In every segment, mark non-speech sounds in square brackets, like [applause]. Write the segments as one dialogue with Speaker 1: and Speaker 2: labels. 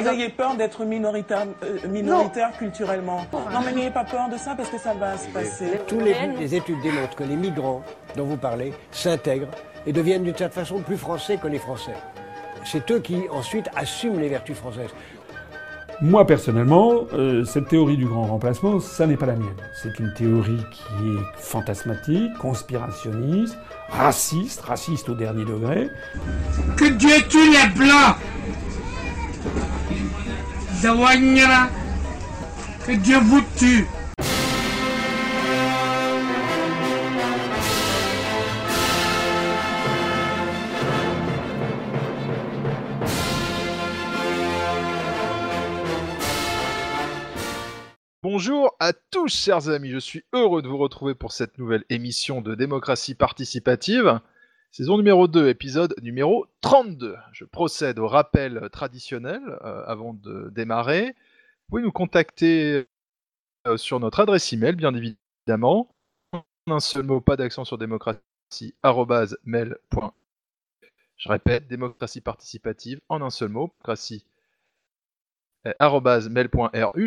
Speaker 1: Vous ayez peur d'être minoritaire, euh, minoritaire culturellement. Non, mais n'ayez pas peur de ça parce que ça va se passer.
Speaker 2: Tous les, les études démontrent que les migrants dont vous parlez s'intègrent et deviennent d'une certaine façon plus français que les Français. C'est eux qui ensuite assument les vertus françaises.
Speaker 3: Moi, personnellement, euh, cette théorie du grand remplacement, ça n'est pas la mienne. C'est une théorie qui est fantasmatique, conspirationniste, raciste, raciste au dernier degré.
Speaker 4: Que Dieu tue les blancs Que Dieu vous tue
Speaker 5: Bonjour à tous, chers amis. Je suis heureux de vous retrouver pour cette nouvelle émission de démocratie participative, saison numéro 2, épisode numéro 32. Je procède au rappel traditionnel euh, avant de démarrer. Vous pouvez nous contacter euh, sur notre adresse email, bien évidemment. En un seul mot, pas d'accent sur démocratie. Je répète, démocratie participative, en un seul mot, démocratie euh,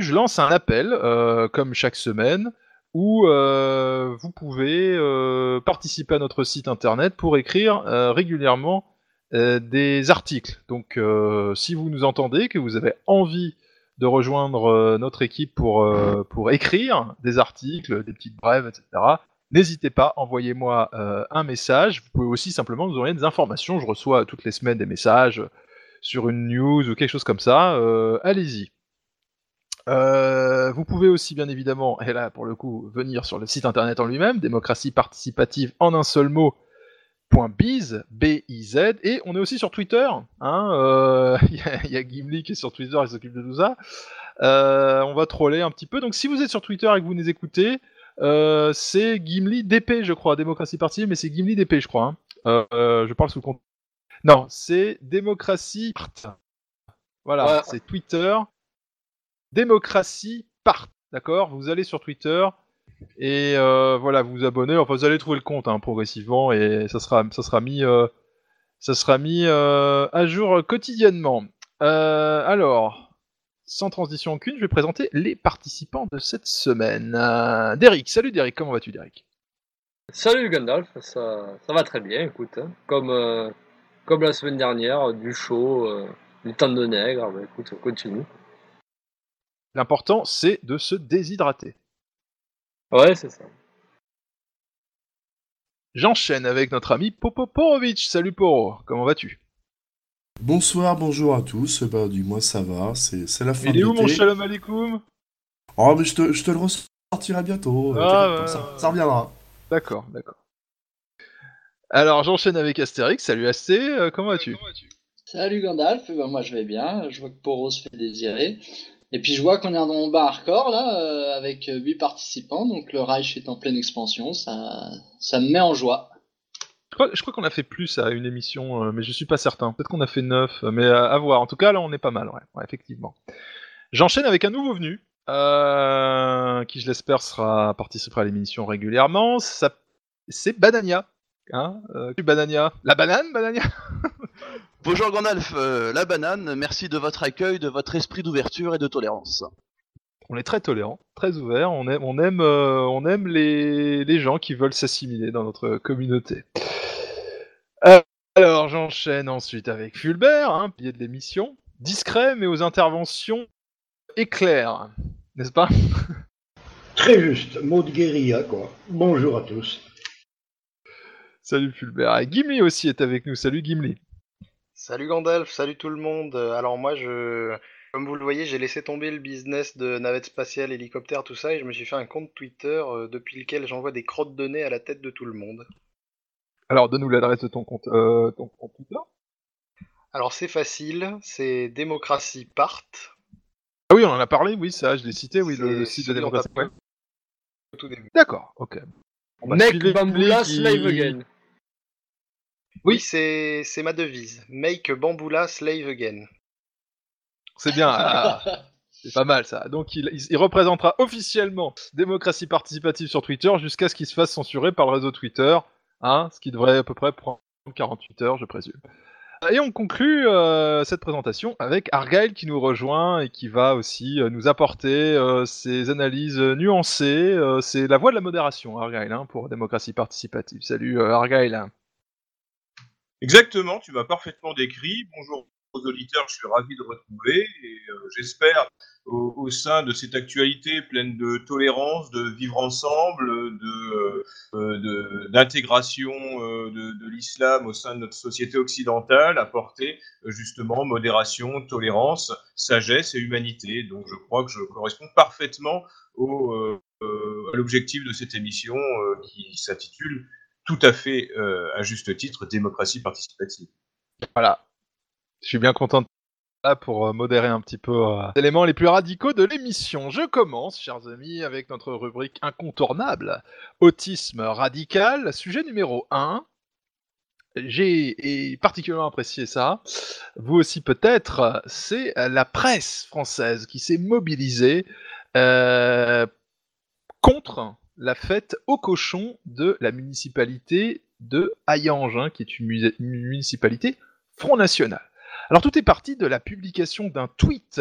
Speaker 5: je lance un appel, comme chaque semaine, où euh, vous pouvez euh, participer à notre site internet pour écrire euh, régulièrement euh, des articles. Donc euh, si vous nous entendez, que vous avez envie de rejoindre euh, notre équipe pour, pour écrire des articles, des petites brèves, etc., n'hésitez pas, envoyez-moi un message. Vous pouvez aussi simplement nous envoyer des informations. Je reçois toutes les semaines des messages sur une news ou quelque chose comme ça, allez-y. Euh, vous pouvez aussi bien évidemment, et là pour le coup, venir sur le site internet en lui-même, démocratie participative en un seul mot. .biz, B-I-Z, et on est aussi sur Twitter. Hein, euh, Il [laughs] y, a- il y a Gimli qui est sur Twitter, il s'occupe de tout ça. Euh, on va troller un petit peu. Donc si vous êtes sur Twitter et que vous nous écoutez, c'est Gimli DP, je crois, démocratie participative, mais c'est Gimli DP, je crois. hein. Je parle sous compte. Non, c'est démocratie. Voilà,
Speaker 6: Ouais.
Speaker 5: c'est Twitter. Démocratie part. D'accord? Vous allez sur Twitter et euh, voilà, vous vous abonnez. Enfin, vous allez trouver le compte hein, progressivement et ça sera, ça sera mis, euh, ça sera mis euh, à jour quotidiennement. Alors, sans transition aucune, je vais présenter les participants de cette semaine. Derek, salut Derek, comment vas-tu Derek
Speaker 6: Salut Gandalf, ça, va très bien, écoute. hein. Comme, comme la semaine dernière, du chaud, du temps de nègre, bah, écoute, on continue.
Speaker 5: L'important, c'est de se déshydrater.
Speaker 6: Ouais, c'est ça.
Speaker 5: J'enchaîne avec notre ami Popo Porovic. Salut Poro, comment vas-tu?
Speaker 7: Bonsoir, bonjour à tous. Bah, du moins, ça va. C'est c'est la fin
Speaker 5: Il
Speaker 7: de
Speaker 5: est où mon shalom alaikum?
Speaker 7: Oh, mais je te, je te le ressortirai bientôt. euh,
Speaker 5: Ah,
Speaker 7: ça reviendra.
Speaker 5: D'accord, d'accord. Alors j'enchaîne avec Astérix. Salut Asté, euh, comment vas-tu?
Speaker 8: Salut Gandalf, Eh ben, moi je vais bien, je vois que Poro se fait désirer. Et puis je vois qu'on est dans bar hardcore là, euh, avec 8 participants, donc le Reich est en pleine expansion, ça, ça me met en joie.
Speaker 5: Je crois, qu'on a fait plus à une émission, euh, mais je suis pas certain. Peut-être qu'on a fait 9, mais à, voir. En tout cas, là, on est pas mal, ouais, effectivement. J'enchaîne avec un nouveau venu, euh, qui, je l'espère, participera à l'émission régulièrement. C'est Banania. Hein euh, Banania. La banane, Banania? [laughs]
Speaker 9: Bonjour Gandalf, euh, la banane, merci de votre accueil, de votre esprit d'ouverture et de tolérance.
Speaker 5: On est très tolérant, très ouvert. On aime, on aime, euh, on aime les, les gens qui veulent s'assimiler dans notre communauté. Euh, alors, j'enchaîne ensuite avec Fulbert, hein, pilier de l'émission. Discret, mais aux interventions éclairs. N'est-ce pas?
Speaker 10: Très juste, mot de guérilla, quoi. Bonjour à tous.
Speaker 5: Salut Fulbert. Et Gimli aussi est avec nous. Salut Gimli.
Speaker 11: Salut Gandalf, salut tout le monde. Euh, Alors moi, je, comme vous le voyez, j'ai laissé tomber le business de navette spatiale, hélicoptère, tout ça, et je me suis fait un compte Twitter euh, depuis lequel j'envoie des crottes de nez à la tête de tout le monde.
Speaker 5: Alors, donne-nous l'adresse de ton compte, euh, ton compte Twitter.
Speaker 11: Alors c'est facile, c'est démocratie part.
Speaker 5: Ah oui, on en a parlé, oui, ça, je l'ai cité, oui, le, site de démocratie.
Speaker 11: t'as
Speaker 5: Ouais.
Speaker 11: Au tout début.
Speaker 5: D'accord, ok. On va qui-
Speaker 6: slave again.
Speaker 11: Oui, c'est ma devise. Make Bamboula slave again.
Speaker 5: C'est bien. ah, [laughs] c'est pas mal ça. Donc il, il- il représentera officiellement démocratie participative sur Twitter jusqu'à ce qu'il se fasse censurer par le réseau Twitter, hein, ce qui devrait à peu près prendre 48 heures, je présume. Et on conclut euh, cette présentation avec Argyle qui nous rejoint et qui va aussi euh, nous apporter euh, ses analyses nuancées. C'est la voie de la modération, Argyle, hein, pour démocratie participative. Salut Argyle.
Speaker 12: Exactement, tu m'as parfaitement décrit. Bonjour aux auditeurs, je suis ravi de retrouver et euh, j'espère au, sein de cette actualité pleine de tolérance, de vivre ensemble, euh, de- d'intégration euh, de, l'islam au sein de notre société occidentale, apporter euh, justement modération, tolérance, sagesse et humanité. Donc je crois que je corresponds parfaitement au, euh, euh, à l'objectif de cette émission euh, qui s'intitule tout à fait euh, à juste titre démocratie participative.
Speaker 5: Voilà. Je suis bien content de là pour euh, modérer un petit peu euh, les éléments les plus radicaux de l'émission. Je commence, chers amis, avec notre rubrique incontournable autisme radical, sujet numéro 1. J'ai particulièrement apprécié ça, vous aussi peut-être, c'est la presse française qui s'est mobilisée euh, contre la fête au cochon de la municipalité de Hayange, hein, qui est une, mu- une municipalité Front National. Alors tout est parti de la publication d'un tweet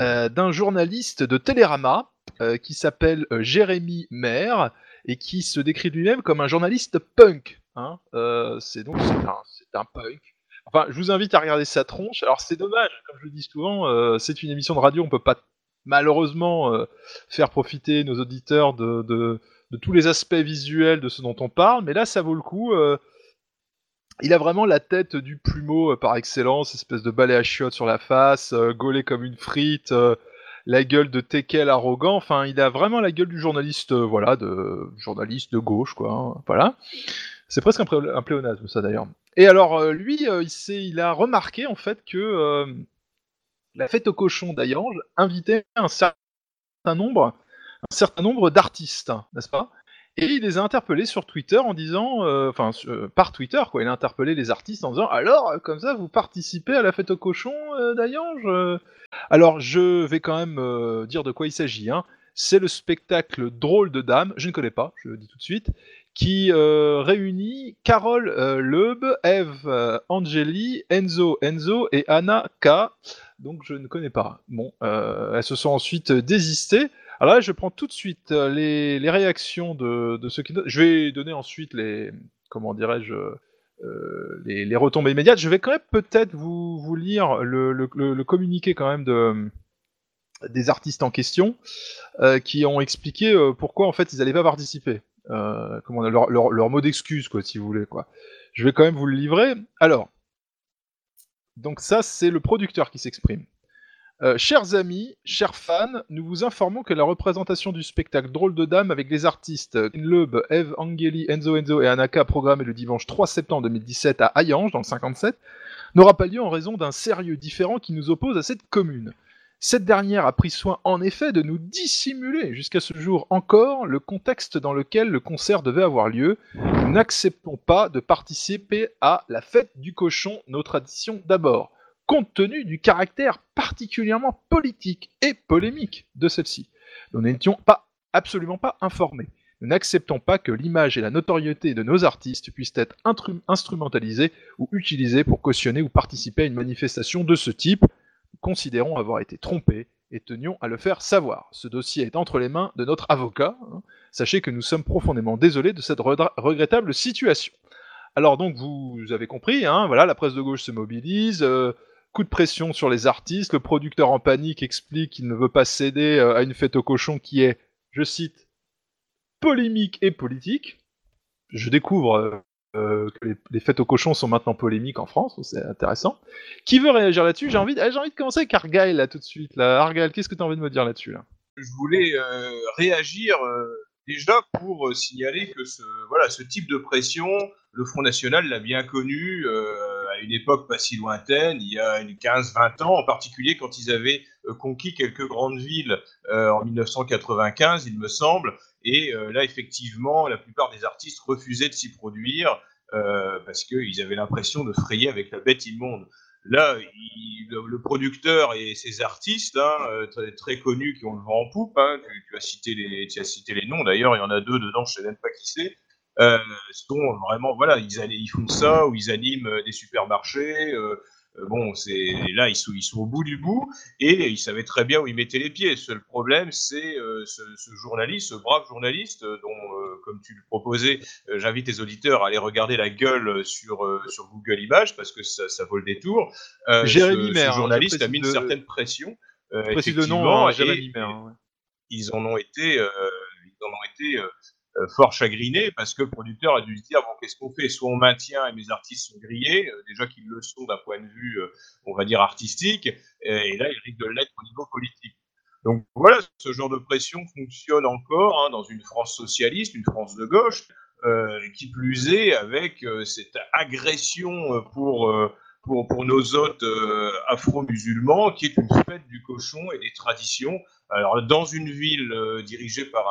Speaker 5: euh, d'un journaliste de Télérama euh, qui s'appelle euh, Jérémy Maire et qui se décrit lui-même comme un journaliste punk. Hein. C'est donc un, un punk. Enfin, je vous invite à regarder sa tronche. Alors c'est dommage, comme je le dis souvent, c'est une émission de radio, on peut pas malheureusement euh, faire profiter nos auditeurs de, tous les aspects visuels de ce dont on parle, mais là ça vaut le coup. euh, il a vraiment la tête du plumeau euh, par excellence, espèce de balai à chiottes sur la face, gaulé comme une frite, la gueule de teckel arrogant. Enfin, il a vraiment la gueule du journaliste, voilà, de journaliste de gauche, quoi. hein, voilà. C'est presque un, plé- un pléonasme, ça d'ailleurs. Et alors, lui, il, a remarqué en fait que la fête au cochon d'Ayange invitait un certain nombre, d'artistes, n'est-ce pas? Et il les a interpellés sur Twitter en disant, euh, enfin euh, par Twitter quoi, il a interpellé les artistes en disant alors comme ça vous participez à la fête au cochon euh, d'Ayange euh? Alors je vais quand même dire de quoi il s'agit. Hein. C'est le spectacle Drôle de Dame, je ne connais pas, je le dis tout de suite, qui euh, réunit Carole Leub, Eve euh, Angeli, Enzo Enzo et Anna K. Donc je ne connais pas. Bon, euh, elles se sont ensuite désistées. Alors là, je prends tout de suite les, réactions de, ceux qui... Je vais donner ensuite les... Comment dirais-je les, retombées immédiates. Je vais quand même peut-être vous, lire le, communiqué quand même de, des artistes en question qui ont expliqué pourquoi en fait ils n'allaient pas participer. Euh, comment leur, mot d'excuse quoi, si vous voulez quoi. Je vais quand même vous le livrer. Alors, donc ça c'est le producteur qui s'exprime. Euh, chers amis, chers fans, nous vous informons que la représentation du spectacle Drôle de Dame avec les artistes Leub, Eve Angeli, Enzo Enzo et Anaka programmée le dimanche 3 septembre 2017 à Hayange, dans le 57, n'aura pas lieu en raison d'un sérieux différent qui nous oppose à cette commune. Cette dernière a pris soin en effet de nous dissimuler jusqu'à ce jour encore le contexte dans lequel le concert devait avoir lieu. Nous n'acceptons pas de participer à la fête du cochon, nos traditions d'abord compte tenu du caractère particulièrement politique et polémique de celle-ci. Nous n'étions pas absolument pas informés. Nous n'acceptons pas que l'image et la notoriété de nos artistes puissent être instrumentalisées ou utilisées pour cautionner ou participer à une manifestation de ce type. Considérons avoir été trompés et tenions à le faire savoir. Ce dossier est entre les mains de notre avocat. hein. Sachez que nous sommes profondément désolés de cette regrettable situation. Alors donc vous avez compris, hein, voilà, la presse de gauche se mobilise, euh, coup de pression sur les artistes, le producteur en panique explique qu'il ne veut pas céder euh, à une fête au cochon qui est, je cite, polémique et politique. Je découvre euh, euh, que les, les fêtes au cochon sont maintenant polémiques en France, c'est intéressant. Qui veut réagir là-dessus? J'ai envie, de- ah, j'ai envie de commencer avec Argyle là tout de suite. Là. Argyle, qu'est-ce que tu as envie de me dire là-dessus là?
Speaker 12: Je voulais euh, réagir euh, déjà pour signaler que ce, voilà, ce type de pression, le Front National l'a bien connu à une époque pas si lointaine, il y a une 15-20 ans, en particulier quand ils avaient conquis quelques grandes villes en 1995, il me semble. Et euh, là, effectivement, la plupart des artistes refusaient de s'y produire euh, parce qu'ils avaient l'impression de frayer avec la bête immonde. Là, le, producteur et ses artistes, hein, euh, très, connus, qui ont le vent en poupe, hein, tu, as cité les, tu as cité les noms, d'ailleurs, il y en a deux dedans, je sais même pas qui c'est, euh, vraiment, voilà, ils, font ça, ou ils animent des supermarchés. Bon, c'est là, ils sont, ils sont au bout du bout, et ils savaient très bien où ils mettaient les pieds. Seul problème, c'est euh, ce, ce journaliste, ce brave journaliste, euh, dont, euh, comme tu le proposais, euh, j'invite les auditeurs à aller regarder la gueule sur, euh, sur Google Images, parce que ça, ça vaut le détour. Euh,
Speaker 5: Jérémy
Speaker 12: ce,
Speaker 5: Maire,
Speaker 12: ce
Speaker 5: hein,
Speaker 12: journaliste a mis une certaine pression. euh,
Speaker 5: précise le nom,
Speaker 12: effectivement,
Speaker 5: hein, Jérémy Maire, hein, ouais.
Speaker 12: ils en ont été, euh, ils en ont été euh, euh, fort chagrinés parce que le producteur a dû se dire bon qu'est-ce qu'on fait? Soit on maintient et mes artistes sont grillés, euh, déjà qu'ils le sont d'un point de vue, euh, on va dire artistique, et, là ils risquent de l'être au niveau politique. Donc voilà, ce genre de pression fonctionne encore hein, dans une France socialiste, une France de gauche, euh, qui plus est avec euh, cette agression euh, pour euh, pour, pour nos hôtes euh, afro-musulmans, qui est une fête du cochon et des traditions. Alors, dans une ville euh, dirigée par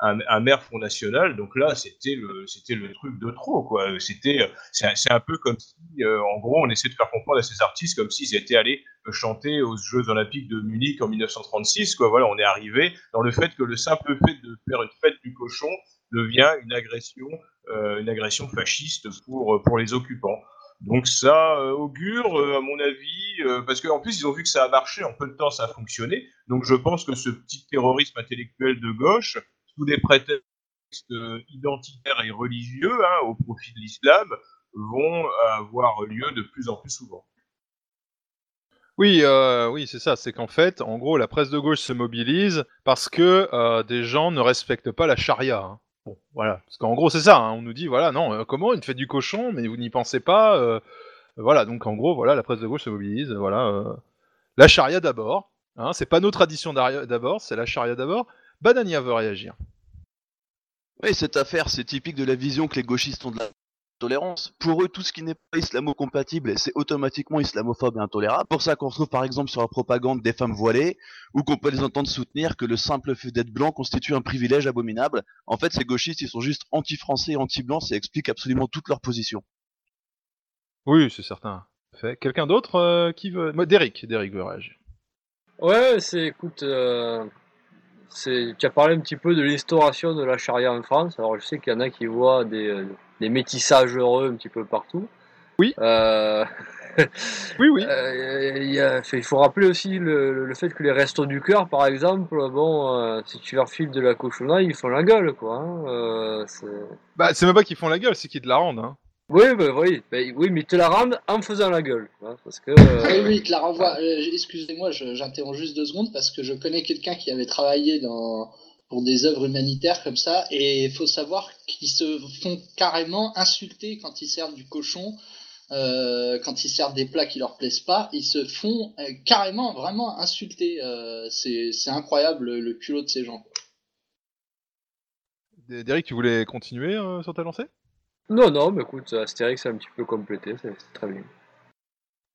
Speaker 12: un, maire Front National, donc là, c'était le, c'était le truc de trop, quoi. C'était, c'est, un- un peu comme si, euh, en gros, on essaie de faire comprendre à ces artistes comme s'ils étaient allés euh, chanter aux Jeux Olympiques de Munich en 1936, quoi. Voilà, on est arrivé dans le fait que le simple fait de faire une fête du cochon devient une agression, euh, une agression fasciste pour, pour les occupants. Donc ça augure, à mon avis, parce qu'en plus ils ont vu que ça a marché, en peu de temps ça a fonctionné. Donc je pense que ce petit terrorisme intellectuel de gauche, sous des prétextes euh, identitaires et religieux, hein, au profit de l'islam, vont avoir lieu de plus en plus souvent.
Speaker 5: Oui, euh, oui, c'est ça. C'est qu'en fait, en gros, la presse de gauche se mobilise parce que euh, des gens ne respectent pas la charia. hein. Bon, voilà. Parce qu'en gros, c'est ça. hein. On nous dit, voilà, non, euh, comment une fête du cochon, mais vous n'y pensez pas. voilà. Donc, en gros, voilà, la presse de gauche se mobilise. Voilà. la charia d'abord. Hein, c'est pas nos traditions d'abord, c'est la charia d'abord. Banania veut réagir.
Speaker 9: Oui, cette affaire, c'est typique de la vision que les gauchistes ont de la tolérance. Pour eux, tout ce qui n'est pas islamo-compatible, c'est automatiquement islamophobe et intolérable. Pour ça qu'on retrouve par exemple sur la propagande des femmes voilées, ou qu'on peut les entendre soutenir que le simple fait d'être blanc constitue un privilège abominable. En fait, ces gauchistes, ils sont juste anti-français et anti-blancs, ça explique absolument toute leur position.
Speaker 5: Oui, c'est certain. Fait. Quelqu'un d'autre euh, qui veut? Moi, Derek. Derek veut réagir.
Speaker 6: Ouais, c'est, écoute, euh, tu as parlé un petit peu de l'instauration de la charia en France. Alors, je sais qu'il y en a qui voient des, euh, des métissages heureux un petit peu partout.
Speaker 5: Oui.
Speaker 6: Euh, [laughs]
Speaker 5: oui, oui.
Speaker 6: il, y a- fait- il faut rappeler aussi le, le fait que les restos du cœur, par exemple, bon, euh, si tu leur files de la cochonaille, ils font la gueule, quoi. hein. Euh, c'est-
Speaker 5: Bah, c'est même pas qu'ils font la gueule, c'est qu'ils te la rendent. Hein.
Speaker 6: Oui, bah, oui, bah, oui, mais ils te la rendent en faisant la gueule. hein, parce que, euh,
Speaker 8: oui, oui, il te la renvoie. Euh, Excusez-moi, j'interromps juste deux secondes parce que je connais quelqu'un qui avait travaillé dans, pour des œuvres humanitaires comme ça, et il faut savoir qu'ils se font carrément insulter quand ils servent du cochon, euh, quand ils servent des plats qui leur plaisent pas, ils se font euh, carrément vraiment insulter. Euh, c'est c'est incroyable le, culot de ces gens.
Speaker 5: Derek, tu voulais continuer euh, sur ta lancée?
Speaker 6: Non, non, mais écoute, Astérix a un petit peu complété, c'est c'est très bien.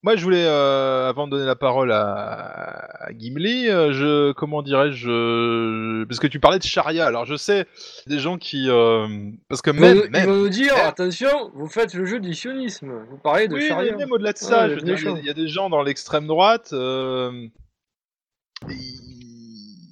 Speaker 5: Moi, je voulais, euh, avant de donner la parole à, à Gimli, euh, je, comment dirais-je, je- parce que tu parlais de charia. Alors, je sais des gens qui, euh, parce que
Speaker 6: Ils vont,
Speaker 5: même,
Speaker 6: ils
Speaker 5: même,
Speaker 6: vont nous dire,
Speaker 5: même-
Speaker 6: attention, vous faites le jeu du sionisme, vous parlez de
Speaker 5: oui,
Speaker 6: charia.
Speaker 5: mais même au-delà de ça,
Speaker 6: Ouais,
Speaker 5: je veux dire, il y, a-
Speaker 6: méchant.
Speaker 5: il y a des gens dans l'extrême droite, euh, ils,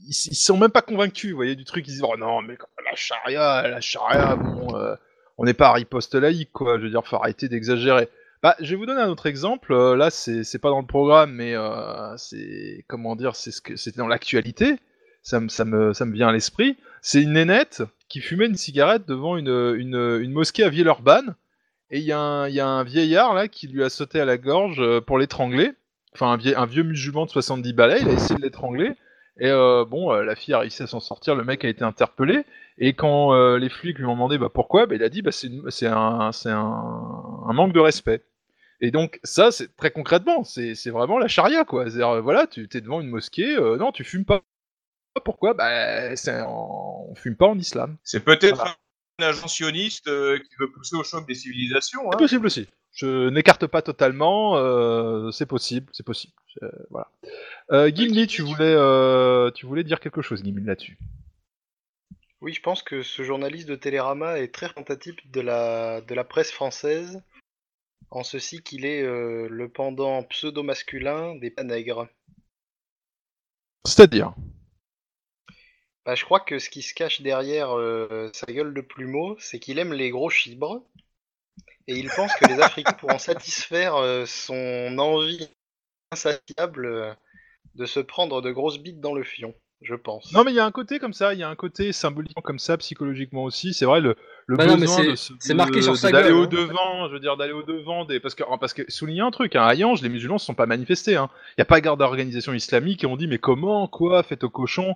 Speaker 5: ils, ils sont même pas convaincus, vous voyez, du truc. Ils disent, oh non, mais la charia, la charia, bon, euh, on n'est pas à riposte laïque, quoi. Je veux dire, faut arrêter d'exagérer. Bah, je vais vous donner un autre exemple. Euh, là, c'est pas dans le programme, mais euh, c'est comment dire, c'est ce que dans l'actualité. Ça me, ça me, ça me vient à l'esprit. C'est une nénette qui fumait une cigarette devant une, une, mosquée à Villeurbanne. Et il y, a un- il y a un vieillard là qui lui a sauté à la gorge euh, pour l'étrangler. Enfin, un, vie- un vieux musulman de 70 balais, il a essayé de l'étrangler. Et euh, bon, euh, la fille a réussi à s'en sortir, le mec a été interpellé. Et quand euh, les flics lui ont demandé bah, pourquoi, bah, il a dit bah, c'est c'est un, c'est un, un manque de respect. Et donc, ça, c'est très concrètement, c'est c'est vraiment la charia, quoi. C'est-à-dire, voilà, tu es devant une mosquée, non, tu fumes pas. Pourquoi? Bah, c'est en- on fume pas en islam.
Speaker 12: C'est peut-être
Speaker 5: Voilà.
Speaker 12: un agent sioniste qui veut pousser au choc des civilisations.
Speaker 5: C'est
Speaker 12: Hein.
Speaker 5: possible aussi. Je n'écarte pas totalement, euh, c'est possible, c'est possible. Euh, voilà. Euh, Gimli, tu voulais, euh, tu voulais dire quelque chose, Gimli, là-dessus.
Speaker 11: Oui, je pense que ce journaliste de Télérama est très représentatif de la, de la presse française, en ceci qu'il est le pendant pseudo-masculin des panègres.
Speaker 5: C'est-à-dire?
Speaker 11: Bah, je crois que ce qui se cache derrière sa gueule de plumeau, c'est qu'il aime les gros chibres. Et il pense que les Africains pourront satisfaire euh, son envie insatiable euh, de se prendre de grosses bites dans le fion, je pense.
Speaker 5: Non, mais il y a un côté comme ça, il y a un côté symboliquement comme ça, psychologiquement aussi. C'est vrai, le, le
Speaker 6: Bah
Speaker 5: besoin
Speaker 6: c'est-
Speaker 5: de se-
Speaker 6: c'est marqué
Speaker 5: de-
Speaker 6: sur sa
Speaker 5: d'aller
Speaker 6: gueule,
Speaker 5: au devant, je veux dire, d'aller au devant des. Parce que, parce que souligner un truc, hein, à Yange, les musulmans se sont pas manifestés. Hein. Il n'y a pas garde d'organisation islamique et on dit, mais comment, quoi, faites au cochon?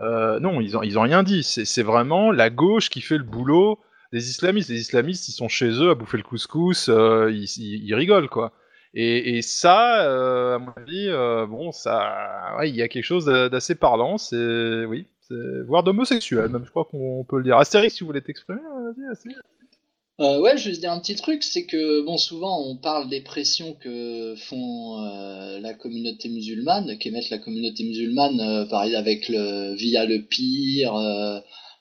Speaker 5: Euh, Non, ils ont, ils ont rien dit. C'est c'est vraiment la gauche qui fait le boulot des islamistes. Les islamistes, ils sont chez eux à bouffer le couscous, euh, ils, rigolent, quoi. Et, ça, euh, à mon avis, euh, bon, ça, il y a quelque chose d'a- d'assez parlant, c'est, oui, voire d'homosexuel, même, je crois qu'on peut le dire. Astérix, si vous voulez t'exprimer, vas-y,
Speaker 8: ouais, je vais dire un petit truc, c'est que bon, souvent on parle des pressions que font la communauté musulmane, qu'émettent la communauté musulmane, euh, pareil avec via le pire,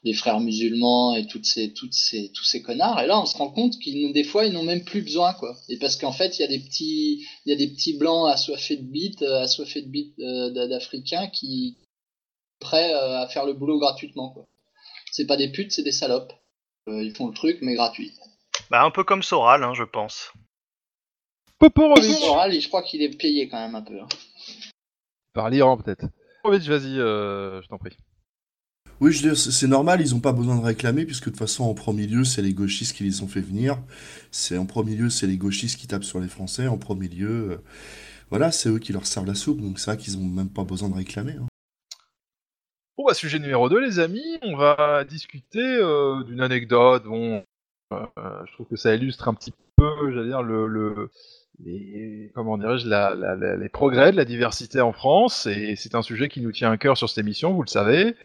Speaker 8: les frères musulmans et toutes ces, toutes ces, tous ces connards. Et là, on se rend compte qu'ils n'ont- des fois ils n'ont même plus besoin quoi. Et parce qu'en fait, il y a des petits, il y a des petits blancs assoiffés de bites, euh, assoiffés de bites euh, d'Africains qui prêts euh, à faire le boulot gratuitement quoi. C'est pas des putes, c'est des salopes. Euh, ils font le truc mais gratuit.
Speaker 11: Bah, un peu comme Soral, hein, je pense.
Speaker 5: Poporovic
Speaker 8: Oral, je crois qu'il est payé quand même un peu. hein.
Speaker 5: Par l'Iran, peut-être. Poporovic, vas-y, euh, je t'en prie.
Speaker 7: Oui, je c'est normal, ils n'ont pas besoin de réclamer, puisque de toute façon, en premier lieu, c'est les gauchistes qui les ont fait venir. C'est En premier lieu, c'est les gauchistes qui tapent sur les Français. En premier lieu, euh, voilà, c'est eux qui leur servent la soupe, donc c'est vrai qu'ils n'ont même pas besoin de réclamer. hein.
Speaker 5: Bon, bah, sujet numéro 2, les amis, on va discuter euh, d'une anecdote. Bon, euh, je trouve que ça illustre un petit peu, j'allais dire, le, le les, comment dirais-je, les progrès de la diversité en France, et c'est un sujet qui nous tient à cœur sur cette émission, vous le savez.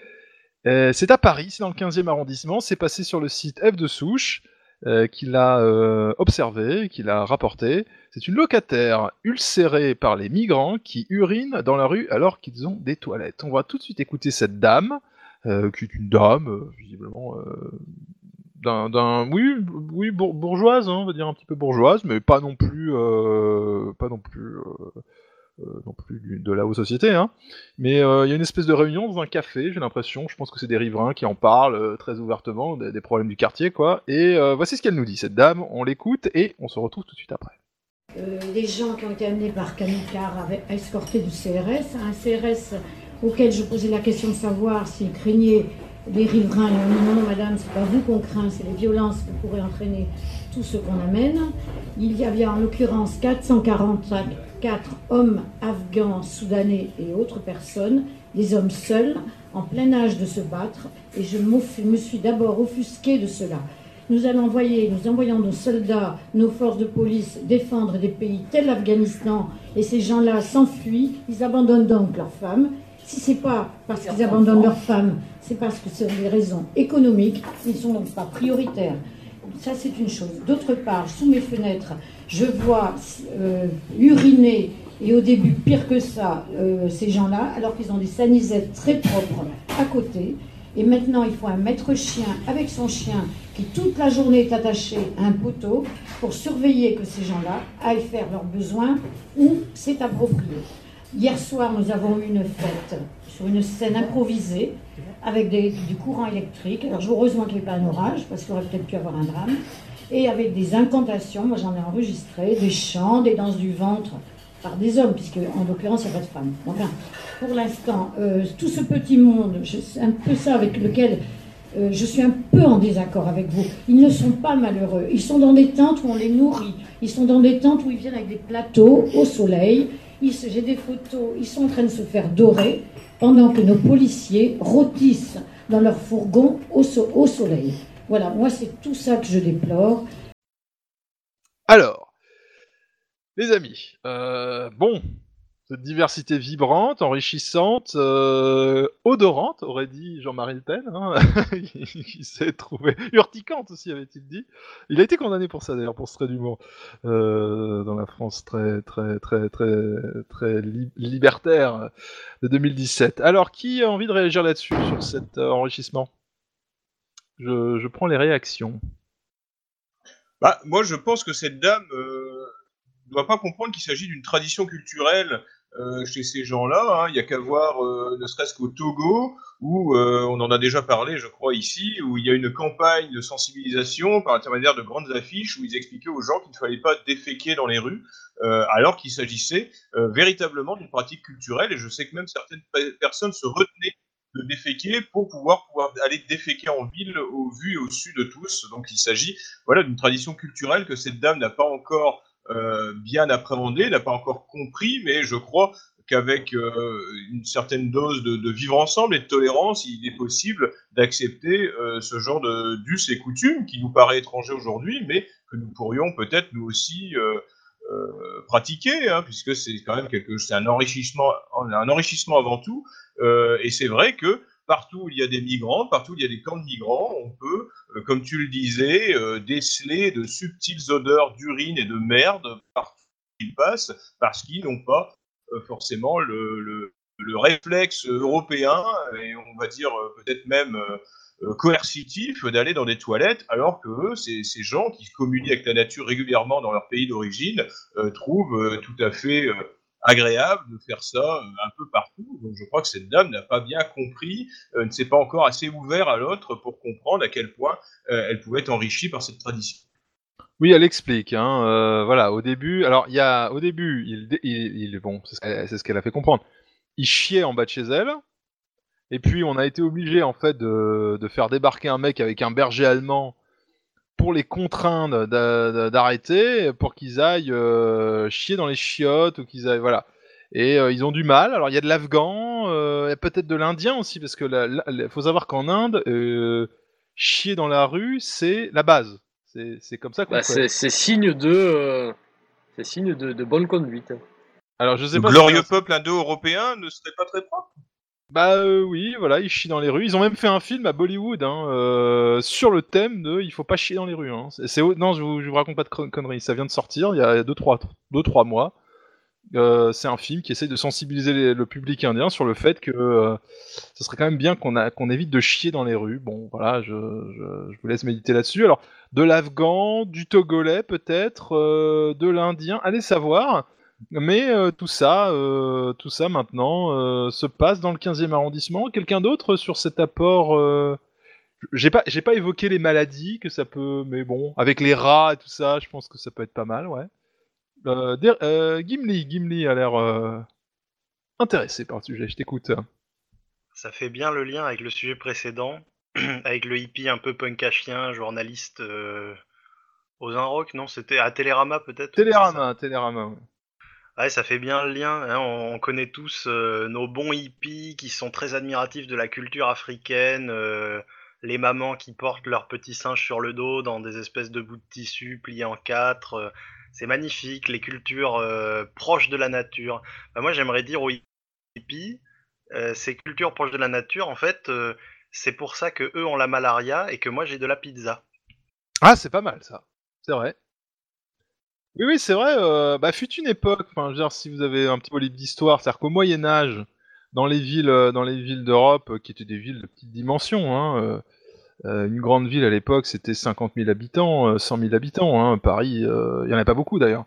Speaker 5: Euh, c'est à Paris, c'est dans le 15e arrondissement, c'est passé sur le site F de Souche, euh, qu'il a euh, observé, qu'il a rapporté. C'est une locataire ulcérée par les migrants qui urinent dans la rue alors qu'ils ont des toilettes. On va tout de suite écouter cette dame, euh, qui est une dame, visiblement, d'un, oui, oui, bour- bourgeoise, hein, on va dire un petit peu bourgeoise, mais pas non plus, pas non plus, non plus de la haute société, hein. Mais euh, il y a une espèce de réunion dans un café, j'ai l'impression. Je pense que c'est des riverains qui en parlent euh, très ouvertement des, problèmes du quartier, quoi. Et euh, voici ce qu'elle nous dit, cette dame. On l'écoute et on se retrouve tout de suite après.
Speaker 13: Euh, les gens qui ont été amenés par Canicar avaient escorté du CRS, un CRS auquel je posais la question de savoir s'ils craignaient les riverains. Ils m'ont dit non, non, madame, c'est pas vous qu'on craint, c'est les violences que pourraient entraîner tout ce qu'on amène. Il y avait en l'occurrence 444 hommes afghans, soudanais et autres personnes, des hommes seuls, en plein âge de se battre, et je me suis d'abord offusquée de cela. Nous allons envoyer, nous envoyons nos soldats, nos forces de police défendre des pays tels l'Afghanistan, et ces gens-là s'enfuient, ils abandonnent donc leurs femmes. Si c'est pas parce qu'ils abandonnent leurs femmes, c'est parce que c'est des raisons économiques, ils ne sont donc pas prioritaires. Ça, c'est une chose. D'autre part, sous mes fenêtres, je vois euh, uriner, et au début, pire que ça, euh, ces gens-là, alors qu'ils ont des sanisettes très propres à côté. Et maintenant, il faut un maître chien avec son chien qui toute la journée est attaché à un poteau pour surveiller que ces gens-là aillent faire leurs besoins où c'est approprié. Hier soir, nous avons eu une fête sur une scène improvisée avec du courant électrique. Alors, heureusement qu'il n'y ait pas un orage parce qu'il aurait peut-être pu avoir un drame. Et avec des incantations, moi j'en ai enregistré, des chants, des danses du ventre par des hommes, puisque en l'occurrence il n'y a pas de femmes. Ben, pour l'instant, euh, tout ce petit monde, c'est un peu ça avec lequel euh, je suis un peu en désaccord avec vous. Ils ne sont pas malheureux. Ils sont dans des tentes où on les nourrit. Ils sont dans des tentes où ils viennent avec des plateaux au soleil. J'ai des photos. Ils sont en train de se faire dorer pendant que nos policiers rôtissent dans leur fourgon au soleil. Voilà, moi c'est tout ça que je déplore.
Speaker 5: Alors, les amis, euh, bon, cette diversité vibrante, enrichissante, euh, odorante, aurait dit Jean-Marie Le Pen, hein, [laughs] qui s'est trouvé urticante aussi, avait-il dit. Il a été condamné pour ça d'ailleurs, pour ce trait d'humour, euh, dans la France très très très très très li- libertaire de 2017. Alors, qui a envie de réagir là-dessus, sur cet enrichissement? Je, prends les réactions.
Speaker 12: Bah, moi, je pense que cette dame euh, ne doit pas comprendre qu'il s'agit d'une tradition culturelle euh, chez ces gens-là. hein. Il y a qu'à voir, euh, ne serait-ce qu'au Togo, où euh, on en a déjà parlé, je crois, ici, où il y a une campagne de sensibilisation par l'intermédiaire de grandes affiches où ils expliquaient aux gens qu'il ne fallait pas déféquer dans les rues, euh, alors qu'il s'agissait euh, véritablement d'une pratique culturelle. Et je sais que même certaines pe- personnes se retenaient de déféquer pour pouvoir, pouvoir aller déféquer en ville au vu et au su de tous. Donc il s'agit voilà, d'une tradition culturelle que cette dame n'a pas encore euh, bien appréhendée, n'a pas encore compris, mais je crois qu'avec euh, une certaine dose de, de vivre ensemble et de tolérance, il est possible d'accepter euh, ce genre de d'us et coutumes qui nous paraît étranger aujourd'hui, mais que nous pourrions peut-être nous aussi euh, pratiquer, hein, puisque c'est quand même quelque, c'est un enrichissement, un enrichissement avant tout. Euh, et c'est vrai que partout où il y a des migrants, partout où il y a des camps de migrants, on peut, euh, comme tu le disais, déceler de subtiles odeurs d'urine et de merde partout où ils passent, parce qu'ils n'ont pas forcément le, le, le réflexe européen, et on va dire peut-être même coercitif d'aller dans des toilettes, alors que ces, ces gens qui communient avec la nature régulièrement dans leur pays d'origine euh, trouvent euh, tout à fait euh, agréable de faire ça euh, un peu partout. Donc je crois que cette dame n'a pas bien compris, euh, ne s'est pas encore assez ouvert à l'autre pour comprendre à quel point euh, elle pouvait être enrichie par cette tradition.
Speaker 5: Oui, elle explique. Hein, euh, voilà, au début, alors il y a, au début, il, il, il- bon, c'est ce qu'elle a fait comprendre. Il chiait en bas de chez elle, et puis on a été obligé en fait de, de faire débarquer un mec avec un berger allemand pour les contraindre d'a- d'a- d'arrêter, pour qu'ils aillent euh, chier dans les chiottes ou qu'ils aillent, voilà. Et euh, ils ont du mal. Alors il y a de l'afghan, euh, et peut-être de l'indien aussi, parce que la- la- la- faut savoir qu'en Inde, euh, chier dans la rue, c'est la base. C'est c'est comme ça qu'on
Speaker 6: Bah,
Speaker 5: fait.
Speaker 6: c'est signe de, euh, c'est signe de, de bonne conduite.
Speaker 5: Alors je sais
Speaker 12: Le
Speaker 5: pas.
Speaker 12: glorieux peuple indo-européen ne serait pas très propre.
Speaker 5: Bah euh, oui, voilà, ils chient dans les rues. Ils ont même fait un film à Bollywood hein, euh, sur le thème de il faut pas chier dans les rues. Hein. Non, je vous, vous raconte pas de con- conneries. Ça vient de sortir il y a 2-3 deux, trois mois. Euh, c'est un film qui essaie de sensibiliser le public indien sur le fait que ce serait quand même bien qu'on, qu'on évite de chier dans les rues. Bon, voilà, je, je, vous laisse méditer là-dessus. Alors, de l'afghan, du togolais peut-être, de l'indien, allez savoir. Mais euh, tout ça, euh, tout ça maintenant euh, se passe dans le 15e arrondissement. Quelqu'un d'autre sur cet apport J'ai pas, j'ai pas évoqué les maladies que ça peut, mais bon, avec les rats et tout ça, je pense que ça peut être pas mal, ouais. Gimli, Gimli a l'air intéressé par le sujet. Je t'écoute.
Speaker 11: Ça fait bien le lien avec le sujet précédent, [clears throat] avec le hippie un peu punk à chien, journaliste aux Rock, non C'était à Télérama peut-être?
Speaker 5: Télérama, Télérama. ouais.
Speaker 11: Ouais, ça fait bien le lien. hein, On, on connaît tous euh, nos bons hippies qui sont très admiratifs de la culture africaine, euh, les mamans qui portent leurs petits singes sur le dos dans des espèces de bouts de tissu pliés en quatre. euh, c'est magnifique, les cultures proches de la nature. Bah, moi, j'aimerais dire aux hippies, ces cultures proches de la nature, en fait, c'est pour ça que eux ont la malaria et que moi j'ai de la pizza.
Speaker 5: Ah, c'est pas mal ça. C'est vrai. Oui, oui, c'est vrai. Euh, bah, fut une époque. Enfin, si vous avez un petit peu d'histoire, c'est-à-dire qu'au Moyen Âge, dans les villes, euh, dans les villes d'Europe, euh, qui étaient des villes de petite dimension, hein, euh, une grande ville à l'époque, c'était 50 000 habitants, euh, 100 000 habitants. Hein, Paris, il y en avait pas beaucoup d'ailleurs.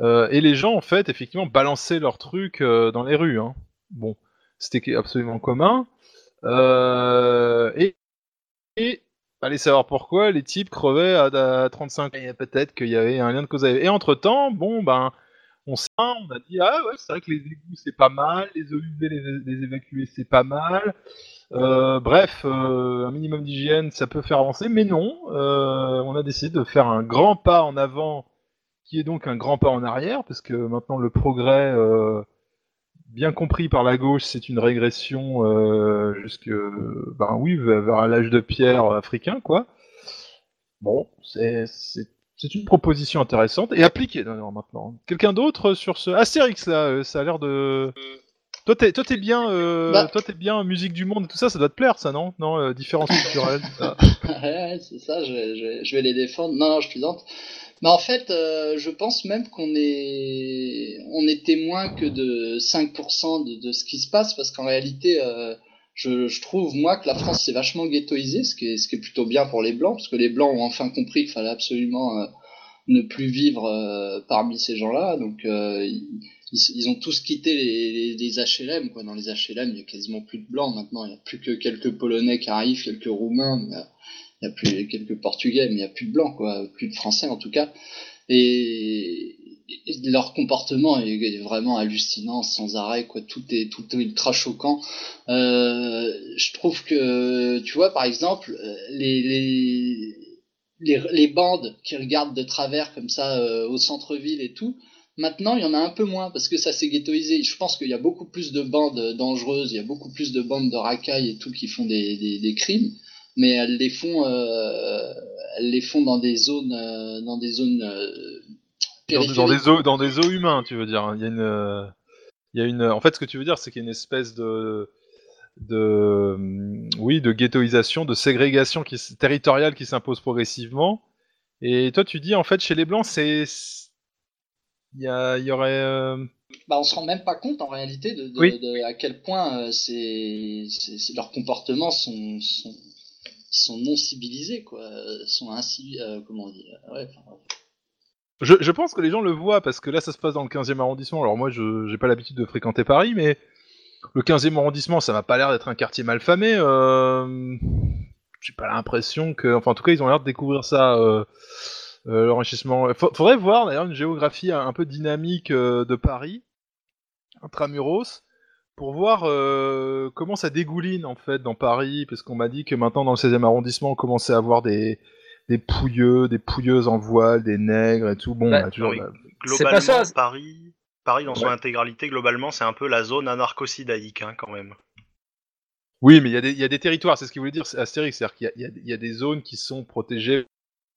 Speaker 5: Et les gens, en fait, effectivement, balançaient leurs trucs dans les rues. Hein. Bon, c'était absolument commun. Et allez savoir pourquoi les types crevaient à, à 35 ans. Et peut-être qu'il y avait un lien de cause. Et entre temps, bon, ben, on sait, on a dit, ah ouais, c'est vrai que les égouts c'est pas mal, les eaux usées, les, les évacuer c'est pas mal. Euh, bref, euh, un minimum d'hygiène ça peut faire avancer, mais non, euh, on a décidé de faire un grand pas en avant, qui est donc un grand pas en arrière, parce que maintenant le progrès, euh, bien compris par la gauche, c'est une régression euh, jusque, ben oui, vers l'âge de pierre africain, quoi. Bon, c'est une proposition intéressante et appliquée d'ailleurs maintenant. Quelqu'un d'autre sur ce Astérix là, euh, ça a l'air de. Toi t'es toi t'es bien, euh,
Speaker 8: Bah.
Speaker 5: toi t'es bien musique du monde et tout ça, ça doit te plaire ça non? Non, euh, différence culturelle. [laughs]
Speaker 8: ouais, c'est ça, je vais, je, vais, je vais les défendre. Non, non, je plaisante. Mais en fait, euh, je pense même qu'on est, on est témoin que de 5% de, de ce qui se passe, parce qu'en réalité, euh, je, trouve, moi, que la France s'est vachement ghettoisée, ce qui, est, ce qui est plutôt bien pour les Blancs, parce que les Blancs ont enfin compris qu'il fallait absolument euh, ne plus vivre parmi ces gens-là. Donc ils, ils ont tous quitté les, HLM. Quoi. Dans les HLM, il y a quasiment plus de blancs maintenant. Il n'y a plus que quelques Polonais qui arrivent, quelques Roumains. mais, il y a plus quelques Portugais, mais il n'y a plus de blancs, quoi. Plus de Français en tout cas. Et, leur comportement est, vraiment hallucinant sans arrêt quoi tout est tout est ultra choquant euh, je trouve que tu vois par exemple les, les les, les bandes qui regardent de travers comme ça euh, au centre-ville et tout, maintenant il y en a un peu moins parce que ça s'est ghettoisé. Je pense qu'il y a beaucoup plus de bandes dangereuses, il y a beaucoup plus de bandes de racailles et tout qui font des, des, des crimes, mais elles les font, euh, elles les font dans des zones, euh, dans des zones euh,
Speaker 5: Dans, dans des eaux, dans des eaux humains, tu veux dire. Il y a une, euh, il y a une. En fait, ce que tu veux dire, c'est qu'il y a une espèce de, de, hum, oui, de ghettoisation, de ségrégation qui, territoriale qui s'impose progressivement. Et toi, tu dis en fait, chez les blancs, c'est, il y, a, il y aurait.
Speaker 8: bah, on se rend même pas compte en réalité de, de,
Speaker 5: Oui.
Speaker 8: de- à quel point euh, c'est- leurs comportements sont, sont, sont non civilisés, quoi, euh, sont ainsi, euh, comment dit, euh, ouais, enfin.
Speaker 5: Je, je pense que les gens le voient parce que là, ça se passe dans le 15e arrondissement. Alors moi, je j'ai pas l'habitude de fréquenter Paris, mais le 15e arrondissement, ça m'a pas l'air d'être un quartier malfamé. Euh... J'ai pas l'impression que, enfin, en tout cas, ils ont l'air de découvrir ça. Euh... euh, L'enrichissement. Fa- Faudrait voir d'ailleurs une géographie un peu dynamique de Paris, intramuros, pour voir euh, comment ça dégouline en fait dans Paris, parce qu'on m'a dit que maintenant dans le 16e arrondissement, on commençait à avoir des des pouilleux, des pouilleuses en voile, des nègres et tout. Bon,
Speaker 6: Bah,
Speaker 5: bah, toujours.
Speaker 11: oui.
Speaker 5: bah,
Speaker 11: Globalement,
Speaker 6: ça.
Speaker 11: Paris, Paris dans son intégralité, globalement, c'est un peu la zone anarcho-sidaïque, hein, quand même.
Speaker 5: Oui, mais il y, a des- il y a des territoires, c'est ce qu'il voulait dire c'est Astérix, c'est-à-dire qu'il y a- y, a, y a des zones qui sont protégées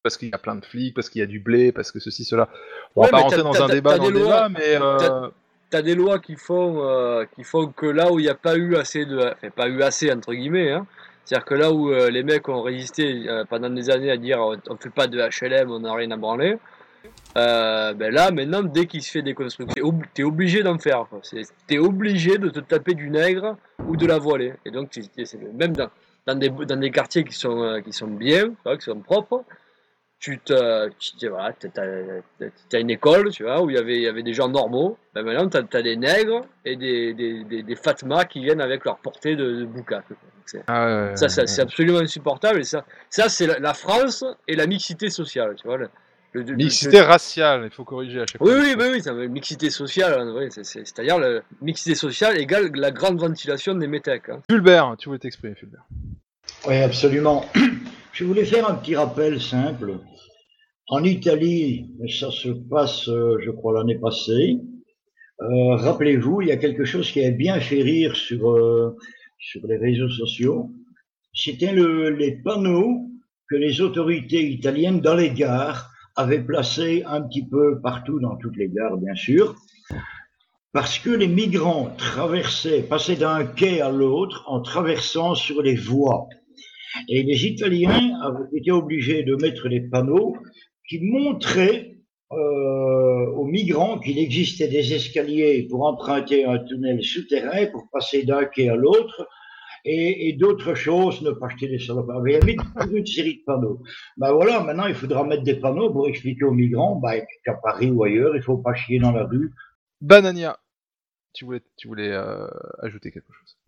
Speaker 5: parce qu'il y a plein de flics, parce qu'il y a du blé, parce que ceci, cela. On
Speaker 6: Ouais,
Speaker 5: va pas rentrer dans un débat dans le
Speaker 6: des lois-
Speaker 5: débat, mais... euh,
Speaker 6: t'as- des lois qui font, euh, qui font que là où il n'y a pas eu assez de, enfin pas eu assez entre guillemets, hein, c'est-à-dire que là où euh, les mecs ont résisté euh, pendant des années à dire on fait pas de HLM, on n'a rien à branler, ben là maintenant dès qu'il se fait des constructions, t'es ob- obligé d'en faire, t'es obligé de te taper du nègre ou de la voiler, et donc même dans, des dans des quartiers qui sont qui sont bien, vois, qui sont propres, tu te, tu voilà, t'as- t'as une école, tu vois, où il y avait, il y avait des gens normaux. Ben maintenant, t'as, t'as des nègres et des, des, des, des fatmas qui viennent avec leur portée de, de c'est-
Speaker 5: Ah
Speaker 6: ça, ça, c'est absolument insupportable. Et ça, ça c'est la, la France et la mixité sociale, tu vois. le- le- le-
Speaker 5: Mixité
Speaker 6: le-
Speaker 5: raciale, il faut corriger à chaque
Speaker 6: Oui,
Speaker 5: fois.
Speaker 6: oui, oui, oui, mixité sociale, hein, c'est-à-dire la mixité sociale égale la grande ventilation des métèques. hein.
Speaker 5: Fulbert, tu voulais t'exprimer, Fulbert.
Speaker 10: Oui, absolument. [clears throat] Je voulais faire un petit rappel simple. En Italie, ça se passe, euh, je crois, l'année passée. Euh, Rappelez-vous, il y a quelque chose qui a bien fait rire sur, euh, sur les réseaux sociaux. C'était le, les panneaux que les autorités italiennes dans les gares avaient placés un petit peu partout dans toutes les gares, bien sûr, parce que les migrants traversaient, passaient d'un quai à l'autre en traversant sur les voies. Et les Italiens avaient été obligés de mettre des panneaux qui montraient euh, aux migrants qu'il existait des escaliers pour emprunter un tunnel souterrain pour passer d'un quai à l'autre et, d'autres choses, ne pas acheter des salopards. Il y avait une série de panneaux. Ben voilà, maintenant il faudra mettre des panneaux pour expliquer aux migrants ben, qu'à Paris ou ailleurs, il faut pas chier dans la rue.
Speaker 5: Banania, tu voulais, tu voulais euh, ajouter quelque chose?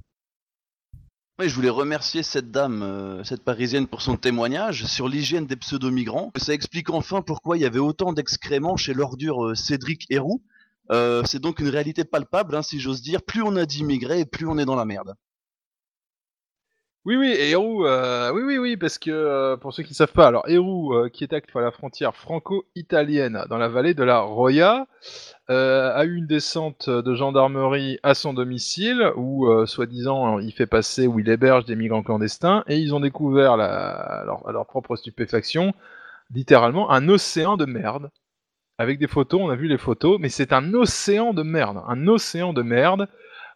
Speaker 9: Oui, je voulais remercier cette dame, euh, cette parisienne, pour son témoignage sur l'hygiène des pseudo-migrants. Ça explique enfin pourquoi il y avait autant d'excréments chez l'ordure euh, Cédric Héroux. Euh, c'est donc une réalité palpable, hein, si j'ose dire. Plus on a d'immigrés, plus on est dans la merde.
Speaker 5: Oui, oui, Héroux, euh, oui, oui, oui, parce que euh, pour ceux qui ne savent pas, alors Héroux, euh, qui est actif à la frontière franco-italienne dans la vallée de la Roya, euh, a eu une descente de gendarmerie à son domicile où, euh, soi-disant, il fait passer, où il héberge des migrants clandestins, et ils ont découvert, la, leur, à leur propre stupéfaction, littéralement un océan de merde. Avec des photos, on a vu les photos, mais c'est un océan de merde, un océan de merde.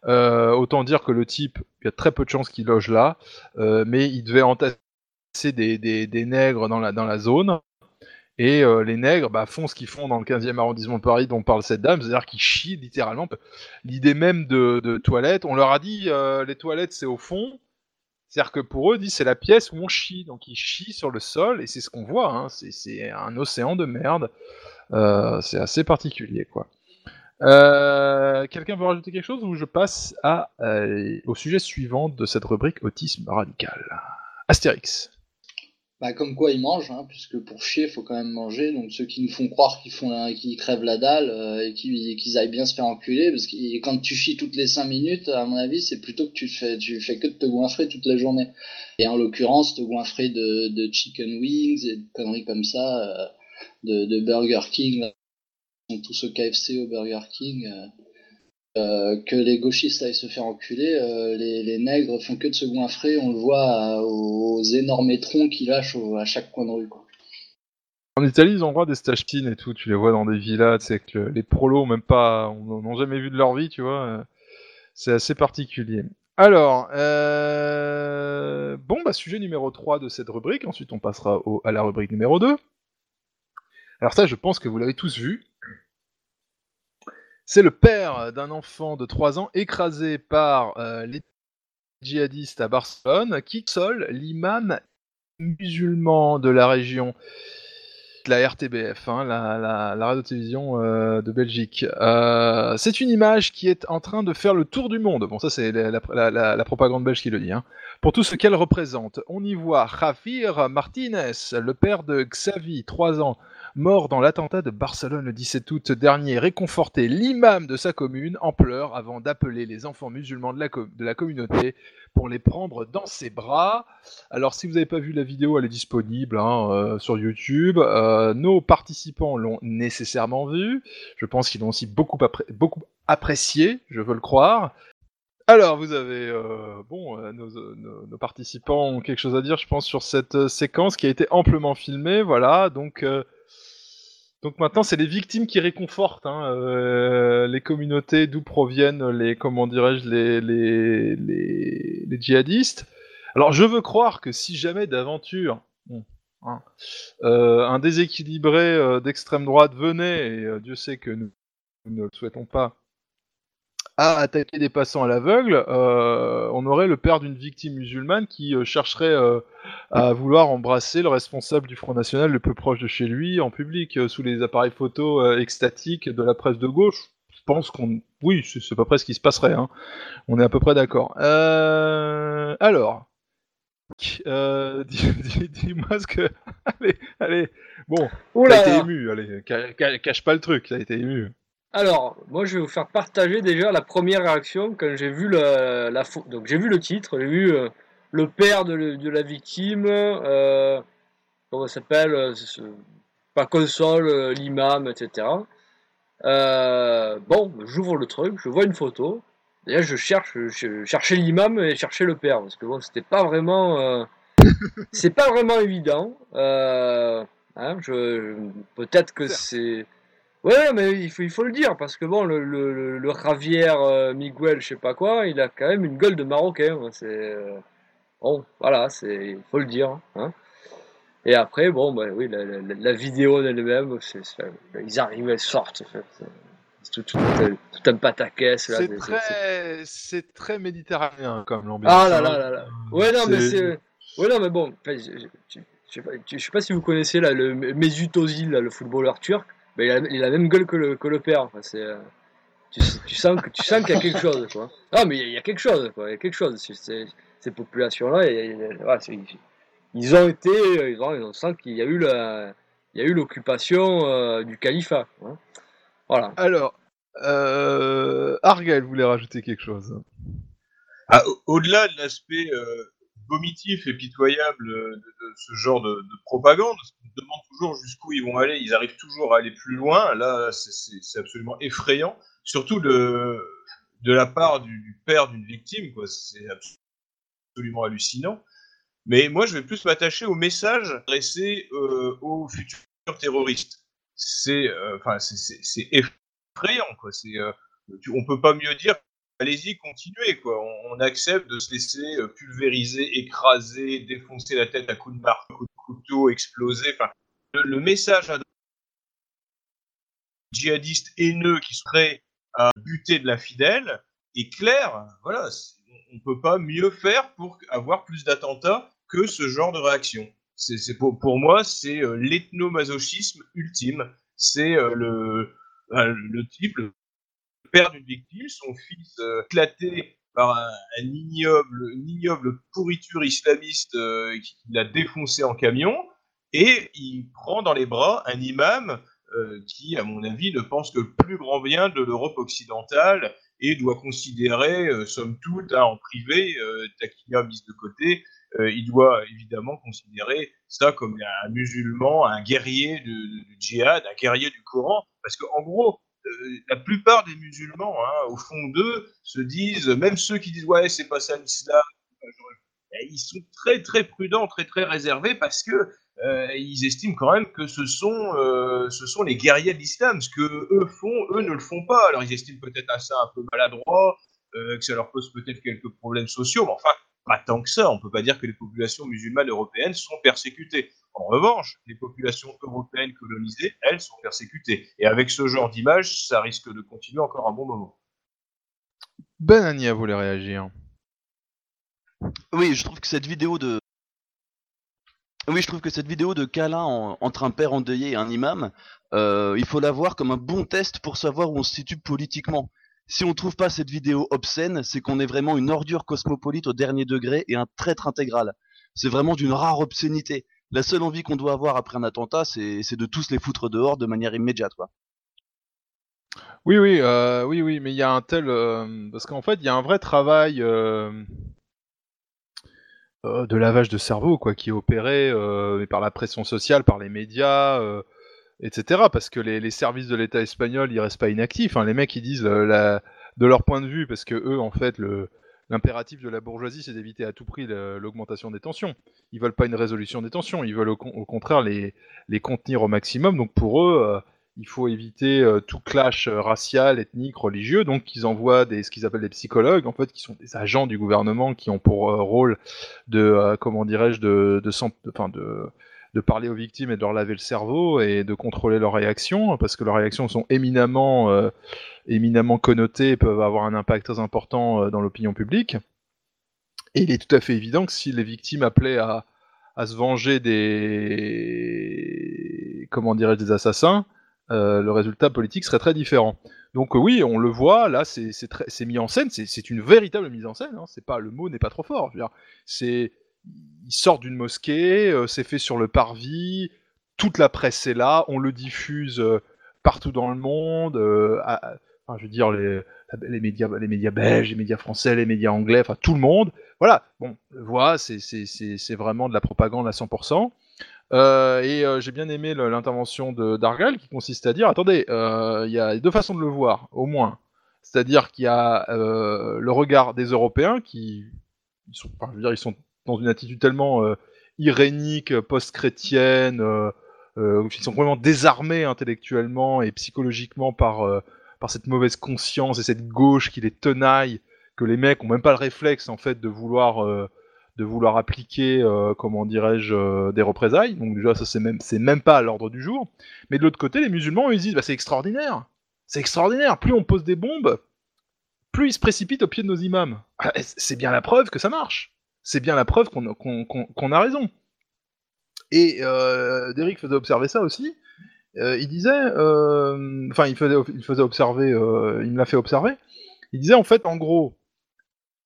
Speaker 5: Euh, autant dire que le type, il y a très peu de chances qu'il loge là, euh, mais il devait entasser des, nègres dans la, zone. Et euh, les nègres bah, font ce qu'ils font dans le 15e arrondissement de Paris dont parle cette dame, c'est-à-dire qu'ils chient littéralement. L'idée même de, de toilettes, on leur a dit les toilettes c'est au fond, C'est-à-dire que pour eux, c'est la pièce où on chie. Donc ils chient sur le sol et c'est ce qu'on voit. Hein. C'est- un océan de merde. C'est assez particulier, quoi. Euh, Quelqu'un veut rajouter quelque chose ou je passe euh, au sujet suivant de cette rubrique autisme radical? Astérix.
Speaker 8: Bah, comme quoi ils mangent, hein, puisque pour chier, faut quand même manger. Donc ceux qui nous font croire qu'ils font, qu'ils crèvent la dalle euh, et qu'ils aillent bien se faire enculer, parce que quand tu chies toutes les 5 minutes, à mon avis, c'est plutôt que tu fais, tu fais que de te goinfrer toute la journée. Et en l'occurrence, te goinfrer de, de chicken wings et de conneries comme ça, de, de Burger King, là, tous ceux KFC au Burger King. euh, euh, que les gauchistes aillent se faire enculer, euh, les, les nègres font que de se goinfrer, on le voit aux, énormes troncs qu'ils lâchent au- à chaque coin de rue.
Speaker 5: En Italie, ils ont droit des teen et tout. Tu les vois dans des villas, sais que les prolos, même pas, on jamais vu de leur vie, tu vois. C'est assez particulier. Alors, bon, bah, sujet numéro 3 de cette rubrique. Ensuite, on passera au- à la rubrique numéro 2. Alors ça, je pense que vous l'avez tous vu. C'est le père d'un enfant de 3 ans écrasé par euh, les djihadistes à Barcelone qui sole l'imam musulman de la région, la RTBF, hein, la, la, radio-télévision euh, de Belgique. Euh, c'est une image qui est en train de faire le tour du monde. Bon, ça c'est la, propagande belge qui le dit. Hein. Pour tout ce qu'elle représente, on y voit Javier Martinez, le père de Xavi, 3 ans, mort dans l'attentat de Barcelone le 17 août dernier, réconforter l'imam de sa commune en pleurs avant d'appeler les enfants musulmans de la, communauté pour les prendre dans ses bras. Alors si vous n'avez pas vu la vidéo, elle est disponible hein, euh, sur YouTube. Nos participants l'ont nécessairement vue. Je pense qu'ils l'ont aussi beaucoup, appré- beaucoup apprécié, je veux le croire. Alors, vous avez, euh, bon, euh, nos, participants ont quelque chose à dire, je pense, sur cette euh, séquence qui a été amplement filmée, voilà, donc, euh, donc maintenant, c'est les victimes qui réconfortent hein, euh, les communautés d'où proviennent les, comment dirais-je, les, les, les, djihadistes. Alors, je veux croire que si jamais d'aventure, hein, euh, un déséquilibré euh, d'extrême droite venait, et euh, Dieu sait que nous, ne le souhaitons pas, à attaquer des passants à l'aveugle, on aurait le père d'une victime musulmane qui chercherait à vouloir embrasser le responsable du Front National le plus proche de chez lui en public, sous les appareils photo euh, extatiques de la presse de gauche. Je pense qu'on... Oui, c'est à peu près ce qui se passerait. Hein. On est à peu près d'accord. Alors... Euh, [laughs] dis- dis- Dis-moi ce que... [laughs] allez, allez. Bon, t'as été ému, allez, ca- ca- cache pas le truc, t'as été ému.
Speaker 6: Alors, moi, je vais vous faire partager déjà la première réaction quand j'ai vu la, la Donc, j'ai vu le titre, j'ai vu euh, le père de, la victime, euh, comment ça s'appelle, euh, pas console, l'imam, etc. Bon, j'ouvre le truc, je vois une photo. Déjà, je cherche, je cherchais l'imam et cherchais le père parce que bon, c'était pas vraiment, euh, [laughs] c'est pas vraiment évident. Euh, hein, je, peut-être que c'est, ouais, mais il faut, il faut le dire parce que bon, le, le, Javier euh, Miguel, je sais pas quoi, il a quand même une gueule de marocain. hein, C'est, bon, voilà, c'est, il faut le dire. Hein. Et après, bon, bah oui, la, la, la vidéo en elle-même, ils arrivent, elles sortent. en fait. Tout, tout, tout un pataquès là.
Speaker 5: C'est très, c'est très méditerranéen comme l'ambiance.
Speaker 6: ah là
Speaker 5: hein.
Speaker 6: là là là. Ouais non mais
Speaker 5: C'est-.
Speaker 6: Ouais non mais bon. je, je- sais pas, si vous connaissez là le Mesut Özil, le footballeur turc. Mais il a, il a la même gueule que le, que le père. Enfin, c'est. euh, Tu, tu sens que tu sens qu'il y a quelque chose quoi. Ah mais il y a- quelque chose quoi. Il y a quelque chose. Ces populations là, ils ont été, ils ont, on sent qu'il y a eu la, il y a eu l'occupation euh, du califat. hein. Voilà.
Speaker 5: Alors, euh, Argyle voulait rajouter quelque chose.
Speaker 12: Ah, au- Au-delà de l'aspect euh, vomitif et pitoyable euh, de, ce genre de, de propagande, on demande toujours jusqu'où ils vont aller. Ils arrivent toujours à aller plus loin. Là, c'est- absolument effrayant, surtout de, la part du, père d'une victime. C'est absolument hallucinant. Mais moi, je vais plus m'attacher au message adressé euh, aux futurs terroristes. C'est, enfin, effrayant, quoi. Euh, on peut pas mieux dire allez-y, continuez. On, accepte de se laisser euh, pulvériser, écraser, défoncer la tête à coups de marque, coups de couteau, exploser. Le, message à djihadistes haineux qui seraient à buter de la fidèle est clair. Voilà, on peut pas mieux faire pour avoir plus d'attentats que ce genre de réaction. Pour, moi, c'est euh, l'ethnomasochisme ultime. C'est le, euh, le type, le père d'une victime, son fils euh, éclaté par un, ignoble, une ignoble pourriture islamiste euh, qui l'a défoncé en camion, et il prend dans les bras un imam euh, qui, à mon avis, ne pense que le plus grand bien de l'Europe occidentale et doit considérer, somme toute, hein, en privé, euh, mise de côté, euh, il doit évidemment considérer ça comme un musulman, un guerrier du, djihad, un guerrier du Coran, parce qu'en gros, euh, la plupart des musulmans, hein, au fond d'eux, se disent, même ceux qui disent ouais c'est pas ça l'islam, eh, ils sont très très prudents, très très réservés parce que euh, ils estiment quand même que ce sont, ce sont les guerriers de l'islam. Ce que eux font, eux ne le font pas. Alors ils estiment peut-être à ça un peu maladroit, que ça leur pose peut-être quelques problèmes sociaux, mais enfin, pas tant que ça. On peut pas dire que les populations musulmanes européennes sont persécutées. En revanche, les populations européennes colonisées, elles, sont persécutées. Et avec ce genre d'image, ça risque de continuer encore un bon moment.
Speaker 5: Ben Ania voulait réagir.
Speaker 9: Oui, je trouve que cette vidéo de. Oui, je trouve que cette vidéo de en- entre un père endeuillé et un imam, euh, il faut la voir comme un bon test pour savoir où on se situe politiquement. Si on trouve pas cette vidéo obscène, c'est qu'on est vraiment une ordure cosmopolite au dernier degré et un traître intégral. C'est vraiment d'une rare obscénité. La seule envie qu'on doit avoir après un attentat, c'est de tous les foutre dehors de manière immédiate, quoi.
Speaker 5: Oui, oui, euh, oui, oui, mais il y a un tel, euh, parce qu'en fait, il y a un vrai travail euh, de lavage de cerveau, quoi, qui est opéré par la pression sociale, par les médias, etc. Parce que les, services de l'État espagnol, ils restent pas inactifs. hein. Les mecs, ils disent euh, de leur point de vue, parce que eux, en fait, l'impératif de la bourgeoisie, c'est d'éviter à tout prix l'augmentation des tensions. Ils veulent pas une résolution des tensions, ils veulent au, con- au contraire les, contenir au maximum. Donc pour eux, euh, il faut éviter euh, tout clash racial, ethnique, religieux. Donc ils envoient des, ce qu'ils appellent des psychologues, en fait, qui sont des agents du gouvernement qui ont pour rôle de, comment dirais-je, de, de, de- de, de parler aux victimes et de leur laver le cerveau et de contrôler leurs réactions, parce que leurs réactions sont éminemment, euh, éminemment connotées et peuvent avoir un impact très important euh, dans l'opinion publique. Et il est tout à fait évident que si les victimes appelaient à, à se venger des, comment dirais des assassins, euh, le résultat politique serait très différent. Donc oui, on le voit, là, c'est mis en scène, c'est une véritable mise en scène. Hein, c'est pas le mot n'est pas trop fort. C'est il sort d'une mosquée, euh, c'est fait sur le parvis, toute la presse est là, on le diffuse euh, partout dans le monde. euh, enfin, je veux dire les, médias, les médias belges, les médias français, les médias anglais, enfin tout le monde. Voilà, bon, voit, c'est vraiment de la propagande à 100%. Euh, et j'ai bien aimé l'intervention de d'Argal qui consiste à dire attendez, il y a deux façons de le voir, au moins. C'est-à-dire qu'il y a le regard des Européens qui ils sont, je veux dire, ils sont dans une attitude tellement euh, irénique, post-chrétienne, euh, euh, ils sont complètement désarmés intellectuellement et psychologiquement par, euh, par cette mauvaise conscience et cette gauche qui les tenaille, que les mecs ont même pas le réflexe en fait de vouloir euh, de vouloir appliquer, euh, comment dirais-je, euh, des représailles. Donc déjà, ça c'est même, c'est même pas à l'ordre du jour. Mais de l'autre côté, les musulmans, ils disent, bah, c'est extraordinaire, c'est extraordinaire. Plus on pose des bombes, plus ils se précipitent au pied de nos imams. Ah, C'est bien la preuve que ça marche. C'est bien la preuve qu'on a raison. Et euh, faisait observer ça aussi. Euh, il disait, euh, enfin, il faisait, il faisait observer, euh, il me l'a fait observer. Il disait en fait, en gros,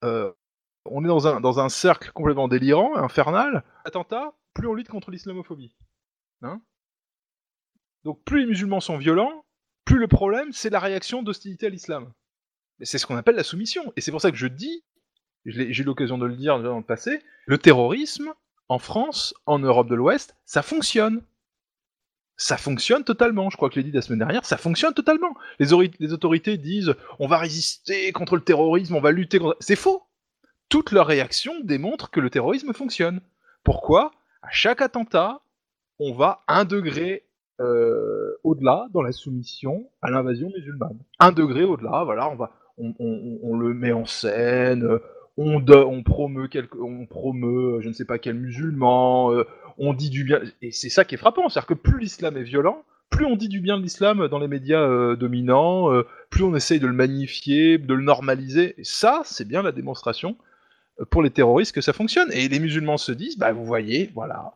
Speaker 5: on est dans un, dans un cercle complètement délirant, infernal. Attentat, plus on lutte contre l'islamophobie. Hein? Donc plus les musulmans sont violents, plus le problème c'est la réaction d'hostilité à l'islam. C'est ce qu'on appelle la soumission. Et c'est pour ça que je dis, j'ai eu l'occasion de le dire dans le passé, le terrorisme, en France, en Europe de l'Ouest, ça fonctionne. Ça fonctionne totalement. Je crois que je l'ai dit la semaine dernière, ça fonctionne totalement. Les, ori- les autorités disent on va résister contre le terrorisme, on va lutter contre. C'est faux. Toutes leurs réactions démontrent que le terrorisme fonctionne. Pourquoi? À chaque attentat, on va un degré euh, au-delà dans la soumission à l'invasion musulmane. Un degré au-delà, voilà, on va, on le met en scène, euh, on, promeut quelque, on euh, je ne sais pas quel musulman, euh, on dit du bien, et c'est ça qui est frappant, c'est-à-dire que plus l'islam est violent, plus on dit du bien de l'islam dans les médias euh, dominants, plus on essaye de le magnifier, de le normaliser. Et ça, c'est bien la démonstration pour les terroristes que ça fonctionne. Et les musulmans se disent, bah vous voyez, voilà,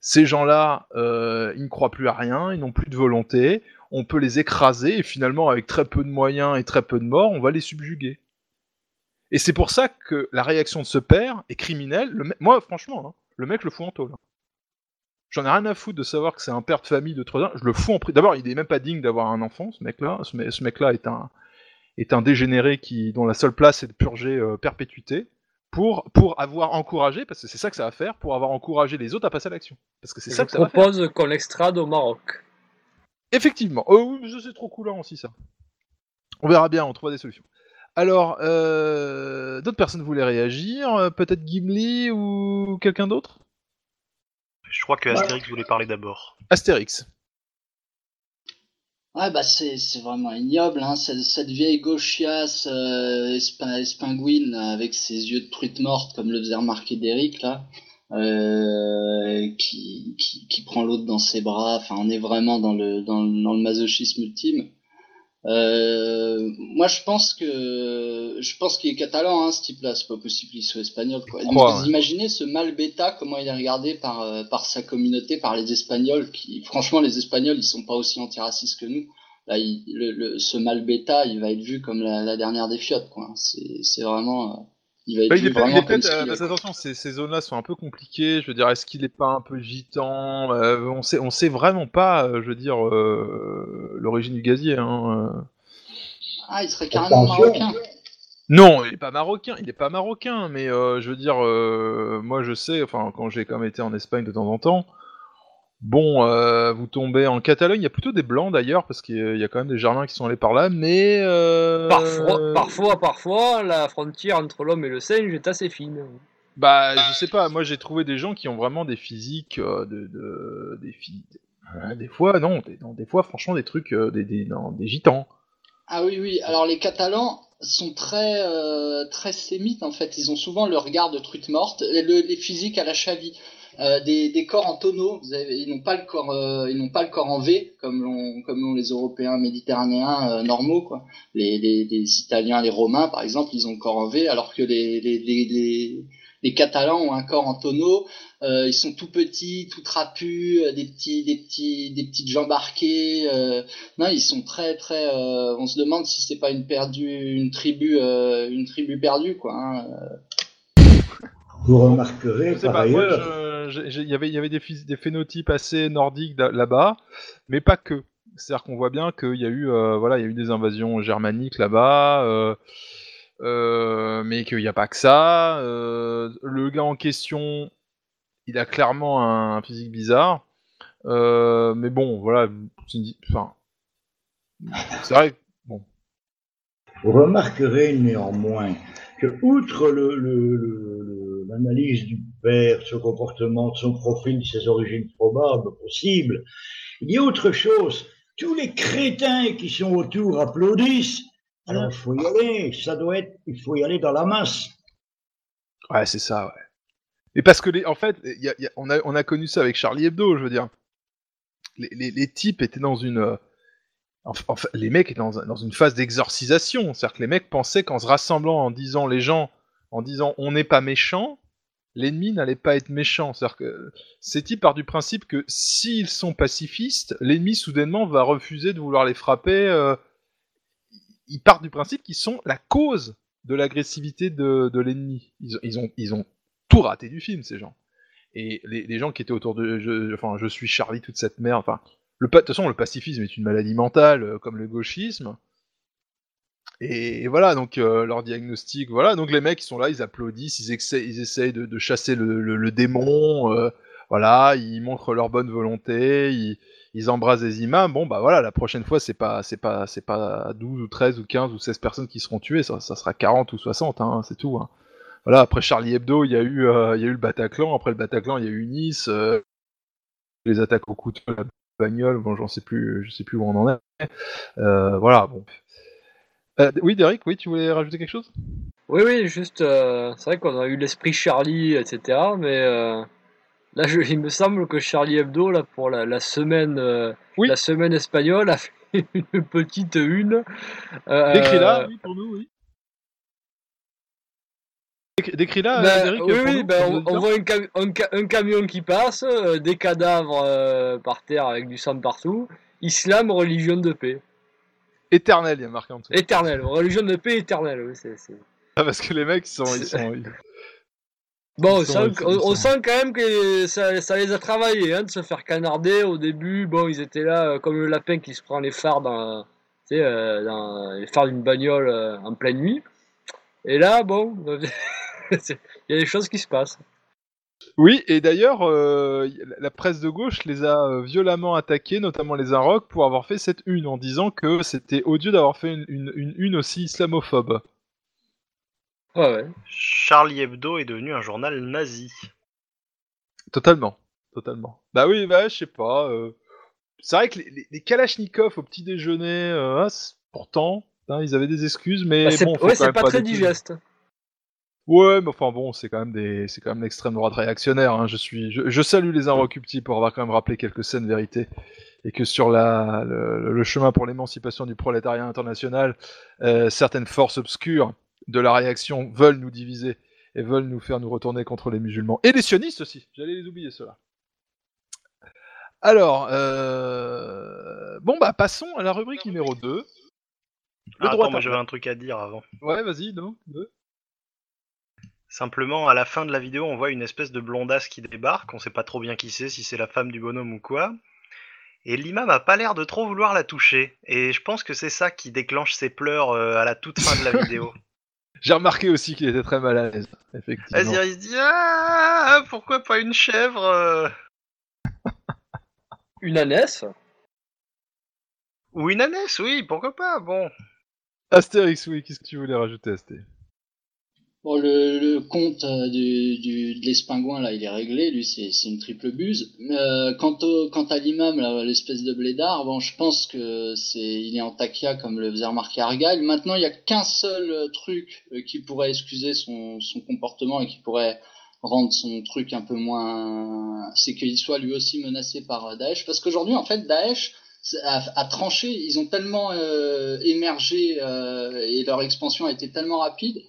Speaker 5: ces gens-là, ils ne croient plus à rien, ils n'ont plus de volonté, on peut les écraser, et finalement, avec très peu de moyens et très peu de morts, on va les subjuguer. Et c'est pour ça que la réaction de ce père est criminelle. Le Moi, franchement, hein, le mec le fout en tôle. J'en ai rien à foutre de savoir que c'est un père de famille de trois ans. Je le fous en prison. D'abord, il est même pas digne d'avoir un enfant, ce mec-là. Ce, me- ce mec-là est un, est un dégénéré qui, dont la seule place est de purger euh, perpétuité pour, pour avoir encouragé, parce que c'est ça que ça va faire, pour avoir encouragé les autres à passer à l'action. Parce que c'est ça que ça va faire.
Speaker 6: propose qu'on l'extrade au Maroc.
Speaker 5: Effectivement. Oh oui, c'est trop coulant aussi, ça. On verra bien, on trouvera des solutions. Alors, euh, d'autres personnes voulaient réagir, euh, peut-être Gimli ou quelqu'un d'autre?
Speaker 11: Je crois que Astérix voulait parler d'abord.
Speaker 5: Astérix.
Speaker 8: Ouais, bah c'est c'est vraiment ignoble, hein, cette, cette vieille gauchiasse euh, espingouine avec ses yeux de truite morte, comme le faisait remarquer Derrick là, euh, qui, qui, qui prend l'autre dans ses bras. Enfin, on est vraiment dans le dans, le- dans le masochisme ultime. Euh, moi, je pense que je pense qu'il est catalan, hein, ce type-là. C'est pas possible qu'il soit espagnol, quoi. Vous
Speaker 5: ouais.
Speaker 8: imaginez ce mal bêta, comment il est regardé par euh, par sa communauté, par les Espagnols, qui franchement, les Espagnols, ils sont pas aussi antiracistes que nous. Là, il- le, le- ce mal bêta, il va être vu comme la, la dernière des fiottes, quoi. C'est c'est vraiment, euh, il va être
Speaker 5: Bah, il est
Speaker 8: vraiment
Speaker 5: peut-être, euh, parce attention, ces, ces zones-là sont un peu compliquées. Je veux dire, est-ce qu'il est pas un peu gitan? Euh, On sait, on sait vraiment pas. euh, je veux dire, euh, l'origine du gazier. Hein. euh.
Speaker 8: Ah, il serait carrément marocain.
Speaker 5: Non, il est pas marocain. Il est pas marocain, mais euh, je veux dire, euh, moi je sais. Enfin, quand j'ai quand même été en Espagne de temps en temps. Bon, euh, vous tombez en Catalogne, il y a plutôt des blancs d'ailleurs, parce qu'il y a- quand même des jardins qui sont allés par là, mais... euh,
Speaker 6: Parfois, parfois, parfois, la frontière entre l'homme et le singe est assez fine.
Speaker 5: Bah, je sais pas, moi j'ai trouvé des gens qui ont vraiment des physiques euh, de, de- des filles. des fois, non, des, non, des fois, franchement, des trucs, euh, des, des, non, des gitans.
Speaker 8: Ah oui, oui. Alors les Catalans sont très euh, très sémites en fait. Ils ont souvent le regard de truite morte, et le- les physiques à la chavie, Euh, des, corps en tonneau. Vous avez- ils n'ont pas le corps, euh, ils n'ont pas le corps en V comme l'ont les Européens méditerranéens euh, normaux. Les, Italiens, les Romains par exemple, ils ont le corps en V, alors que les Catalans ont un corps en tonneau. Ils sont tout petits, tout trapus, des petits, des petits, des petites jambes arquées. non, ils sont très, très. on se demande si c'est pas une perdue, une tribu perdue, quoi. hein.
Speaker 10: Vous remarquerez
Speaker 5: Je sais
Speaker 10: par
Speaker 5: pas, moi,
Speaker 10: ailleurs.
Speaker 5: je- j'ai- j'ai- il y avait, il y avait des, phénotypes assez nordiques là-bas, mais pas que. C'est-à-dire qu'on voit bien qu'il y a eu, euh, voilà, il y a eu des invasions germaniques là-bas, euh, euh, mais qu'il n'y a pas que ça. le gars en question, il a clairement un, physique bizarre, mais bon, voilà, c'est enfin, vrai. que- Bon,
Speaker 10: Vous remarquerez néanmoins que, outre le- le- le- le- l'analyse du père, de son comportement, de son profil, de ses origines probables, possibles, il y a autre chose. Tous les crétins qui sont autour applaudissent. Alors, il faut y aller. Ça doit être, il faut y aller dans la masse.
Speaker 5: Ouais, c'est ça, ouais. Et parce que, en fait, y a- on, a, on a connu ça avec Charlie Hebdo, je veux dire. Les, types étaient dans une. euh, enf- Enfin, les mecs étaient dans une phase d'exorcisation. C'est-à-dire que les mecs pensaient qu'en se rassemblant, en disant les gens, en disant on n'est pas méchant, l'ennemi n'allait pas être méchant. C'est-à-dire que types partent du principe que s'ils sont pacifistes, l'ennemi soudainement va refuser de vouloir les frapper. euh, ils partent du principe qu'ils sont la cause de l'agressivité de, l'ennemi. Ils, ont- ils, ont, tout raté du film, ces gens. Et les, gens qui étaient autour de... Je, enfin, je suis Charlie, toute cette merde. Enfin, de toute façon, le pacifisme est une maladie mentale, euh, comme le gauchisme. Et, voilà, donc euh, leur diagnostic, voilà. Donc les mecs, ils sont là, ils applaudissent, ils, ils essayent de, chasser le, démon. euh, voilà, ils montrent leur bonne volonté, ils, ils embrassent des imams. Bon, bah voilà, la prochaine fois, c'est pas, pas, pas 12 ou 13 ou 15 ou 16 personnes qui seront tuées, ça, sera 40 ou 60, hein, c'est tout. hein. Voilà, après Charlie Hebdo, il y a eu, euh, y a eu le Bataclan. Après le Bataclan, il y a eu Nice, les attaques au couteau, la bagnole. Bon, j'en sais plus, je sais plus où on en est. Voilà, bon. Euh, oui, Derek, oui, tu voulais rajouter quelque chose?
Speaker 6: Oui, oui, juste, euh, c'est vrai qu'on a eu l'esprit Charlie, etc. Mais euh, Là, je- il me semble que Charlie Hebdo, là, pour la, la semaine,
Speaker 5: Oui.
Speaker 6: la semaine espagnole, a fait [laughs] une petite une.
Speaker 5: Décris-la, oui, pour nous, oui. Décris- Décris-la,
Speaker 6: Ben,
Speaker 5: Eric,
Speaker 6: oui, oui,
Speaker 5: nous,
Speaker 6: ben, on, voit un, cam- un ca- un camion qui passe, des cadavres par terre avec du sang partout. Islam, religion de paix.
Speaker 5: Éternel, il y a marqué en dessous.
Speaker 6: Éternelle, religion de paix éternelle. Oui, c'est, c'est-
Speaker 5: Ah, parce que les mecs, ils sont... Ils sont ils- [laughs]
Speaker 6: Bon,
Speaker 5: Ils sont-
Speaker 6: on, sent quand même que ça, ça les a travaillés, hein, de se faire canarder au début. Bon, ils étaient là euh, comme le lapin qui se prend les phares dans, euh, dans les phares d'une bagnole euh, en pleine nuit. Et là, bon, [laughs] il y a des choses qui se passent.
Speaker 5: Oui, et d'ailleurs, euh, la presse de gauche les a euh, violemment attaqués, notamment les Inrocks, pour avoir fait cette une, en disant que c'était odieux d'avoir fait une, une, une une aussi islamophobe.
Speaker 6: Ouais, ouais.
Speaker 11: Charlie Hebdo est devenu un journal nazi.
Speaker 5: Totalement, totalement. Bah oui, bah je sais pas. euh, C'est vrai que les, les, les Kalachnikov au petit déjeuner, euh, c'est- pourtant, hein, ils avaient des excuses, mais
Speaker 6: Bah, c'est
Speaker 5: bon,
Speaker 6: ouais,
Speaker 5: même
Speaker 6: pas très digeste.
Speaker 5: Ouais, mais enfin bon, c'est quand même des, c'est quand même l'extrême droite réactionnaire. Hein. Je suis, je, je salue les Inrocupti pour avoir quand même rappelé quelques scènes vérités et que sur la, le, le chemin pour l'émancipation du prolétariat international, euh, certaines forces obscures de la réaction veulent nous diviser et veulent nous faire nous retourner contre les musulmans et les sionistes aussi. J'allais les oublier ceux-là. Alors, euh... bon bah passons à la rubrique numéro 2. Le
Speaker 11: Ah,
Speaker 5: droit
Speaker 11: attends, moi j'avais un truc à dire avant.
Speaker 5: Ouais, vas-y, donc. deux.
Speaker 11: Simplement, à la fin de la vidéo, on voit une espèce de blondasse qui débarque. On sait pas trop bien qui c'est, si c'est la femme du bonhomme ou quoi. Et l'imam a pas l'air de trop vouloir la toucher. Et je pense que c'est ça qui déclenche ses pleurs euh, à la toute fin de la vidéo. [laughs]
Speaker 5: J'ai remarqué aussi qu'il était très mal à l'aise, effectivement.
Speaker 11: Vas-y, il se dit Ah, pourquoi pas une chèvre euh
Speaker 6: Une ânesse?
Speaker 11: Ou une ânesse, oui, pourquoi pas, bon.
Speaker 5: Astérix, oui, qu'est-ce que tu voulais rajouter, Asté
Speaker 8: Bon, le, compte euh, de l'Espingouin, là, il est réglé. Lui, c'est une triple buse. Euh, quant, à l'imam, l'espèce de blédard, bon, je pense que c'est, il est en taquia, comme le faisait remarquer Argyle. Maintenant, il y a qu'un seul euh, truc qui pourrait excuser son, comportement et qui pourrait rendre son truc un peu moins... C'est qu'il soit lui aussi menacé par Daesh. Parce qu'aujourd'hui, en fait, Daesh a, a tranché. Ils ont tellement émergé et leur expansion a été tellement rapide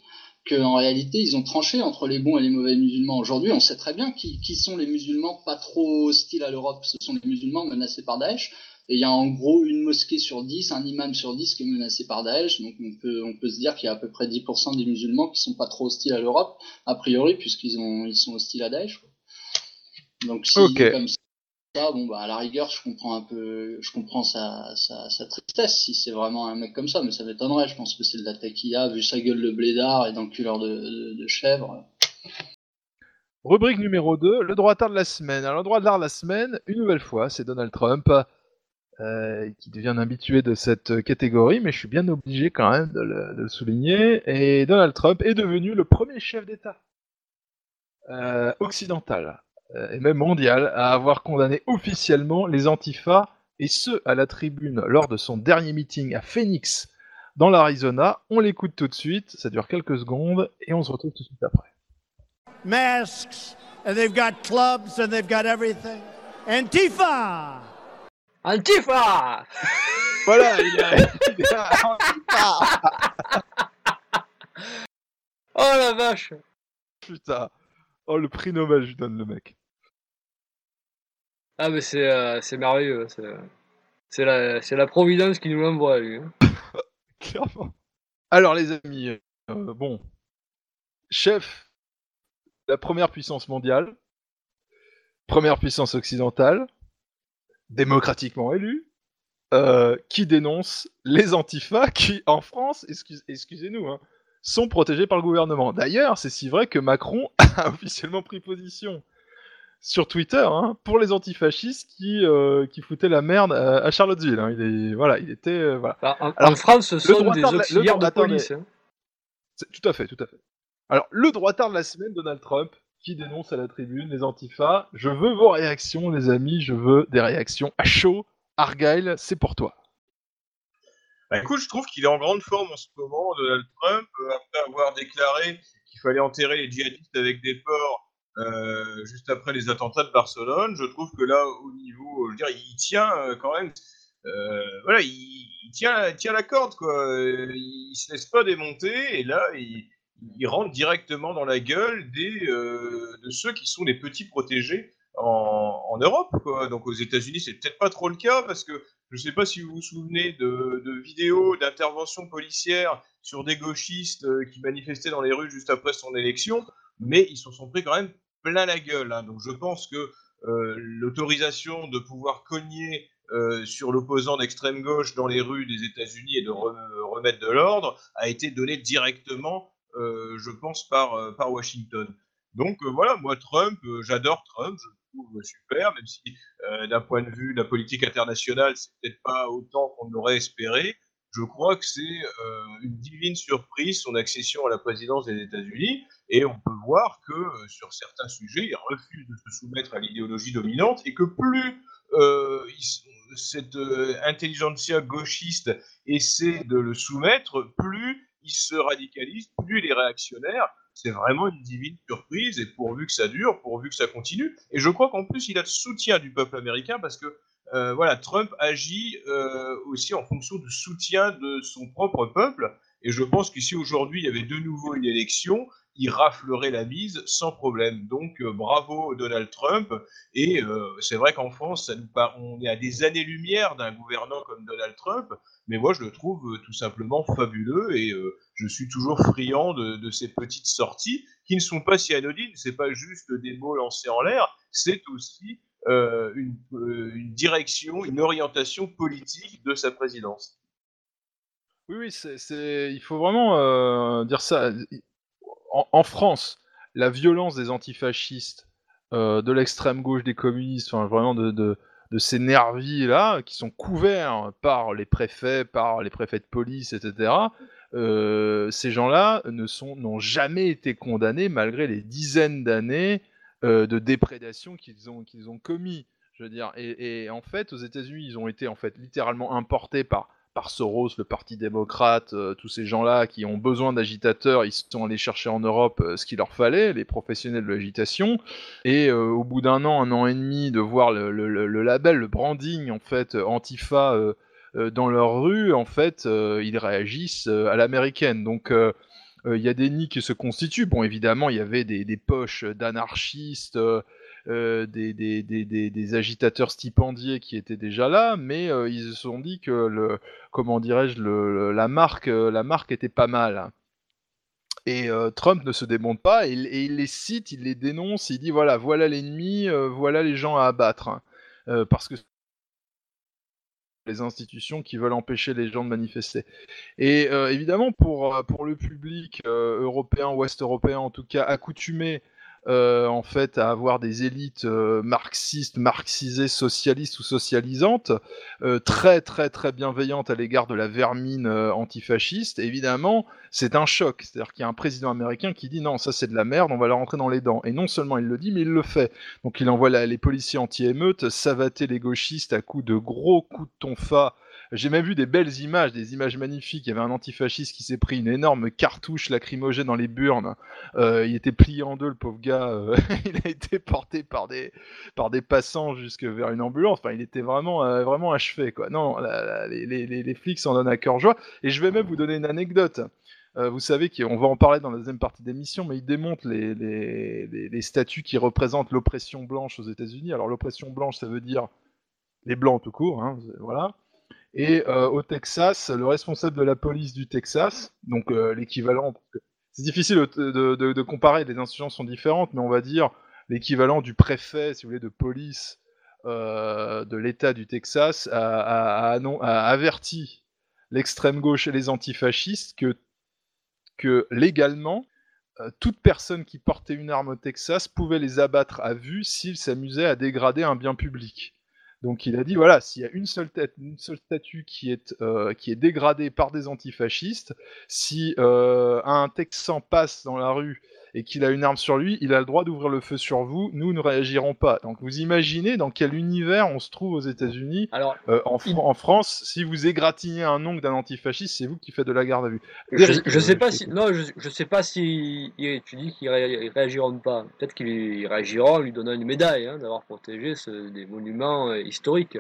Speaker 8: qu'en réalité, ils ont tranché entre les bons et les mauvais musulmans. Aujourd'hui, on sait très bien qui, qui sont les musulmans pas trop hostiles à l'Europe. Ce sont les musulmans menacés par Daesh. Et il y a en gros une mosquée sur 10, un imam sur 10 qui est menacé par Daesh. Donc on peut, on peut se dire qu'il y a à peu près 10% des musulmans qui sont pas trop hostiles à l'Europe, a priori, puisqu'ils ils sont hostiles à Daesh. Donc si
Speaker 5: Ok.
Speaker 8: comme bon bah à la rigueur, je comprends un peu, je comprends sa, tristesse si c'est vraiment un mec comme ça, mais ça m'étonnerait. Je pense que c'est de la taquilla, vu sa gueule de blédard et d'enculeur de, de, chèvre.
Speaker 5: Rubrique numéro 2, le droit de la semaine. Alors, le droit de la semaine, une nouvelle fois, c'est Donald Trump euh, qui devient un habitué de cette catégorie, mais je suis bien obligé quand même de le, souligner. Et Donald Trump est devenu le premier chef d'État euh, occidental et même mondial à avoir condamné officiellement les antifas et ce à la tribune lors de son dernier meeting à Phoenix dans l'Arizona. On l'écoute tout de suite, ça dure quelques secondes et on se retrouve tout de suite après.
Speaker 14: masks, and they've got clubs, and they've got everything. Antifa!
Speaker 6: Antifa
Speaker 5: Voilà, il a, il a-
Speaker 6: Oh la vache
Speaker 5: Putain. Oh, le prix Nobel, je lui donne le mec.
Speaker 6: Ah mais c'est euh, merveilleux, c'est c'est la providence qui nous l'envoie lui. hein. [laughs]
Speaker 5: Alors, les amis, euh, bon. Chef la première puissance mondiale, première puissance occidentale, démocratiquement élu, euh, qui dénonce les antifas [laughs] qui, en France, excuse- excusez-nous, hein, sont protégés par le gouvernement. D'ailleurs, c'est si vrai que Macron [laughs] a officiellement pris position sur Twitter hein, pour les antifascistes qui, euh, qui foutaient la merde à, à Charlottesville. hein. Il est, voilà, il était, euh, voilà.
Speaker 6: Bah, en,
Speaker 5: Alors,
Speaker 6: en France, ce
Speaker 5: le
Speaker 6: sont
Speaker 5: droit
Speaker 6: des
Speaker 5: de la- le
Speaker 6: auxiliaires de police. hein.
Speaker 5: C'est- Tout à fait, tout à fait. Alors, le droitard de la semaine, Donald Trump, qui dénonce à la tribune les antifas. Je veux vos réactions, les amis, je veux des réactions à chaud. Argyle, c'est pour toi.
Speaker 12: Bah, écoute, je trouve qu'il est en grande forme en ce moment, Donald Trump, euh, après avoir déclaré qu'il fallait enterrer les djihadistes avec des porcs, euh, juste après les attentats de Barcelone. Je trouve que là, au niveau, je veux dire, il tient euh, quand même. euh, voilà, il, il tient, tient la corde, quoi. Euh, Il se laisse pas démonter, et là, il, il rentre directement dans la gueule des, de ceux qui sont les petits protégés en, Europe, quoi. Donc aux États-Unis, c'est peut-être pas trop le cas, parce que je sais pas si vous vous souvenez de, vidéos d'interventions policières sur des gauchistes qui manifestaient dans les rues juste après son élection, mais ils se sont pris quand même plein la gueule. hein. Donc je pense que euh, l'autorisation de pouvoir cogner euh, sur l'opposant d'extrême gauche dans les rues des États-Unis et de re- remettre de l'ordre a été donnée directement, euh, je pense, par, Washington. Donc voilà, moi Trump, j'adore Trump, je le trouve super, même si d'un point de vue de la politique internationale, c'est peut-être pas autant qu'on l'aurait espéré. Je crois que c'est euh, une divine surprise son accession à la présidence des États-Unis, et on peut voir que euh, sur certains sujets, il refuse de se soumettre à l'idéologie dominante, et que plus euh, cette euh, intelligentsia gauchiste essaie de le soumettre, plus il se radicalise, plus il est réactionnaire. C'est vraiment une divine surprise, et pourvu que ça dure, pourvu que ça continue. Et je crois qu'en plus, il a le soutien du peuple américain, parce que euh, voilà, Trump agit euh, aussi en fonction du soutien de son propre peuple. Et je pense que si aujourd'hui il y avait de nouveau une élection, il raflerait la mise sans problème. Donc euh, bravo Donald Trump. Et c'est vrai qu'en France, ça nous on est à des années-lumière d'un gouvernant comme Donald Trump. Mais moi, je le trouve tout simplement fabuleux et je suis toujours friand de, de ces petites sorties qui ne sont pas si anodines. C'est pas juste des mots lancés en l'air, c'est aussi euh, une, euh, une direction, une orientation politique de sa présidence.
Speaker 5: Oui, oui, il faut vraiment euh, dire ça. En, France, la violence des antifascistes, de l'extrême gauche, des communistes, vraiment de, ces nervis là, qui sont couverts par les préfets, par les préfets de police, etc. ces gens-là n'ont jamais été condamnés malgré les dizaines d'années euh, de déprédation qu'ils ont, qu'ils ont commis. Je veux dire, et, en fait, aux États-Unis, ils ont été en fait littéralement importés par par Soros, le Parti démocrate, euh, tous ces gens-là qui ont besoin d'agitateurs, ils sont allés chercher en Europe euh, ce qu'il leur fallait, les professionnels de l'agitation. Et au bout d'un an, un an et demi, de voir le, le- le- label, le branding en fait Antifa dans leur rue, en fait, ils réagissent à l'américaine. Donc il y a des nids qui se constituent. Bon, évidemment, il y avait des, poches d'anarchistes, euh, euh, des, des, des, agitateurs stipendiés qui étaient déjà là, mais euh, ils se sont dit que le, comment dirais-je, la marque, euh, la marque était pas mal. Et euh, Trump ne se démonte pas et, il- les cite, il les dénonce, il dit voilà, voilà l'ennemi, euh, voilà les gens à abattre, hein. Euh, parce que les institutions qui veulent empêcher les gens de manifester. Et euh, évidemment, pour, euh, pour le public euh, européen, ouest européen en tout cas, accoutumé euh, en fait à avoir des élites euh, marxistes, marxisées, socialistes ou socialisantes, euh, très très très bienveillantes à l'égard de la vermine antifasciste, évidemment, c'est un choc. C'est-à-dire qu'il y a un président américain qui dit non, ça c'est de la merde, on va leur rentrer dans les dents. Et non seulement il le dit, mais il le fait. Donc il envoie les policiers anti-émeutes savater les gauchistes à coups de gros coups de tonfa j'ai même vu des belles images, des images magnifiques. Il y avait un antifasciste qui s'est pris une énorme cartouche lacrymogène dans les burnes. Euh, il était plié en deux, le pauvre gars. euh, [laughs] il a été porté par des, par des passants jusque vers une ambulance. Enfin, il était vraiment, euh, vraiment achevé, quoi. Non, les, les- les- flics s'en donnent à cœur joie. Et je vais même vous donner une anecdote. Vous savez qu'on va en parler dans la deuxième partie d'émission, mais il démonte les, les, les- les qui représentent l'oppression blanche aux États-Unis. Alors, l'oppression blanche, ça veut dire les blancs tout court, hein, voilà. Et euh, au Texas, le responsable de la police du Texas, donc euh, l'équivalent, c'est difficile de, comparer, les institutions sont différentes, mais on va dire l'équivalent du préfet, si vous voulez, de police euh, de l'État du Texas a, averti l'extrême gauche et les antifascistes que, que légalement, toute personne qui portait une arme au Texas pouvait les abattre à vue s'ils s'amusaient à dégrader un bien public. Donc il a dit voilà, s'il y a une seule tête, une seule statue qui est euh, qui est dégradée par des antifascistes, si euh, un Texan passe dans la rue et qu'il a une arme sur lui, il a le droit d'ouvrir le feu sur vous. Nous ne réagirons pas. Donc vous imaginez dans quel univers on se trouve aux États-Unis.
Speaker 6: Alors,
Speaker 5: Euh, en, Fran- en France, si vous égratignez un ongle d'un antifasciste, c'est vous qui faites de la garde à vue.
Speaker 6: Je, je
Speaker 5: euh,
Speaker 6: sais pas
Speaker 5: je-
Speaker 6: si non, je, je sais pas si il- tu dis qu'ils ré- réagiront pas. Peut-être qu'ils réagiront en lui donnant une médaille hein, d'avoir protégé ce- des monuments euh, historiques.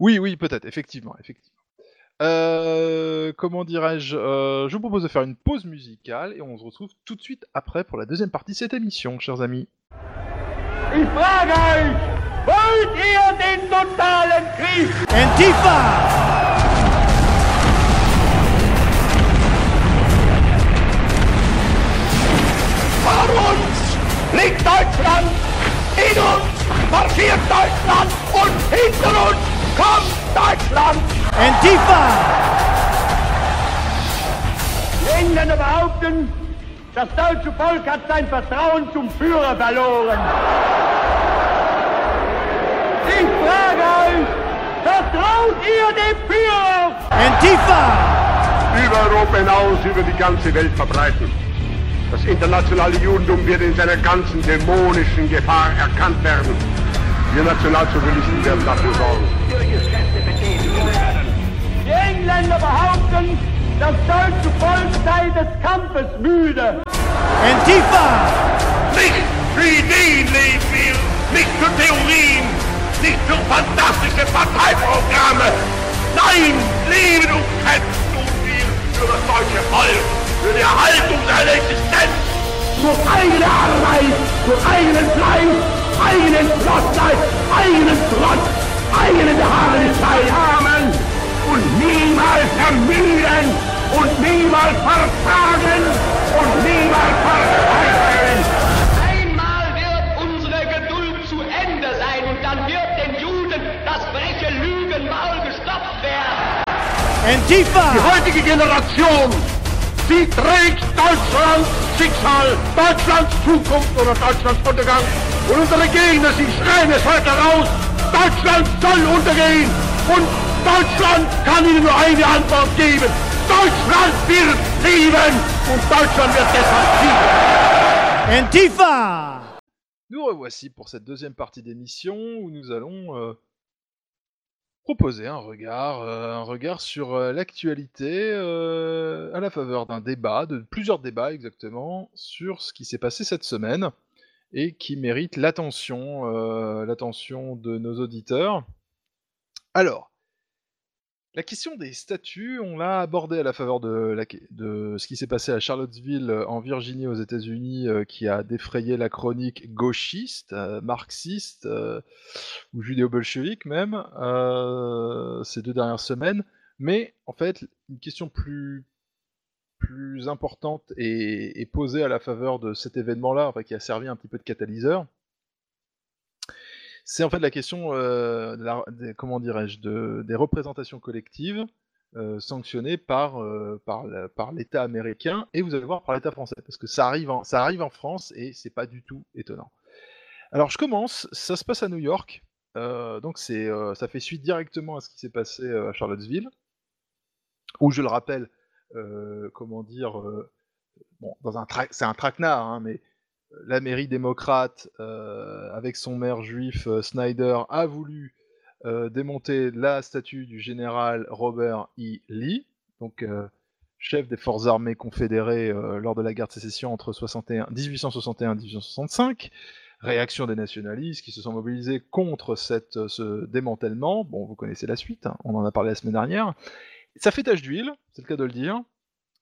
Speaker 5: Oui, oui, peut-être, effectivement, effectivement. Euh, comment dirais-je euh, Je vous propose de faire une pause musicale et on se retrouve tout de suite après pour la deuxième partie de cette émission, chers amis.
Speaker 15: Ich frage euch, wollt ihr den totalen Krieg?
Speaker 14: Antifa!
Speaker 15: Vor uns liegt Deutschland, in uns marschiert Deutschland und hinter uns kommt Deutschland.
Speaker 14: Antifa!
Speaker 15: Die Engländer behaupten, das deutsche Volk hat sein Vertrauen zum Führer verloren. Ich frage euch, vertraut ihr dem Führer?
Speaker 14: Antifa!
Speaker 16: über Europa hinaus, über die ganze Welt verbreiten. Das internationale Judentum wird in seiner ganzen dämonischen Gefahr erkannt werden. Wir Nationalsozialisten werden dafür sorgen.
Speaker 15: Die Engländer behaupten, das deutsche Volk sei des Kampfes müde.
Speaker 14: Antifa!
Speaker 16: Nicht für Ideen leben wir, nicht für Theorien, nicht für fantastische Parteiprogramme. Nein, leben und kämpfen tun wir für das deutsche Volk, für die Erhaltung seiner Existenz.
Speaker 15: Durch eigene Arbeit, durch eigenen Fleiß, eigenen Schlossleid, eigenen Trotz, eigene Beharrlichkeit. Niemals ermüden und niemals versagen und niemals verzweifeln.
Speaker 17: Einmal wird unsere Geduld zu Ende sein und dann wird den Juden das freche Lügenmaul gestopft werden.
Speaker 14: Antifa!
Speaker 16: Die heutige Generation, sie trägt Deutschlands Schicksal, Deutschlands Zukunft oder Deutschlands Untergang. Und unsere Gegner, sie schreien es heute raus, Deutschland soll untergehen. Und Deutschland kann ihnen nur eine Antwort geben. Deutschland wird leben und Deutschland wird deshalb siegen.
Speaker 14: Antifa!
Speaker 5: Nous revoici pour cette deuxième partie d'émission où nous allons euh, proposer un regard, euh, un regard sur euh, l'actualité euh, à la faveur d'un débat, de plusieurs débats exactement, sur ce qui s'est passé cette semaine et qui mérite l'attention, euh, l'attention de nos auditeurs. Alors, la question des statuts, on l'a abordé à la faveur de, ce qui s'est passé à Charlottesville, euh, en Virginie, aux États-Unis, euh, qui a défrayé la chronique gauchiste, marxiste ou judéo-bolchevique même ces deux dernières semaines. Mais en fait, une question plus plus importante est posée à la faveur de cet événement-là, enfin, qui a servi un petit peu de catalyseur. C'est en fait la question euh, des, comment dirais-je, de- des représentations collectives euh, sanctionnées par, euh, par, l'État américain et vous allez voir par l'État français, parce que ça arrive en, ça arrive en France et c'est pas du tout étonnant. Alors je commence, ça se passe à New York, donc c'est, ça fait suite directement à ce qui s'est passé à Charlottesville, où je le rappelle, comment dire, euh, bon, c'est un traquenard, hein, mais la mairie démocrate, euh, avec son maire juif euh, Snyder, a voulu euh, démonter la statue du général Robert E. Lee, donc euh, chef des forces armées confédérées euh, lors de la guerre de sécession entre 61 1861 et 1865. Réaction des nationalistes qui se sont mobilisés contre euh, ce démantèlement. Bon, vous connaissez la suite, hein, on en a parlé la semaine dernière. Ça fait tache d'huile, c'est le cas de le dire.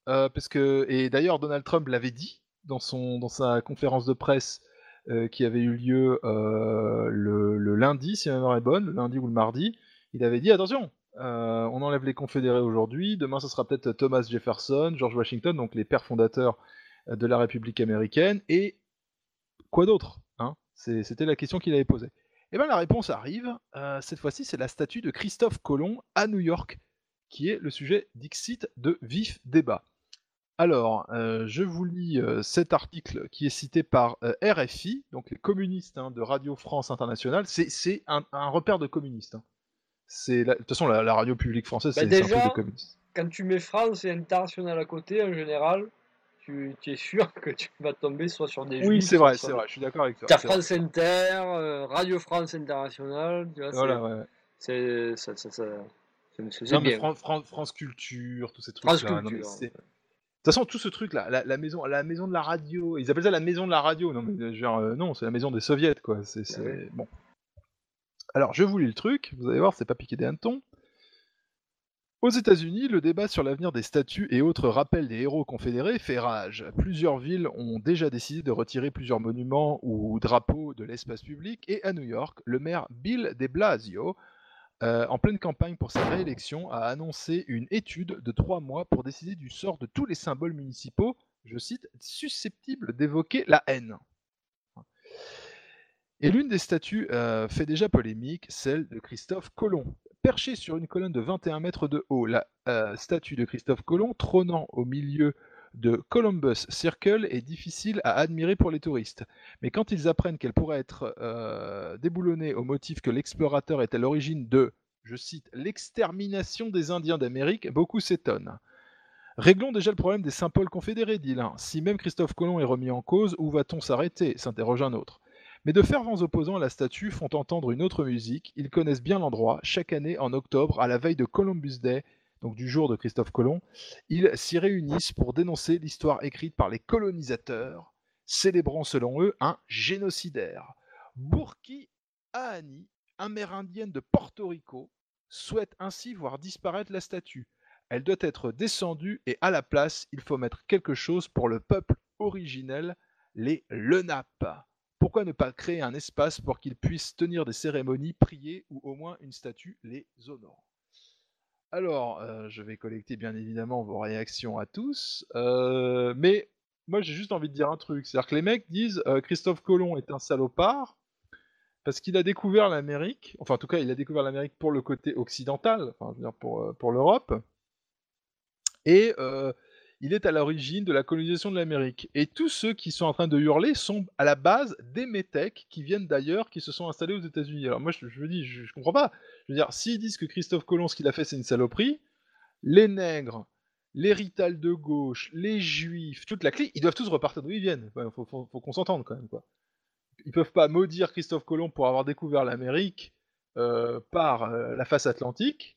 Speaker 5: Euh, parce que, et d'ailleurs, Donald Trump l'avait dit dans, son, dans sa conférence de presse euh, qui avait eu lieu euh, le, le lundi, si ma mémoire est bonne, le lundi ou le mardi. Il avait dit attention, on enlève les confédérés aujourd'hui, demain ce sera peut-être Thomas Jefferson, George Washington, donc les pères fondateurs de la République américaine, et quoi d'autre hein? C'était la question qu'il avait posée. Et bien la réponse arrive, cette fois-ci c'est la statue de Christophe Colomb à New York, qui est le sujet d'Ixit de vif débat. Alors, euh, je vous lis euh, cet article qui est cité par euh, RFI, donc les communistes hein, de Radio France Internationale. C'est un, un repère de communistes. hein. C'est De toute façon, la, la radio publique française,
Speaker 6: Bah
Speaker 5: c'est un truc de communistes.
Speaker 6: quand tu mets France et international à côté, en général, tu, tu es sûr que tu vas tomber soit sur des
Speaker 5: Oui, c'est vrai, c'est vrai, je suis d'accord avec toi.
Speaker 6: T'as
Speaker 5: c'est vrai.
Speaker 6: France Inter, Radio France Internationale, tu vois, c'est-
Speaker 5: Voilà, ouais.
Speaker 6: c'est ça, ça, ça-
Speaker 5: Non, mais
Speaker 6: bien.
Speaker 5: Fran- Fran- France Culture, tous ces trucs-là. De toute façon, tout ce truc-là, la, la maison, la maison de la radio, ils appellent ça la maison de la radio. Non, mais dire, euh, non, c'est la maison des soviets, quoi. C'est c'est-
Speaker 6: ouais.
Speaker 5: bon. Alors, je vous lis le truc. Vous allez voir, c'est pas piqué des hannetons. Aux États-Unis, le débat sur l'avenir des statues et autres rappels des héros confédérés fait rage. Plusieurs villes ont déjà décidé de retirer plusieurs monuments ou drapeaux de l'espace public, et à New York, le maire Bill de Blasio, euh, en pleine campagne pour sa réélection, a annoncé une étude de trois mois pour décider du sort de tous les symboles municipaux, je cite, susceptibles d'évoquer la haine. Et l'une des statues euh, fait déjà polémique, celle de Christophe Colomb. Perchée sur une colonne de 21 mètres de haut, la euh, statue de Christophe Colomb, trônant au milieu de Columbus Circle, est difficile à admirer pour les touristes. Mais quand ils apprennent qu'elle pourrait être euh, déboulonnée au motif que l'explorateur est à l'origine de, je cite, l'extermination des Indiens d'Amérique, beaucoup s'étonnent. Réglons déjà le problème des Saint-Paul confédérés, dit l'un. Si même Christophe Colomb est remis en cause, où va-t-on s'arrêter? s'interroge un autre. Mais de fervents opposants à la statue font entendre une autre musique. Ils connaissent bien l'endroit. Chaque année, en octobre, à la veille de Columbus Day, donc du jour de Christophe Colomb, ils s'y réunissent pour dénoncer l'histoire écrite par les colonisateurs, célébrant selon eux un génocidaire. Burki Ahani, amérindienne de Porto Rico, souhaite ainsi voir disparaître la statue. Elle doit être descendue et à la place, il faut mettre quelque chose pour le peuple originel, les Lenape. Pourquoi ne pas créer un espace pour qu'ils puissent tenir des cérémonies, prier ou au moins une statue les honorant? Alors, euh, je vais collecter bien évidemment vos réactions à tous, euh, mais moi j'ai juste envie de dire un truc, c'est-à-dire que les mecs disent euh, Christophe Colomb est un salopard parce qu'il a découvert l'Amérique, enfin en tout cas il a découvert l'Amérique pour le côté occidental, pour, pour l'Europe, et il est à l'origine de la colonisation de l'Amérique. Et tous ceux qui sont en train de hurler sont à la base des métèques qui viennent d'ailleurs, qui se sont installés aux États-Unis. Alors moi, je, je dis, je, comprends pas. Je veux dire, s'ils disent que Christophe Colomb, ce qu'il a fait, c'est une saloperie, les nègres, les ritales de gauche, les juifs, toute la clique, ils doivent tous repartir d'où ils viennent. Il faut qu'on s'entende quand même, quoi. Ils peuvent pas maudire Christophe Colomb pour avoir découvert l'Amérique euh, par euh, la face atlantique,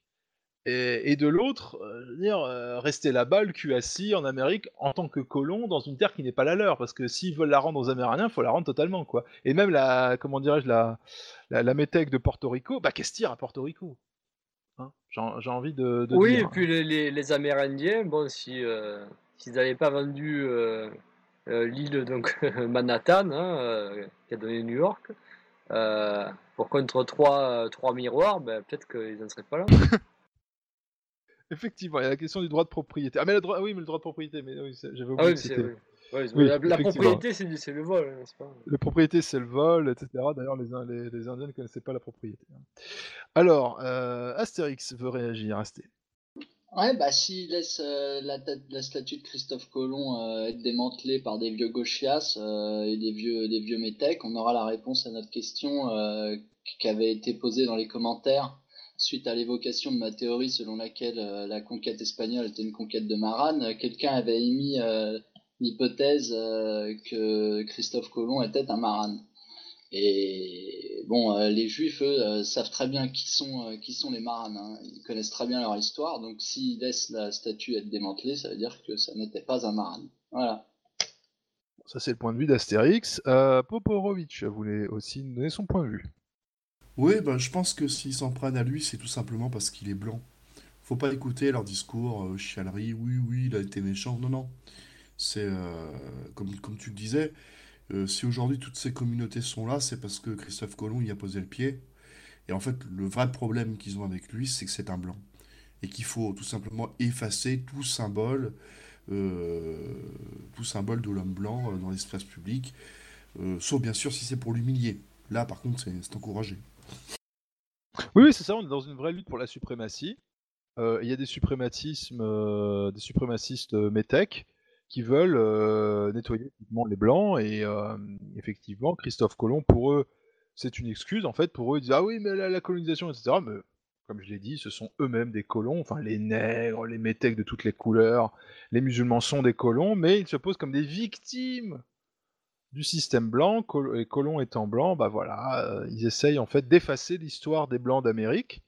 Speaker 5: et, et de l'autre, euh, dire, euh, rester là-bas, le cul assis en Amérique, en tant que colon, dans une terre qui n'est pas la leur, parce que s'ils veulent la rendre aux Amérindiens, il faut la rendre totalement, quoi. Et même la, comment dirais-je, la, la, la métèque de Porto Rico, bah qu'est-ce qu'il y a à Porto Rico Hein? J'ai envie de, de
Speaker 6: Oui,
Speaker 5: dire.
Speaker 6: et puis les, les, les Amérindiens, bon, si euh, s'ils n'avaient pas vendu euh, euh, l'île donc [laughs] Manhattan, hein, euh, qui a donné New York, euh, pour contre trois, trois miroirs, ben, peut-être qu'ils n'en seraient pas là. [laughs]
Speaker 5: Effectivement, il y a la question du droit de propriété. Ah, mais le droit, ah oui, mais le droit de propriété, mais oui, j'avais oublié
Speaker 6: Ah oui,
Speaker 5: que
Speaker 6: c'est-
Speaker 5: c'était.
Speaker 6: oui. Ouais,
Speaker 5: Oui,
Speaker 6: la, propriété, c'est le vol, n'est-ce pas?
Speaker 5: La propriété, c'est le vol, etc. D'ailleurs, les, In- les, les Indiens ne connaissaient pas la propriété. hein. Alors, euh, Astérix veut réagir. Asté.
Speaker 8: Ouais, bah s'il laisse euh, la, tête- la statue de Christophe Colomb euh, être démantelée par des vieux gauchias euh, et des vieux, des vieux métèques, on aura la réponse à notre question euh, qui avait été posée dans les commentaires suite à l'évocation de ma théorie selon laquelle euh, la conquête espagnole était une conquête de Marane. Euh, Quelqu'un avait émis euh, l'hypothèse que Christophe Colomb était un Marane. Et bon, les Juifs, eux, savent très bien qui sont, les Maranes. hein. Ils connaissent très bien leur histoire. Donc, s'ils laissent la statue être démantelée, ça veut dire que ça n'était pas un Marane. Voilà.
Speaker 5: Ça, c'est le point de vue d'Astérix. Euh, Poporovitch voulait aussi nous donner son point de vue?
Speaker 7: Oui, bah, je pense que s'ils s'en prennent à lui, c'est tout simplement parce qu'il est blanc. Faut pas écouter leur discours, euh, chialerie, oui, oui, il a été méchant. Non, non. C'est, euh, comme, comme tu le disais, euh, si aujourd'hui toutes ces communautés sont là, c'est parce que Christophe Colomb y a posé le pied. Et en fait, le vrai problème qu'ils ont avec lui, c'est que c'est un blanc. Et qu'il faut tout simplement effacer tout symbole, euh, tout symbole de l'homme blanc dans l'espace public. Sauf bien sûr si c'est pour l'humilier. Là, par contre, c'est encouragé.
Speaker 5: Oui, c'est ça, on est dans une vraie lutte pour la suprématie. Euh, Il y a des suprématismes, euh, des suprémacistes euh, métèques qui veulent euh, nettoyer les blancs et effectivement Christophe Colomb pour eux c'est une excuse en fait pour eux ils disent ah oui mais la colonisation etc mais comme je l'ai dit, ce sont eux-mêmes des colons, enfin les nègres, les métèques de toutes les couleurs, les musulmans sont des colons, mais ils se posent comme des victimes du système blanc, col- les colons étant blancs, bah voilà, euh, ils essayent en fait d'effacer l'histoire des blancs d'Amérique.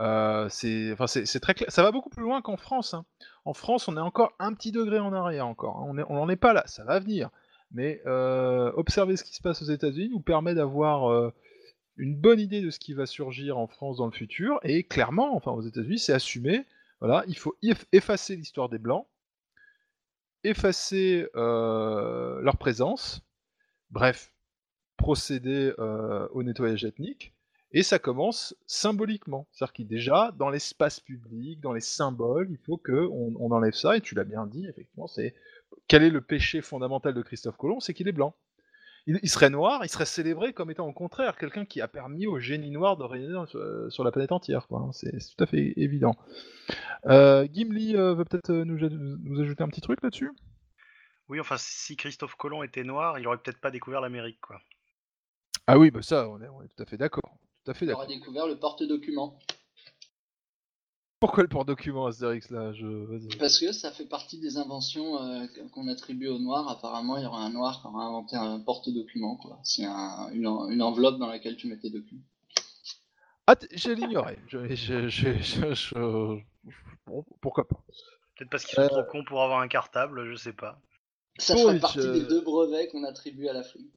Speaker 5: Euh, c'est, très clair. Ça va beaucoup plus loin qu'en France. hein. En France, on est encore un petit degré en arrière encore. hein. On n'en est pas là. Ça va venir. Mais euh, observer ce qui se passe aux États-Unis nous permet d'avoir une bonne idée de ce qui va surgir en France dans le futur. Et clairement, enfin aux États-Unis, c'est assumé. Voilà, il faut eff- effacer l'histoire des blancs, effacer leur présence. Bref, procéder euh, au nettoyage ethnique. Et ça commence symboliquement. C'est-à-dire qu'il déjà, dans l'espace public, dans les symboles, il faut qu'on on enlève ça, et tu l'as bien dit, effectivement, c'est quel est le péché fondamental de Christophe Colomb? C'est qu'il est blanc. Il, serait noir, il serait célébré comme étant au contraire quelqu'un qui a permis au génie noir de régner dans- sur, la planète entière. hein. C'est tout à fait évident. Euh, Gimli euh, veut peut-être euh, nous ajouter un petit truc là-dessus?
Speaker 11: Oui, enfin, si Christophe Colomb était noir, il aurait peut-être pas découvert l'Amérique, quoi.
Speaker 5: Ah oui, bah ça, on est, on est tout à fait d'accord. Tout à fait
Speaker 8: On
Speaker 5: d'accord.
Speaker 8: aura découvert le porte-document.
Speaker 5: Pourquoi le port-document Astérix là je...
Speaker 8: Parce que ça fait partie des inventions euh, qu'on attribue aux Noirs. Apparemment, il y aura un Noir qui aura inventé un porte-document. quoi. C'est un- une, en- une enveloppe dans laquelle tu mets tes documents.
Speaker 5: Ah, t- je l'ignorais. Je, je, je, je- je- bon, pourquoi pas.
Speaker 11: Peut-être parce qu'ils sont
Speaker 5: Euh.
Speaker 11: trop cons pour avoir un cartable, je sais pas.
Speaker 8: Ça
Speaker 5: Bon,
Speaker 8: ferait
Speaker 5: et
Speaker 8: partie des deux brevets qu'on attribue à l'Afrique.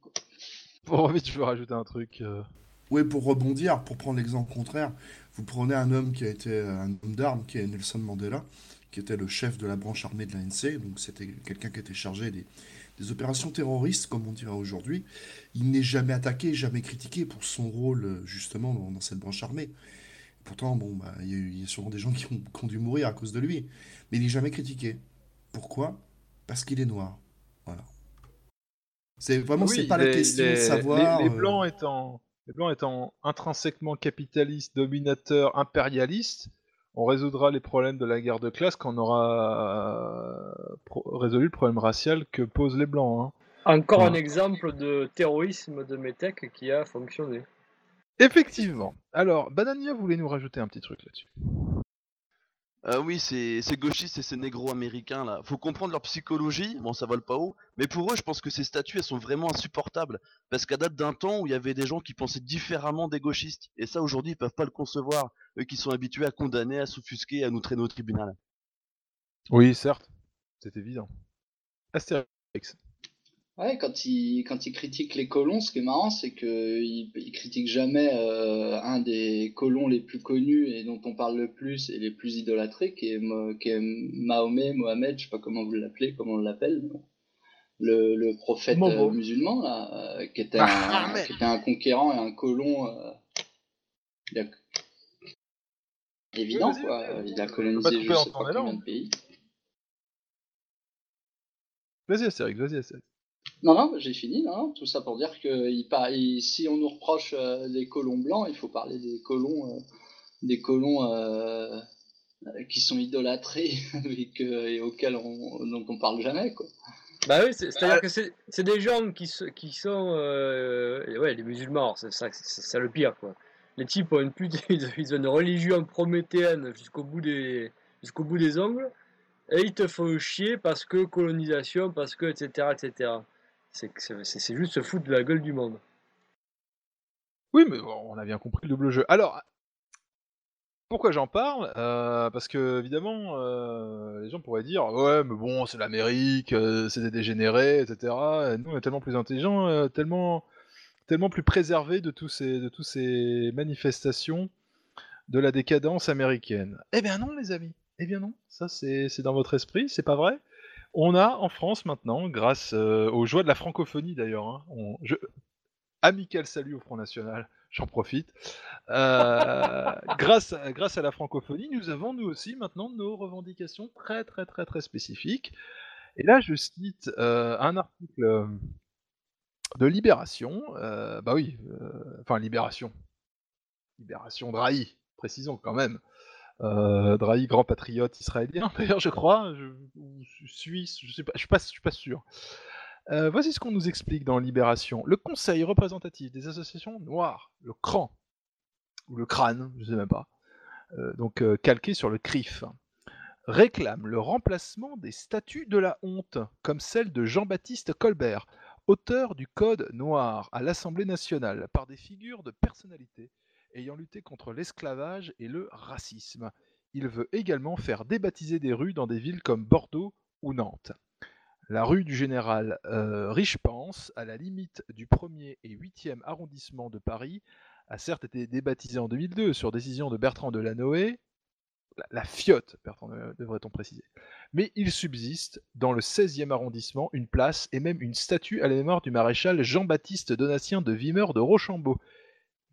Speaker 5: Bon, vite, je veux rajouter un truc. euh.
Speaker 7: Oui, pour rebondir, pour prendre l'exemple contraire, vous prenez un homme qui a été un homme d'armes, qui est Nelson Mandela, qui était le chef de la branche armée de l'ANC, donc c'était quelqu'un qui était chargé des, des opérations terroristes, comme on dirait aujourd'hui. Il n'est jamais attaqué, jamais critiqué pour son rôle, euh, justement, dans, dans cette branche armée. Pourtant, bon, bah, il y, a eu- il y a sûrement des gens qui ont, qui ont dû mourir à cause de lui, mais il n'est jamais critiqué. Pourquoi? Parce qu'il est noir. Voilà. C'est vraiment,
Speaker 5: Oui,
Speaker 7: c'est pas la
Speaker 5: les-
Speaker 7: question
Speaker 5: les-
Speaker 7: de savoir.
Speaker 5: Les, les
Speaker 7: euh,
Speaker 5: blancs étant, les blancs étant intrinsèquement capitalistes, dominateurs, impérialistes, on résoudra les problèmes de la guerre de classe quand on aura euh, pro- résolu le problème racial que posent les blancs. hein.
Speaker 6: Encore un exemple de terrorisme de Metec qui a fonctionné.
Speaker 5: Effectivement. Alors, Banania voulait nous rajouter un petit truc là-dessus.
Speaker 9: Euh, oui, ces, ces gauchistes et ces négro-américains là, faut comprendre leur psychologie, bon ça vole pas haut, mais pour eux je pense que ces statues elles sont vraiment insupportables, parce qu'à date d'un temps où il y avait des gens qui pensaient différemment des gauchistes, et ça aujourd'hui ils peuvent pas le concevoir, eux qui sont habitués à condamner, à s'offusquer, à nous traîner au tribunal.
Speaker 5: Oui, certes. C'est évident. Astérix.
Speaker 8: Ouais, quand il, quand il critique les colons, ce qui est marrant, c'est qu'il il critique jamais euh, un des colons les plus connus et dont on parle le plus et les plus idolâtrés, qui est, qui est Mahomet, Mohamed, je sais pas comment vous l'appelez, comment on l'appelle, le, le prophète euh, musulman, là, euh, qui, était un, [laughs] qui était un conquérant et un colon. euh, il a- Évident, quoi. Il a colonisé je sais pas combien de pays.
Speaker 5: Vas-y, Astérix, vas-y, Astérix.
Speaker 8: Non, non, j'ai fini, non, tout ça pour dire que il par- il- si on nous reproche euh, des colons blancs, il faut parler des colons, euh, des colons euh, euh, qui sont idolâtrés [laughs] et, que, et auxquels on, dont on parle jamais, quoi.
Speaker 6: Bah oui, c'est- c'est-à-dire que c'est c'est des gens qui, se- qui sont. euh, ouais, les musulmans, c'est ça, c'est ça le pire, quoi. Les types ont une, pute- [laughs] ils ont une religion prométhéenne jusqu'au bout, des, jusqu'au bout des ongles, et ils te font chier parce que colonisation, parce que, etc., etc. C'est juste se foutre de la gueule du monde.
Speaker 5: Oui, mais on a bien compris le double jeu. Alors, pourquoi j'en parle? Euh, Parce que, évidemment, euh, les gens pourraient dire Ouais, mais bon, c'est l'Amérique, euh, c'est des dégénérés, etc. Et nous, on est tellement plus intelligents, tellement, tellement plus préservés de tous ces, de tous ces manifestations de la décadence américaine. Eh bien, non, les amis. Eh bien, non. Ça, c'est dans votre esprit, c'est pas vrai on a en France maintenant, grâce euh, aux joies de la francophonie d'ailleurs, hein, on- je- amical salut au Front National, j'en profite. Euh, [laughs] grâce, à, grâce à la francophonie, nous avons nous aussi maintenant nos revendications très très très très spécifiques. Et là, je cite euh, un article de Libération, bah oui, enfin Libération, Libération Drahi, précisons quand même. Euh, Drahi, grand patriote israélien, d'ailleurs, je crois, suisse, je sais pas, je suis pas, sûr. Euh, voici ce qu'on nous explique dans Libération. Le Conseil représentatif des associations noires, le CRAN, ou le crâne, je sais même pas, euh, donc calqué sur le CRIF, réclame le remplacement des statuts de la honte, comme celle de Jean-Baptiste Colbert, auteur du Code noir à l'Assemblée nationale, par des figures de personnalité ayant lutté contre l'esclavage et le racisme. Il veut également faire débaptiser des rues dans des villes comme Bordeaux ou Nantes. La rue du Général euh, Richepense, à la limite du 1er et 8e arrondissement de Paris, a certes été débaptisée en 2002 sur décision de Bertrand Delanoë, la, la fiotte, Bertrand de- devrait-on préciser. Mais il subsiste dans le 16e arrondissement une place et même une statue à la mémoire du maréchal Jean-Baptiste Donatien de Vimeur de Rochambeau,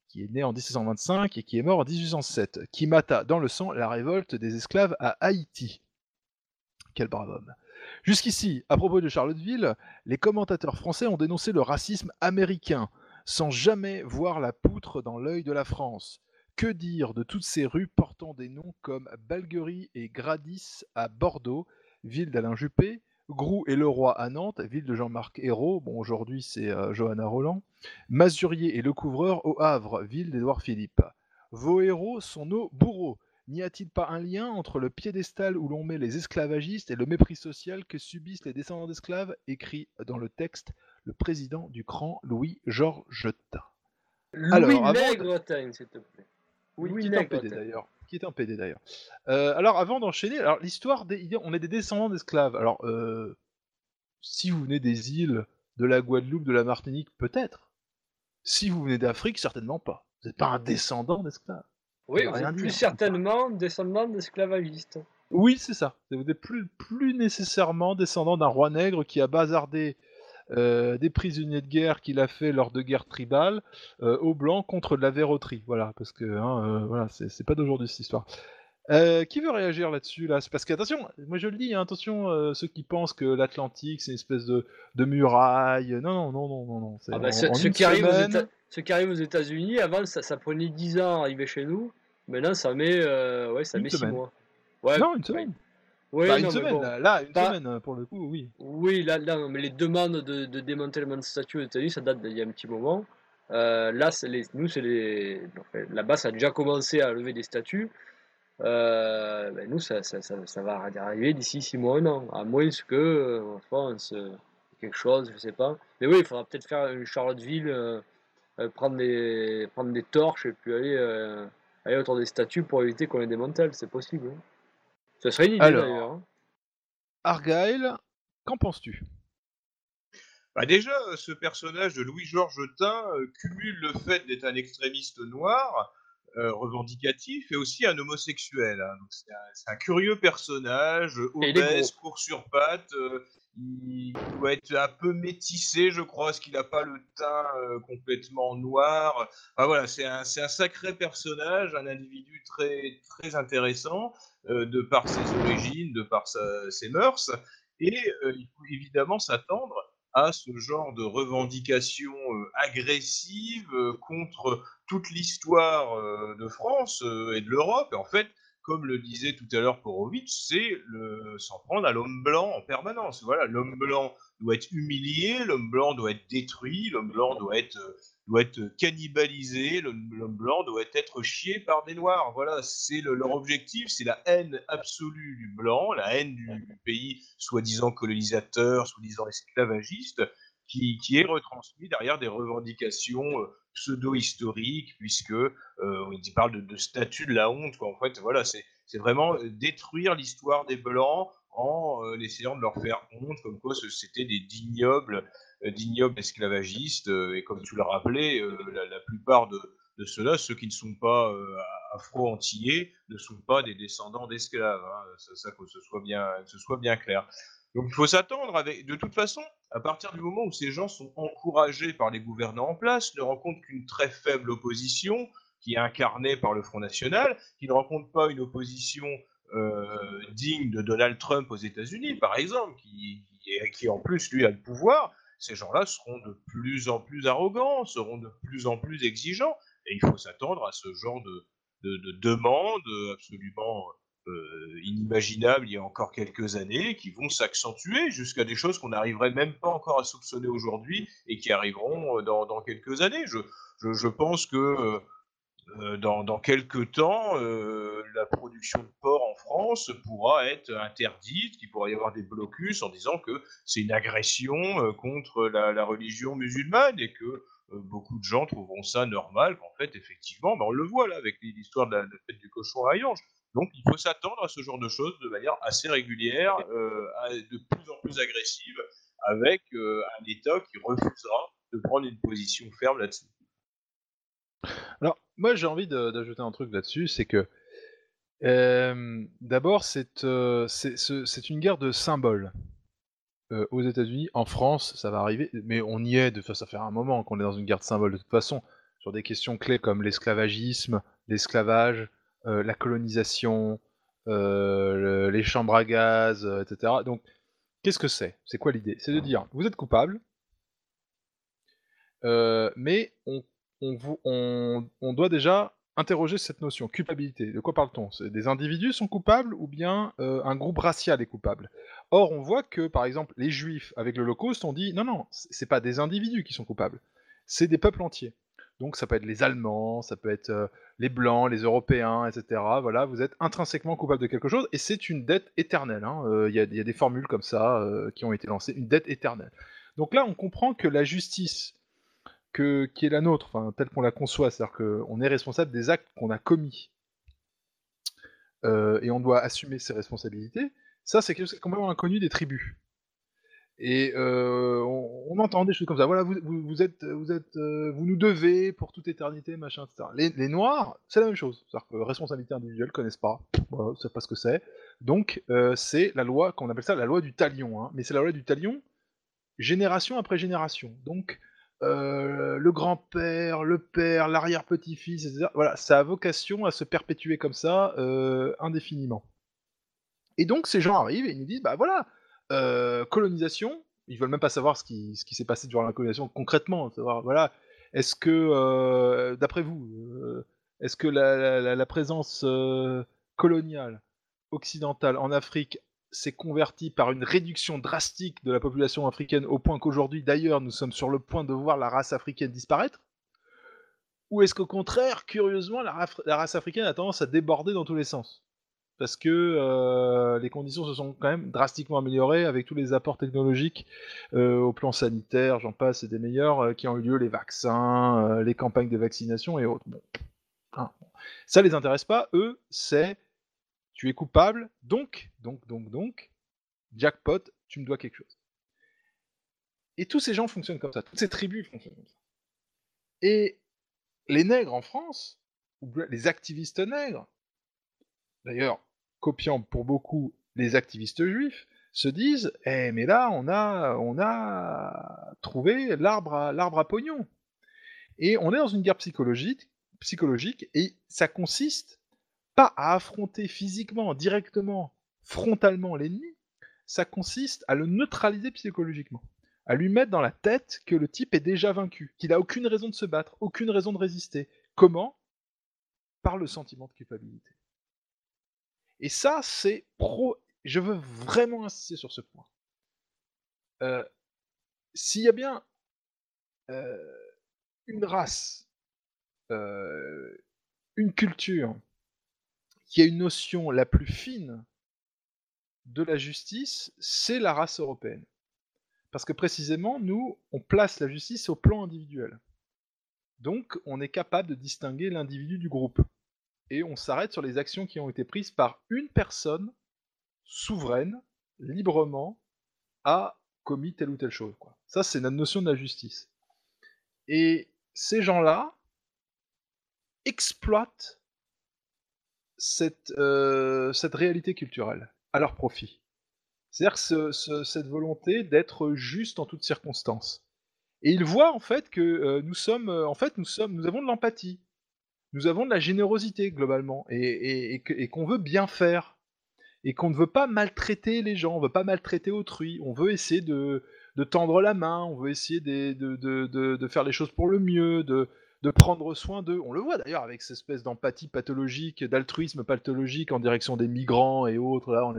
Speaker 5: qui est né en 1725 et qui est mort en 1807, qui mata dans le sang la révolte des esclaves à Haïti. Quel brave homme. Jusqu'ici, à propos de Charlottesville, les commentateurs français ont dénoncé le racisme américain, sans jamais voir la poutre dans l'œil de la France. Que dire de toutes ces rues portant des noms comme Balguerie et Gradis à Bordeaux, ville d'Alain Juppé, Groux et Leroy à Nantes, ville de Jean-Marc Ayrault, bon aujourd'hui c'est euh, Johanna Roland, Masurier et Le Couvreur au Havre, ville d'Édouard Philippe. Vos héros sont nos bourreaux. N'y a-t-il pas un lien entre le piédestal où l'on met les esclavagistes et le mépris social que subissent les descendants d'esclaves? Écrit dans le texte le président du cran
Speaker 6: Louis
Speaker 5: avant de-
Speaker 6: Nègretin, s'il te plaît.
Speaker 5: Oui,
Speaker 6: Louis
Speaker 5: d'ailleurs. Qui est en PD d'ailleurs. Euh, alors avant d'enchaîner, alors l'histoire des, on est des descendants d'esclaves. Alors euh, si vous venez des îles de la Guadeloupe, de la Martinique, peut-être. Si vous venez d'Afrique, certainement pas. Vous n'êtes pas un descendant d'esclaves.
Speaker 6: Oui, vous êtes plus certainement descendant d'esclavagistes.
Speaker 5: Oui, c'est ça. Vous n'êtes plus, plus nécessairement descendant d'un roi nègre qui a bazardé euh, des prisonniers de guerre qu'il a fait lors de guerres tribales euh, aux blancs contre de la verroterie. Voilà, parce que hein, euh, voilà, c'est pas d'aujourd'hui cette histoire. Euh, qui veut réagir là-dessus là? Parce que attention, moi je le dis, hein, attention euh, ceux qui pensent que l'Atlantique c'est une espèce de, de muraille. Non, non, non, non, non, non.
Speaker 6: Ah bah,
Speaker 5: en- en une
Speaker 6: qui aux Éta- qui arrivent aux États-Unis, avant ça, ça prenait 10 ans à arriver chez nous. Maintenant ça met, euh, ouais, ça
Speaker 5: Une
Speaker 6: met 6
Speaker 5: semaine.
Speaker 6: mois. Ouais,
Speaker 5: Non, une semaine.
Speaker 6: Ouais,
Speaker 5: Bah,
Speaker 6: non,
Speaker 5: une semaine,
Speaker 6: bon.
Speaker 5: là, là, une
Speaker 6: Pas-
Speaker 5: semaine pour le coup, oui.
Speaker 6: Oui, là, là, mais les demandes de, de démantèlement de statues aux États-Unis, ça date d'il y a un petit moment. Euh, là, les, nous, c'est les. là-bas, ça a déjà commencé à lever des statues. Euh, ben, nous, ça, ça, ça, ça va arriver d'ici 6 mois, un an. À moins que, euh, en France, euh, quelque chose, je sais pas. Mais oui, il faudra peut-être faire une Charlottesville, prendre, des, prendre des torches et puis aller, aller autour des statues pour éviter qu'on les démantèle. C'est possible. hein. Ce serait une idée d'ailleurs. hein.
Speaker 5: Argyle, qu'en penses-tu?
Speaker 12: Bah déjà, ce personnage de Louis-Georges Jetin euh, cumule le fait d'être un extrémiste noir, euh, revendicatif, et aussi un homosexuel. hein. C'est un, curieux personnage, obèse, court sur pattes. euh, il doit être un peu métissé, je crois, parce qu'il n'a pas le teint euh, complètement noir. Enfin, voilà, c'est un, sacré personnage, un individu très, intéressant, euh, de par ses origines, de par ses mœurs. Et euh, il faut évidemment s'attendre à ce genre de revendication agressive contre toute l'histoire de France et de l'Europe. En fait, comme le disait tout à l'heure Porovitch, c'est s'en prendre à l'homme blanc en permanence. Voilà, l'homme blanc doit être humilié, l'homme blanc doit être détruit, l'homme blanc doit être cannibalisé, l'homme blanc doit être chié par des noirs. Voilà, c'est le- leur objectif, c'est la haine absolue du blanc, la haine du, du pays soi-disant colonisateur, soi-disant esclavagiste, qui, est retransmis derrière des revendications euh, pseudo-historiques, puisque euh, parle de, statut de la honte. En fait, voilà, c'est vraiment euh, détruire l'histoire des blancs en euh, essayant de leur faire honte, comme quoi c'était des d'ignobles, d'ignobles esclavagistes. et comme tu l'as rappelé, la, plupart de, ceux-là, ceux qui ne sont pas afro-antillais, ne sont pas des descendants d'esclaves. Hein, ça, ça, que ce soit bien, que ce soit bien clair. Donc il faut s'attendre avec. De toute façon, à partir du moment où ces gens sont encouragés par les gouvernants en place, ne rencontrent qu'une très faible opposition, qui est incarnée par le Front National, qui ne rencontre pas une opposition euh, digne de Donald Trump aux États-Unis, par exemple, qui, qui, en plus lui a le pouvoir, ces gens-là seront de plus en plus arrogants, seront de plus en plus exigeants, et il faut s'attendre à ce genre de, de, de demandes absolument euh, inimaginables il y a encore quelques années, qui vont s'accentuer jusqu'à des choses qu'on n'arriverait même pas encore à soupçonner aujourd'hui et qui arriveront euh, dans, quelques années. Je, pense que euh, dans, quelques temps, la production de porc en France pourra être interdite, qu'il pourra y avoir des blocus en disant que c'est une agression contre la, religion musulmane et que beaucoup de gens trouveront ça normal, qu'en fait, effectivement, ben, on le voit là avec l'histoire de la, de la fête du cochon à Hayange. Donc il faut s'attendre à ce genre de choses de manière assez régulière, euh, de plus en plus agressive, avec euh, un État qui refusera de prendre une position ferme là-dessus.
Speaker 5: Alors, moi, j'ai envie d'ajouter un truc là-dessus, c'est que euh, d'abord, c'est c'est ce- c'est une guerre de symboles. Aux États-Unis, en France, ça va arriver, mais on y est, de, ça fait un moment qu'on est dans une guerre de symboles de toute façon, sur des questions clés comme l'esclavagisme, l'esclavage, la colonisation, euh, le- les chambres à gaz, euh, etc. Donc, qu'est-ce que c'est? C'est quoi l'idée? C'est de dire, vous êtes coupable, euh, mais on, doit déjà interroger cette notion, culpabilité. De quoi parle-t-on? Des individus sont coupables ou bien euh, un groupe racial est coupable? Or, on voit que, par exemple, les juifs, avec l'Holocauste, on dit non, non, c'est pas des individus qui sont coupables, c'est des peuples entiers. Donc, ça peut être les Allemands, ça peut être euh, les Blancs, les Européens, etc. Voilà, vous êtes intrinsèquement coupable de quelque chose et c'est une dette éternelle. hein. Euh, Il y, a- des formules comme ça euh, qui ont été lancées, une dette éternelle. Donc là, on comprend que la justice qui est la nôtre, telle qu'on la conçoit, c'est-à-dire qu'on est responsable des actes qu'on a commis et on doit assumer ses responsabilités, ça c'est quelque chose est complètement inconnu des tribus. Et euh, on, on entend des choses comme ça. Voilà, vous, vous, êtes, vous êtes, euh, vous nous devez pour toute éternité, machin, etc. Les, Noirs, c'est la même chose. C'est-à-dire que responsabilité individuelle, connaissent pas. Voilà, savent pas ce que c'est. Donc euh, c'est la loi, qu'on appelle ça la loi du talion. hein. Mais c'est la loi du talion, génération après génération. Donc le grand-père, le père, l'arrière-petit-fils, etc. Voilà, ça a vocation à se perpétuer comme ça indéfiniment. Et donc ces gens arrivent et ils nous disent, bah voilà, euh, colonisation, ils veulent même pas savoir ce qui, s'est passé durant la colonisation concrètement, voilà, est-ce que, euh, d'après vous, euh, est-ce que la, présence coloniale occidentale en Afrique s'est convertie par une réduction drastique de la population africaine au point qu'aujourd'hui, d'ailleurs, nous sommes sur le point de voir la race africaine disparaître? Ou est-ce qu'au contraire, curieusement, la race africaine a tendance à déborder dans tous les sens? Parce que euh, les conditions se sont quand même drastiquement améliorées avec tous les apports technologiques euh, au plan sanitaire, j'en passe, et des meilleurs, euh, qui ont eu lieu, les vaccins, les campagnes de vaccination et autres. Bon. Hein. Ça les intéresse pas, eux, c'est tu es coupable, donc, donc, donc, donc, jackpot, tu me dois quelque chose. Et tous ces gens fonctionnent comme ça, toutes ces tribus fonctionnent comme ça. Et les nègres en France, les activistes nègres, d'ailleurs copiant pour beaucoup les activistes juifs, se disent Eh, mais là, on a, on a trouvé l'arbre à, l'arbre à pognon. Et on est dans une guerre psychologique, psychologique, et ça consiste pas à affronter physiquement, directement, frontalement l'ennemi, ça consiste à le neutraliser psychologiquement. À lui mettre dans la tête que le type est déjà vaincu, qu'il a aucune raison de se battre, aucune raison de résister. Comment? Par le sentiment de culpabilité. Et ça, c'est pro. Je veux vraiment insister sur ce point. Euh, S'il y a bien euh, une race, euh, une culture qui a une notion la plus fine de la justice, c'est la race européenne. Parce que précisément, nous, on place la justice au plan individuel. Donc, on est capable de distinguer l'individu du groupe et on s'arrête sur les actions qui ont été prises par une personne souveraine, librement, a commis telle ou telle chose. Ça, c'est notre notion de la justice. Et ces gens-là exploitent cette, euh, réalité culturelle à leur profit. C'est-à-dire cette volonté d'être juste en toutes circonstances. Et ils voient en fait que euh, nous sommes, euh, en fait, nous sommes, nous avons de l'empathie nous avons de la générosité globalement et, et- qu'on veut bien faire et qu'on ne veut pas maltraiter les gens, on veut pas maltraiter autrui, on veut essayer de, de tendre la main, on veut essayer de, de- de- faire les choses pour le mieux, de, prendre soin d'eux. On le voit d'ailleurs avec cette espèce d'empathie pathologique, d'altruisme pathologique en direction des migrants et autres. Là, on,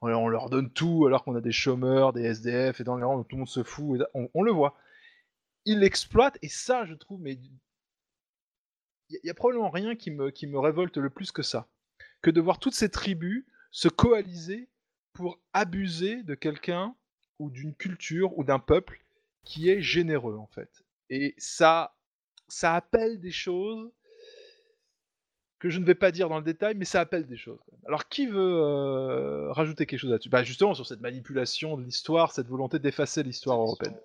Speaker 5: on- on leur donne tout alors qu'on a des chômeurs, des SDF et dans les rangs, tout le monde se fout. on le voit. Ils l'exploitent et ça, je trouve, mais il y a probablement rien qui me, qui me révolte le plus que ça. Que de voir toutes ces tribus se coaliser pour abuser de quelqu'un ou d'une culture ou d'un peuple qui est généreux en fait. Et ça, ça appelle des choses que je ne vais pas dire dans le détail, mais ça appelle des choses. Alors qui veut euh, rajouter quelque chose là-dessus? Bah, Justement sur cette manipulation de l'histoire, cette volonté d'effacer l'histoire européenne.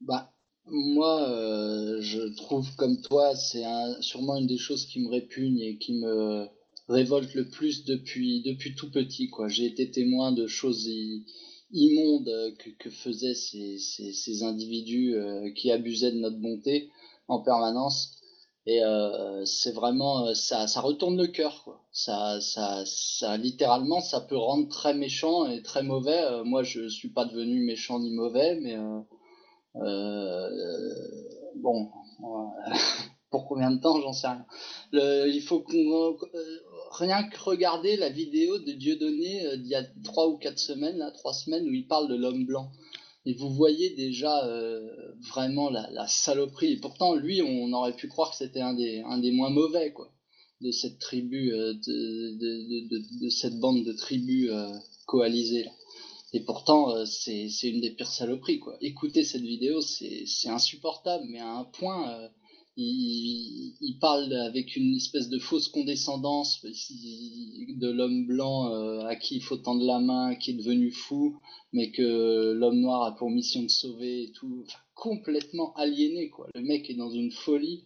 Speaker 8: Bah, moi, euh, je trouve comme toi, c'est un- sûrement une des choses qui me répugne et qui me révolte le plus depuis, depuis tout petit. quoi. J'ai été témoin de choses immondes que, faisaient ces, ces, individus euh, qui abusaient de notre bonté en permanence. Et euh, c'est vraiment, ça, ça retourne le cœur. quoi. Ça, ça, ça, littéralement, ça peut rendre très méchant et très mauvais. Moi, je suis pas devenu méchant ni mauvais, mais bon, euh, [laughs] pour combien de temps, j'en sais rien. Il faut qu'on euh, rien que regarder la vidéo de Dieudonné euh, d'il y a trois ou quatre semaines, là, trois semaines, où il parle de l'homme blanc. Et vous voyez déjà euh, vraiment la, saloperie. Et pourtant, lui, on aurait pu croire que c'était un des, moins mauvais, quoi, de cette tribu, euh, de, cette bande de tribus euh, coalisées. Et pourtant, euh, c'est une des pires saloperies, quoi. Écoutez cette vidéo, c'est insupportable, mais à un point, euh, il, parle avec une espèce de fausse condescendance de l'homme blanc euh, à qui il faut tendre la main, qui est devenu fou, mais que l'homme noir a pour mission de sauver et tout. Enfin, complètement aliéné, quoi. Le mec est dans une folie.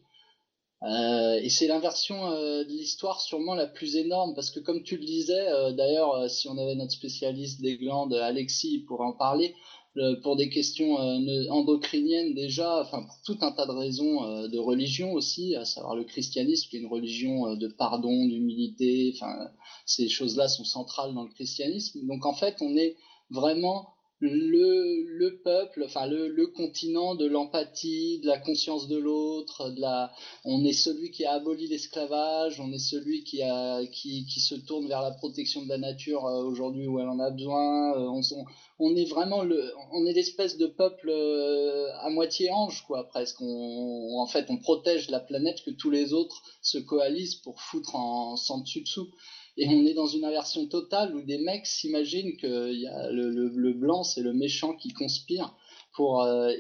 Speaker 8: Euh, et c'est l'inversion euh, de l'histoire sûrement la plus énorme, parce que comme tu le disais, euh, d'ailleurs, si on avait notre spécialiste des glandes, Alexis, il pourrait en parler, le- pour des questions ne- endocriniennes déjà, enfin pour tout un tas de raisons de religion aussi, à savoir le christianisme, qui est une religion de pardon, d'humilité, enfin ces choses-là sont centrales dans le christianisme. Donc en fait, on est vraiment le, le peuple, enfin le, le continent de l'empathie, de la conscience de l'autre, la, on est celui qui a aboli l'esclavage, on est celui qui, a, qui, qui se tourne vers la protection de la nature euh, aujourd'hui où elle en a besoin. euh, on, on- on est vraiment le, on est l'espèce de peuple euh, à moitié ange, quoi, presque. On, en fait, on protège la planète que tous les autres se coalisent pour foutre en sans dessus dessous. Et on est dans une inversion totale où des mecs s'imaginent que le, blanc, c'est le méchant qui conspire pour, euh,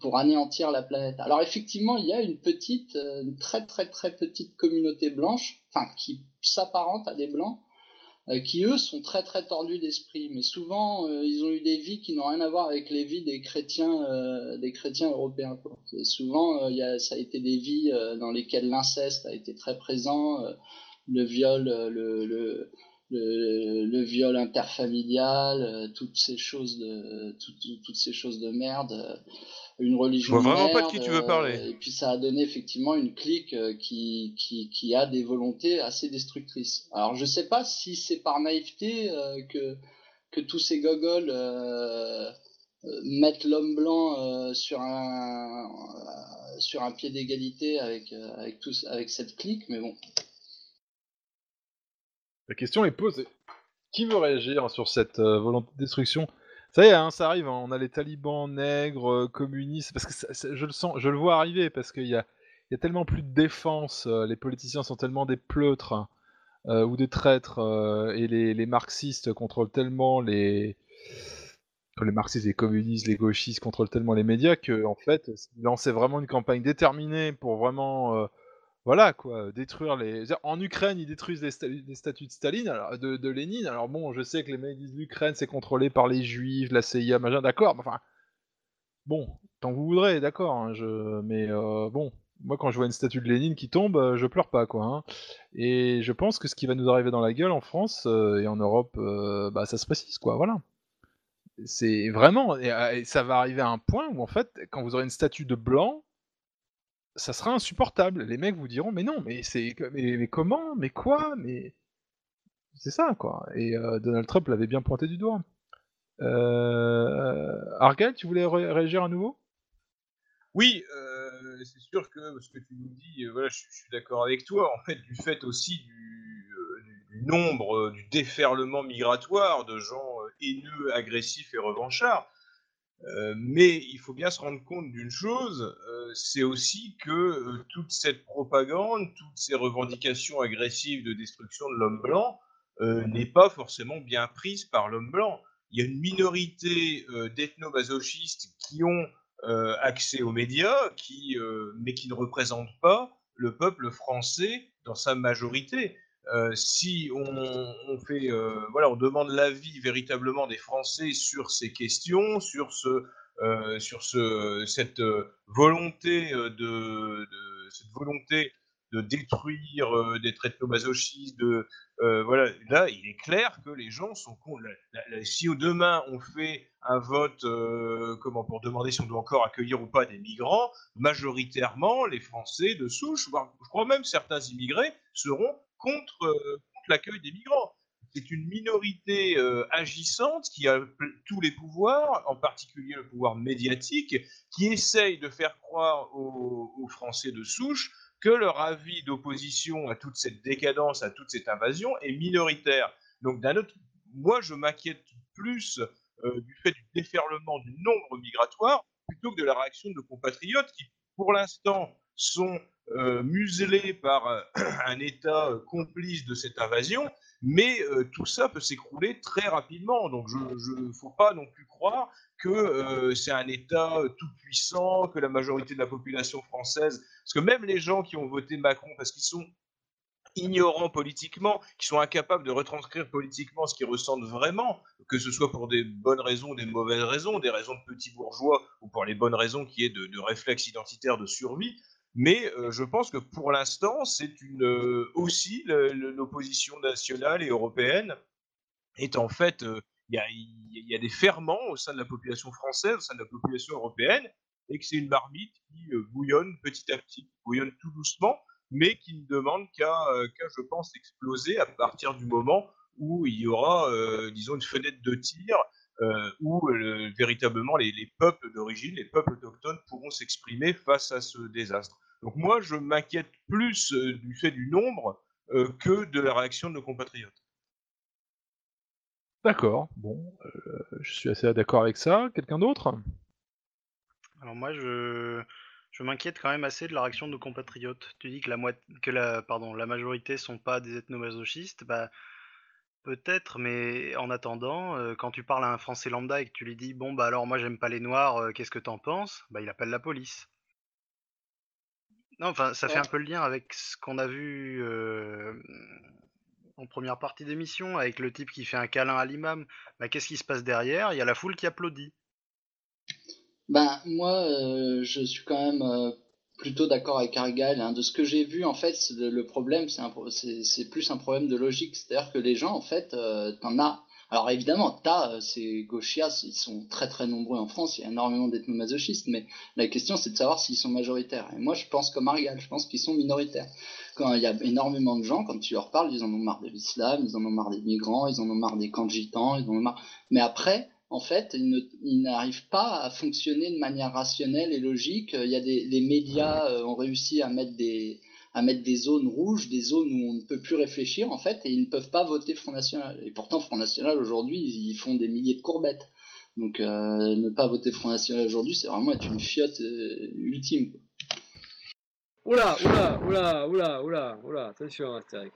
Speaker 8: pour anéantir la planète. Alors effectivement, il y a une petite, euh, très très très petite communauté blanche, enfin qui s'apparente à des blancs, euh, qui eux sont très très tordus d'esprit, mais souvent ils ont eu des vies qui n'ont rien à voir avec les vies des chrétiens, des chrétiens européens. Souvent, ça a été des vies dans lesquelles l'inceste a été très présent, le viol, euh, le, le, le, le viol interfamilial, euh, toutes ces choses de toutes, toutes ces choses de merde. euh, une religion
Speaker 12: Je vois vraiment pas de qui tu veux parler.
Speaker 8: et puis ça a donné effectivement une clique qui, qui, qui a des volontés assez destructrices. Alors je sais pas si c'est par naïveté que, que tous ces gogoles euh, mettent l'homme blanc euh, sur un euh, sur un pied d'égalité avec avec tous avec cette clique, mais bon.
Speaker 5: La question est posée. Qui veut réagir sur cette euh, volonté de destruction? Ça y est, hein, ça arrive, hein, on a les talibans nègres, euh, communistes, parce que je le sens, je le vois arriver, parce qu'il y a, tellement plus de défense, euh, les politiciens sont tellement des pleutres hein, ou des traîtres, et les, marxistes contrôlent tellement les... Les marxistes, les communistes, les gauchistes contrôlent tellement les médias que, en fait, lançaient vraiment une campagne déterminée pour vraiment voilà quoi, détruire les. En Ukraine, ils détruisent les, sta- les statues de Staline, alors, de, Lénine. Alors bon, je sais que les mecs disent l'Ukraine c'est contrôlé par les Juifs, la CIA, machin, d'accord. mais Enfin, bon, tant vous voudrez, d'accord. hein. Mais euh, bon, moi quand je vois une statue de Lénine qui tombe, euh, je pleure pas quoi. hein. Et je pense que ce qui va nous arriver dans la gueule en France euh, et en Europe, euh, bah ça se précise quoi. Voilà. C'est vraiment, et, euh, et ça va arriver à un point où en fait, quand vous aurez une statue de blanc, ça sera insupportable. Les mecs vous diront mais non, mais c'est mais, comment, mais quoi, mais c'est ça quoi. Et euh, Donald Trump l'avait bien pointé du doigt. Euh... Argel, tu voulais ré- réagir à nouveau?
Speaker 12: Oui, euh, c'est sûr que ce que tu nous dis, euh, voilà, je, suis d'accord avec toi. En fait, du fait aussi du, du- nombre, du déferlement migratoire de gens haineux, agressifs et revanchards. Euh, mais il faut bien se rendre compte d'une chose, euh, c'est aussi que euh, toute cette propagande, toutes ces revendications agressives de destruction de l'homme blanc n'est pas forcément bien prise par l'homme blanc. Il y a une minorité d'ethnomasochistes qui ont accès aux médias, mais qui ne représentent pas le peuple français dans sa majorité. Euh, si on, fait, euh, voilà, on demande l'avis véritablement des Français sur ces questions, sur ce, euh, sur ce, cette volonté de, de- cette volonté de détruire, d'être ethnomasochiste, de euh, voilà, là, il est clair que les gens sont con- la- la- la- si demain on fait un vote, euh, comment pour demander si on doit encore accueillir ou pas des migrants, majoritairement les Français de souche, voire je crois même certains immigrés seront contre, euh, contre l'accueil des migrants. C'est une minorité agissante qui a tous les pouvoirs, en particulier le pouvoir médiatique, qui essaye de faire croire aux Français de souche que leur avis d'opposition à toute cette décadence, à toute cette invasion est minoritaire. Donc d'un autre, moi je m'inquiète plus euh, du fait du déferlement du nombre migratoire plutôt que de la réaction de nos compatriotes qui, pour l'instant, sont euh, muselés par euh, [clears throat] un État complice de cette invasion, mais euh, tout ça peut s'écrouler très rapidement. Donc, je ne faut pas non plus croire que euh, c'est un État euh, tout puissant, que la majorité de la population française, parce que même les gens qui ont voté Macron, parce qu'ils sont ignorants politiquement, qui sont incapables de retranscrire politiquement ce qu'ils ressentent vraiment, que ce soit pour des bonnes raisons ou des mauvaises raisons, des raisons de petits bourgeois ou pour les bonnes raisons qui est de, de réflexe identitaire de survie. Mais euh, je pense que pour l'instant, c'est une euh, aussi l'opposition nationale et européenne est en fait, euh, il y, a, des ferments au sein de la population française, au sein de la population européenne, et que c'est une marmite qui bouillonne petit à petit, bouillonne tout doucement, mais qui ne demande qu'à, qu'à, je pense, exploser à partir du moment où il y aura, disons, une fenêtre de tir euh, où euh, véritablement les, les peuples d'origine, les peuples autochtones pourront s'exprimer face à ce désastre. Donc moi, je m'inquiète plus euh, du fait du nombre euh, que de la réaction de nos compatriotes.
Speaker 5: D'accord, bon, euh, je suis assez d'accord avec ça. Quelqu'un d'autre?
Speaker 11: Alors moi, je, je m'inquiète quand même assez de la réaction de nos compatriotes. Tu dis que la, moite- que la, pardon, la majorité sont pas des ethnomasochistes, bah peut-être, mais en attendant, euh, quand tu parles à un Français lambda et que tu lui dis bon bah alors moi j'aime pas les Noirs, euh, qu'est-ce que t'en penses? Bah il appelle la police. Non, enfin ça fait un peu le lien avec ce qu'on a vu euh, en première partie d'émission avec le type qui fait un câlin à l'imam. Bah qu'est-ce qui se passe derrière? Il y a la foule qui applaudit.
Speaker 8: Ben, moi, je suis quand même plutôt d'accord avec Argal. hein. De ce que j'ai vu, en fait, le, problème, c'est plus un problème de logique. C'est-à-dire que les gens, en fait, euh, t'en as. Alors évidemment, t'as euh, ces gauchias, ils sont très très nombreux en France, il y a énormément d'ethnomasochistes, mais la question c'est de savoir s'ils sont majoritaires. Et moi je pense comme Argal, je pense qu'ils sont minoritaires. Quand il y a énormément de gens, quand tu leur parles, ils en ont marre de l'islam, ils en ont marre des migrants, ils en ont marre des camps de gitans, ils en ont marre. Mais après, en fait, ils ne- ils n'arrivent pas à fonctionner de manière rationnelle et logique. Il y a des les médias euh, ont réussi à mettre des à mettre des zones rouges, des zones où on ne peut plus réfléchir en fait, et ils ne peuvent pas voter Front National. Et pourtant, Front National aujourd'hui, ils font des milliers de courbettes. Donc, euh, ne pas voter Front National aujourd'hui, c'est vraiment être une fiotte euh, ultime.
Speaker 6: Oula, oula, oula, oula, oula, oula, attention Astérix.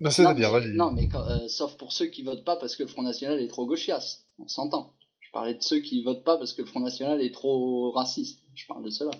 Speaker 5: Bah,
Speaker 8: non, mais, non, mais quand- euh, sauf pour ceux qui votent pas parce que le Front National est trop gauchiasse. On s'entend. Je parlais de ceux qui votent pas parce que le Front National est trop raciste. Je parle de cela.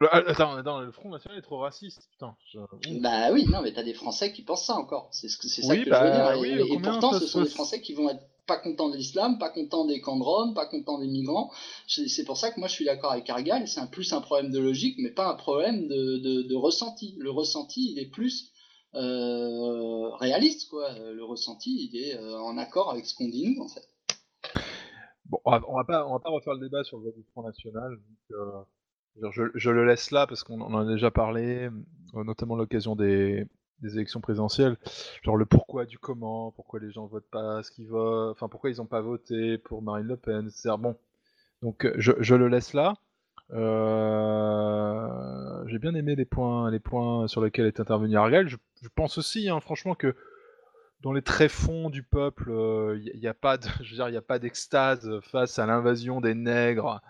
Speaker 5: Le- ah, Attends, attends, le Front National est trop raciste. Putain. je-
Speaker 8: Bah oui, non, mais t'as des Français qui pensent ça encore. C'est ce que- c'est ça
Speaker 5: Oui,
Speaker 8: que
Speaker 5: bah,
Speaker 8: je veux dire. Et,
Speaker 5: oui,
Speaker 8: et
Speaker 5: combien
Speaker 8: pourtant, ce sont des Français qui vont être pas contents de l'islam, pas contents des camps de Rome, pas contents des migrants. C'est c'est pour ça que moi je suis d'accord avec Argal. C'est un plus un problème de logique, mais pas un problème de, de, de ressenti. Le ressenti, il est plus euh, réaliste, quoi. Le ressenti, il est euh, en accord avec ce qu'on dit nous, en fait.
Speaker 5: Bon, on va, va pas, on va pas refaire le débat sur le vote du Front National. euh, je, je le laisse là parce qu'on en a déjà parlé, euh, notamment à l'occasion des, des élections présidentielles. Genre le pourquoi du comment, pourquoi les gens votent pas ce qu'ils votent, enfin pourquoi ils ont pas voté pour Marine Le Pen, etc. Bon, donc euh, je, je le laisse là. Euh, J'ai bien aimé les points, les points sur lesquels est intervenu Argel. Je, pense aussi, hein, franchement, que dans les tréfonds du peuple, il n'y [laughs] a, pas d'extase face à l'invasion des nègres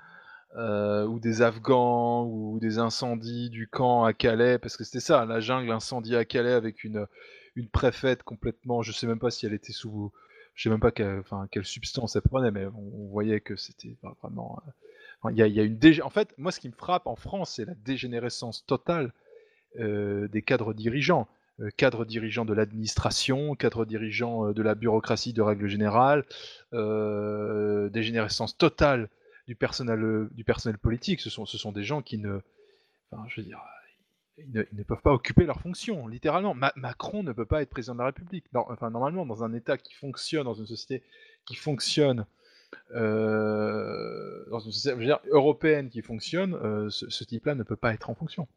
Speaker 5: euh, ou des Afghans, ou des incendies du camp à Calais, parce que c'était ça, la jungle incendiée à Calais avec une, préfète complètement, je sais même pas si elle était sous, je sais même pas quelle, substance elle prenait, mais on, on voyait que c'était vraiment. En fait, moi, ce qui me frappe en France, c'est la dégénérescence totale euh, des cadres dirigeants. Euh, cadres dirigeants de l'administration, cadres dirigeants euh, de la bureaucratie de règle générale, dégénérescence totale du personnel, du personnel politique. Ce sont, ce sont des gens qui ne, enfin, je veux dire, ils ne, peuvent pas occuper leurs fonctions, littéralement. Ma- Macron ne peut pas être président de la République. Enfin, normalement, dans un État qui fonctionne, dans une société qui fonctionne, euh, dans une société européenne qui fonctionne, euh, ce, type-là ne peut pas être en fonction.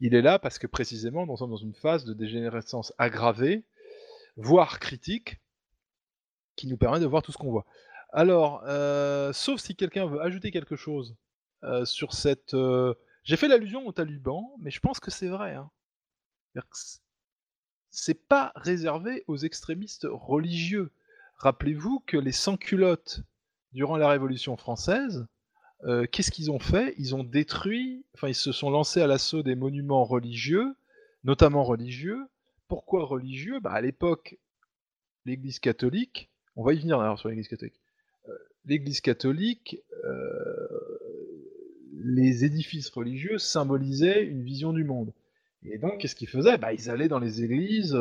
Speaker 5: Il est là parce que précisément, nous sommes dans une phase de dégénérescence aggravée, voire critique, qui nous permet de voir tout ce qu'on voit. Alors, euh, sauf si quelqu'un veut ajouter quelque chose sur cette... J'ai fait l'allusion aux talibans, mais je pense que c'est vrai. hein. C'est pas réservé aux extrémistes religieux. Rappelez-vous que les sans-culottes, durant la Révolution française, euh, qu'est-ce qu'ils ont fait? Ils ont détruit, enfin ils se sont lancés à l'assaut des monuments religieux, notamment religieux. Pourquoi religieux? Bah, À l'époque, l'Église catholique, on va y venir d'ailleurs sur l'Église catholique, Euh, l'Église catholique, euh, les édifices religieux symbolisaient une vision du monde. Et donc, qu'est-ce qu'ils faisaient? Bah, Ils allaient dans les églises,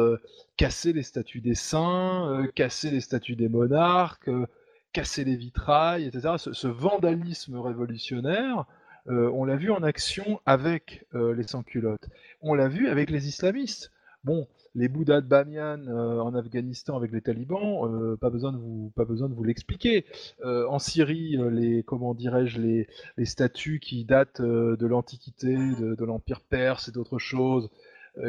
Speaker 5: casser les statues des saints, casser les statues des monarques, casser les vitrailles, etc. Ce, vandalisme révolutionnaire, euh, on l'a vu en action avec euh, les sans-culottes. On l'a vu avec les islamistes. Bon, les Bouddhas de Bamiyan euh, en Afghanistan avec les talibans, pas besoin de vous, pas besoin de vous l'expliquer. En Syrie, les, comment dirais-je, les, statues qui datent de l'Antiquité, de, l'Empire perse et d'autres choses,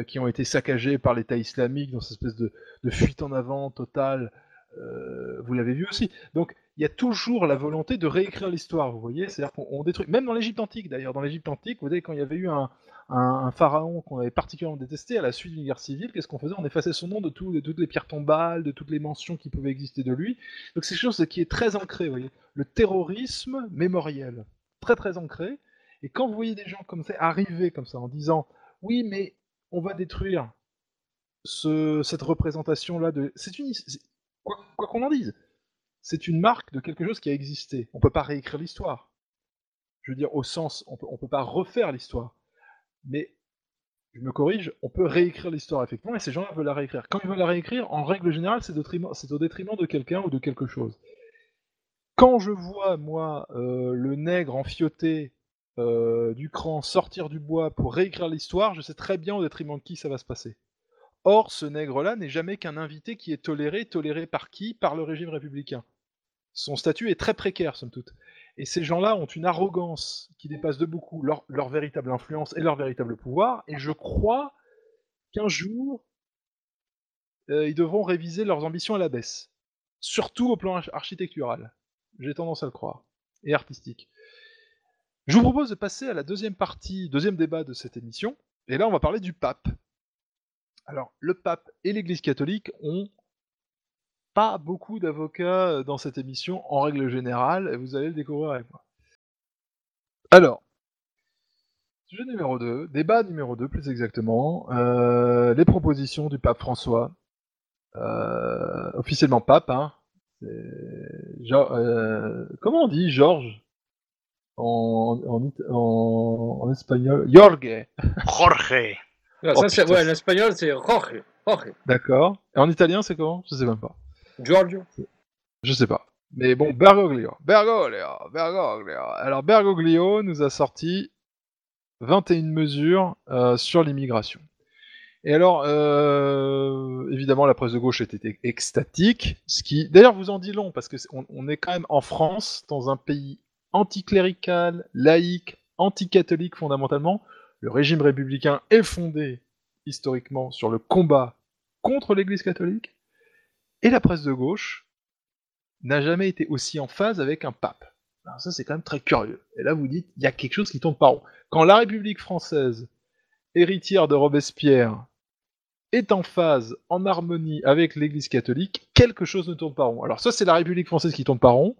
Speaker 5: qui ont été saccagées par l'État islamique dans cette espèce de fuite en avant totale. Euh, vous l'avez vu aussi. Donc, il y a toujours la volonté de réécrire l'histoire, vous voyez. C'est-à-dire qu'on on détruit, même dans l'Égypte antique d'ailleurs, dans l'Égypte antique, vous voyez, quand il y avait eu un, pharaon qu'on avait particulièrement détesté à la suite d'une guerre civile, qu'est-ce qu'on faisait? On effaçait son nom de, tout- de toutes les pierres tombales, de toutes les mentions qui pouvaient exister de lui. Donc c'est quelque chose qui est très ancré, vous voyez. Le terrorisme mémoriel, très très ancré. Et quand vous voyez des gens comme ça arriver comme ça en disant oui, mais on va détruire ce, cette représentation-là de. C'est une. Quoi qu'on en dise, c'est une marque de quelque chose qui a existé. On peut pas réécrire l'histoire. Je veux dire, au sens, on peut, on peut pas refaire l'histoire. Mais je me corrige, on peut réécrire l'histoire effectivement, et ces gens-là veulent la réécrire. Quand ils veulent la réécrire, en règle générale, c'est au détriment, de quelqu'un ou de quelque chose. Quand je vois, moi, euh, le nègre enfiotté euh, du cran sortir du bois pour réécrire l'histoire, je sais très bien au détriment de qui ça va se passer. Or, ce nègre-là n'est jamais qu'un invité qui est toléré, toléré par qui? Par le régime républicain. Son statut est très précaire, somme toute. Et ces gens-là ont une arrogance qui dépasse de beaucoup leur, véritable influence et leur véritable pouvoir, et je crois qu'un jour, euh, ils devront réviser leurs ambitions à la baisse. Surtout au plan arch- architectural. J'ai tendance à le croire. Et artistique. Je vous propose de passer à la deuxième partie, deuxième débat de cette émission. Et là, on va parler du pape. Alors, le pape et l'Église catholique ont pas beaucoup d'avocats euh, dans cette émission en règle générale, vous allez le découvrir avec moi. Alors, sujet numéro 2, débat numéro 2 plus exactement, euh, les propositions du pape François, euh, officiellement pape, hein, comment on dit Georges? En, en espagnol Jorge.
Speaker 6: Jorge. Ah,
Speaker 5: Oh,
Speaker 6: ça, c'est, ouais, Jorge. Jorge.
Speaker 5: D'accord. Et en italien, c'est comment? Je sais même pas.
Speaker 6: Giorgio.
Speaker 5: Je sais pas. Mais bon, Bergoglio. Bergoglio. Bergoglio. Alors, Bergoglio nous a sorti 21 mesures euh, sur l'immigration. Et alors, euh, évidemment, la presse de gauche était extatique, ce qui, d'ailleurs, vous en dit long, parce que on, on est quand même en France, dans un pays anticlérical, laïque, anticatholique fondamentalement. Le régime républicain est fondé historiquement sur le combat contre l'Église catholique, et la presse de gauche n'a jamais été aussi en phase avec un pape. Alors ça, c'est quand même très curieux. Et là, vous dites, il y a quelque chose qui tombe pas rond. Quand la République française, héritière de Robespierre, est en phase, en harmonie avec l'Église catholique, quelque chose ne tourne pas rond. Alors ça, c'est la République française qui tourne pas rond.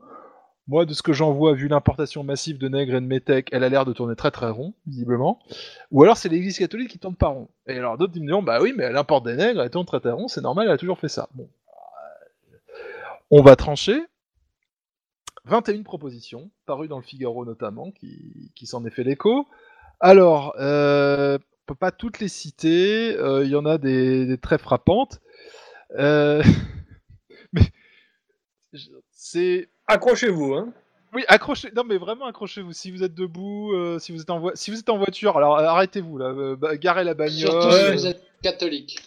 Speaker 5: Moi, de ce que j'en vois, vu l'importation massive de nègres et de métèques, elle a l'air de tourner très très rond, visiblement. Ou alors c'est l'église catholique qui tourne pas rond. Et alors d'autres me diront, bah oui, mais elle importe des nègres, elle tourne très très rond, c'est normal, elle a toujours fait ça. Bon. On va trancher. 21 propositions, parues dans le Figaro notamment, qui, s'en est fait l'écho. Alors, euh, on peut pas toutes les citer, euh, il y en a des, très frappantes. Euh, [laughs] c'est
Speaker 6: Accrochez-vous, hein.
Speaker 5: oui, accrochez. Non, mais vraiment accrochez-vous. Si vous êtes debout, euh, si vous êtes en voi- si vous êtes en voiture, alors euh, arrêtez-vous là, euh, bah, garez la bagnole.
Speaker 8: Surtout si vous êtes catholique.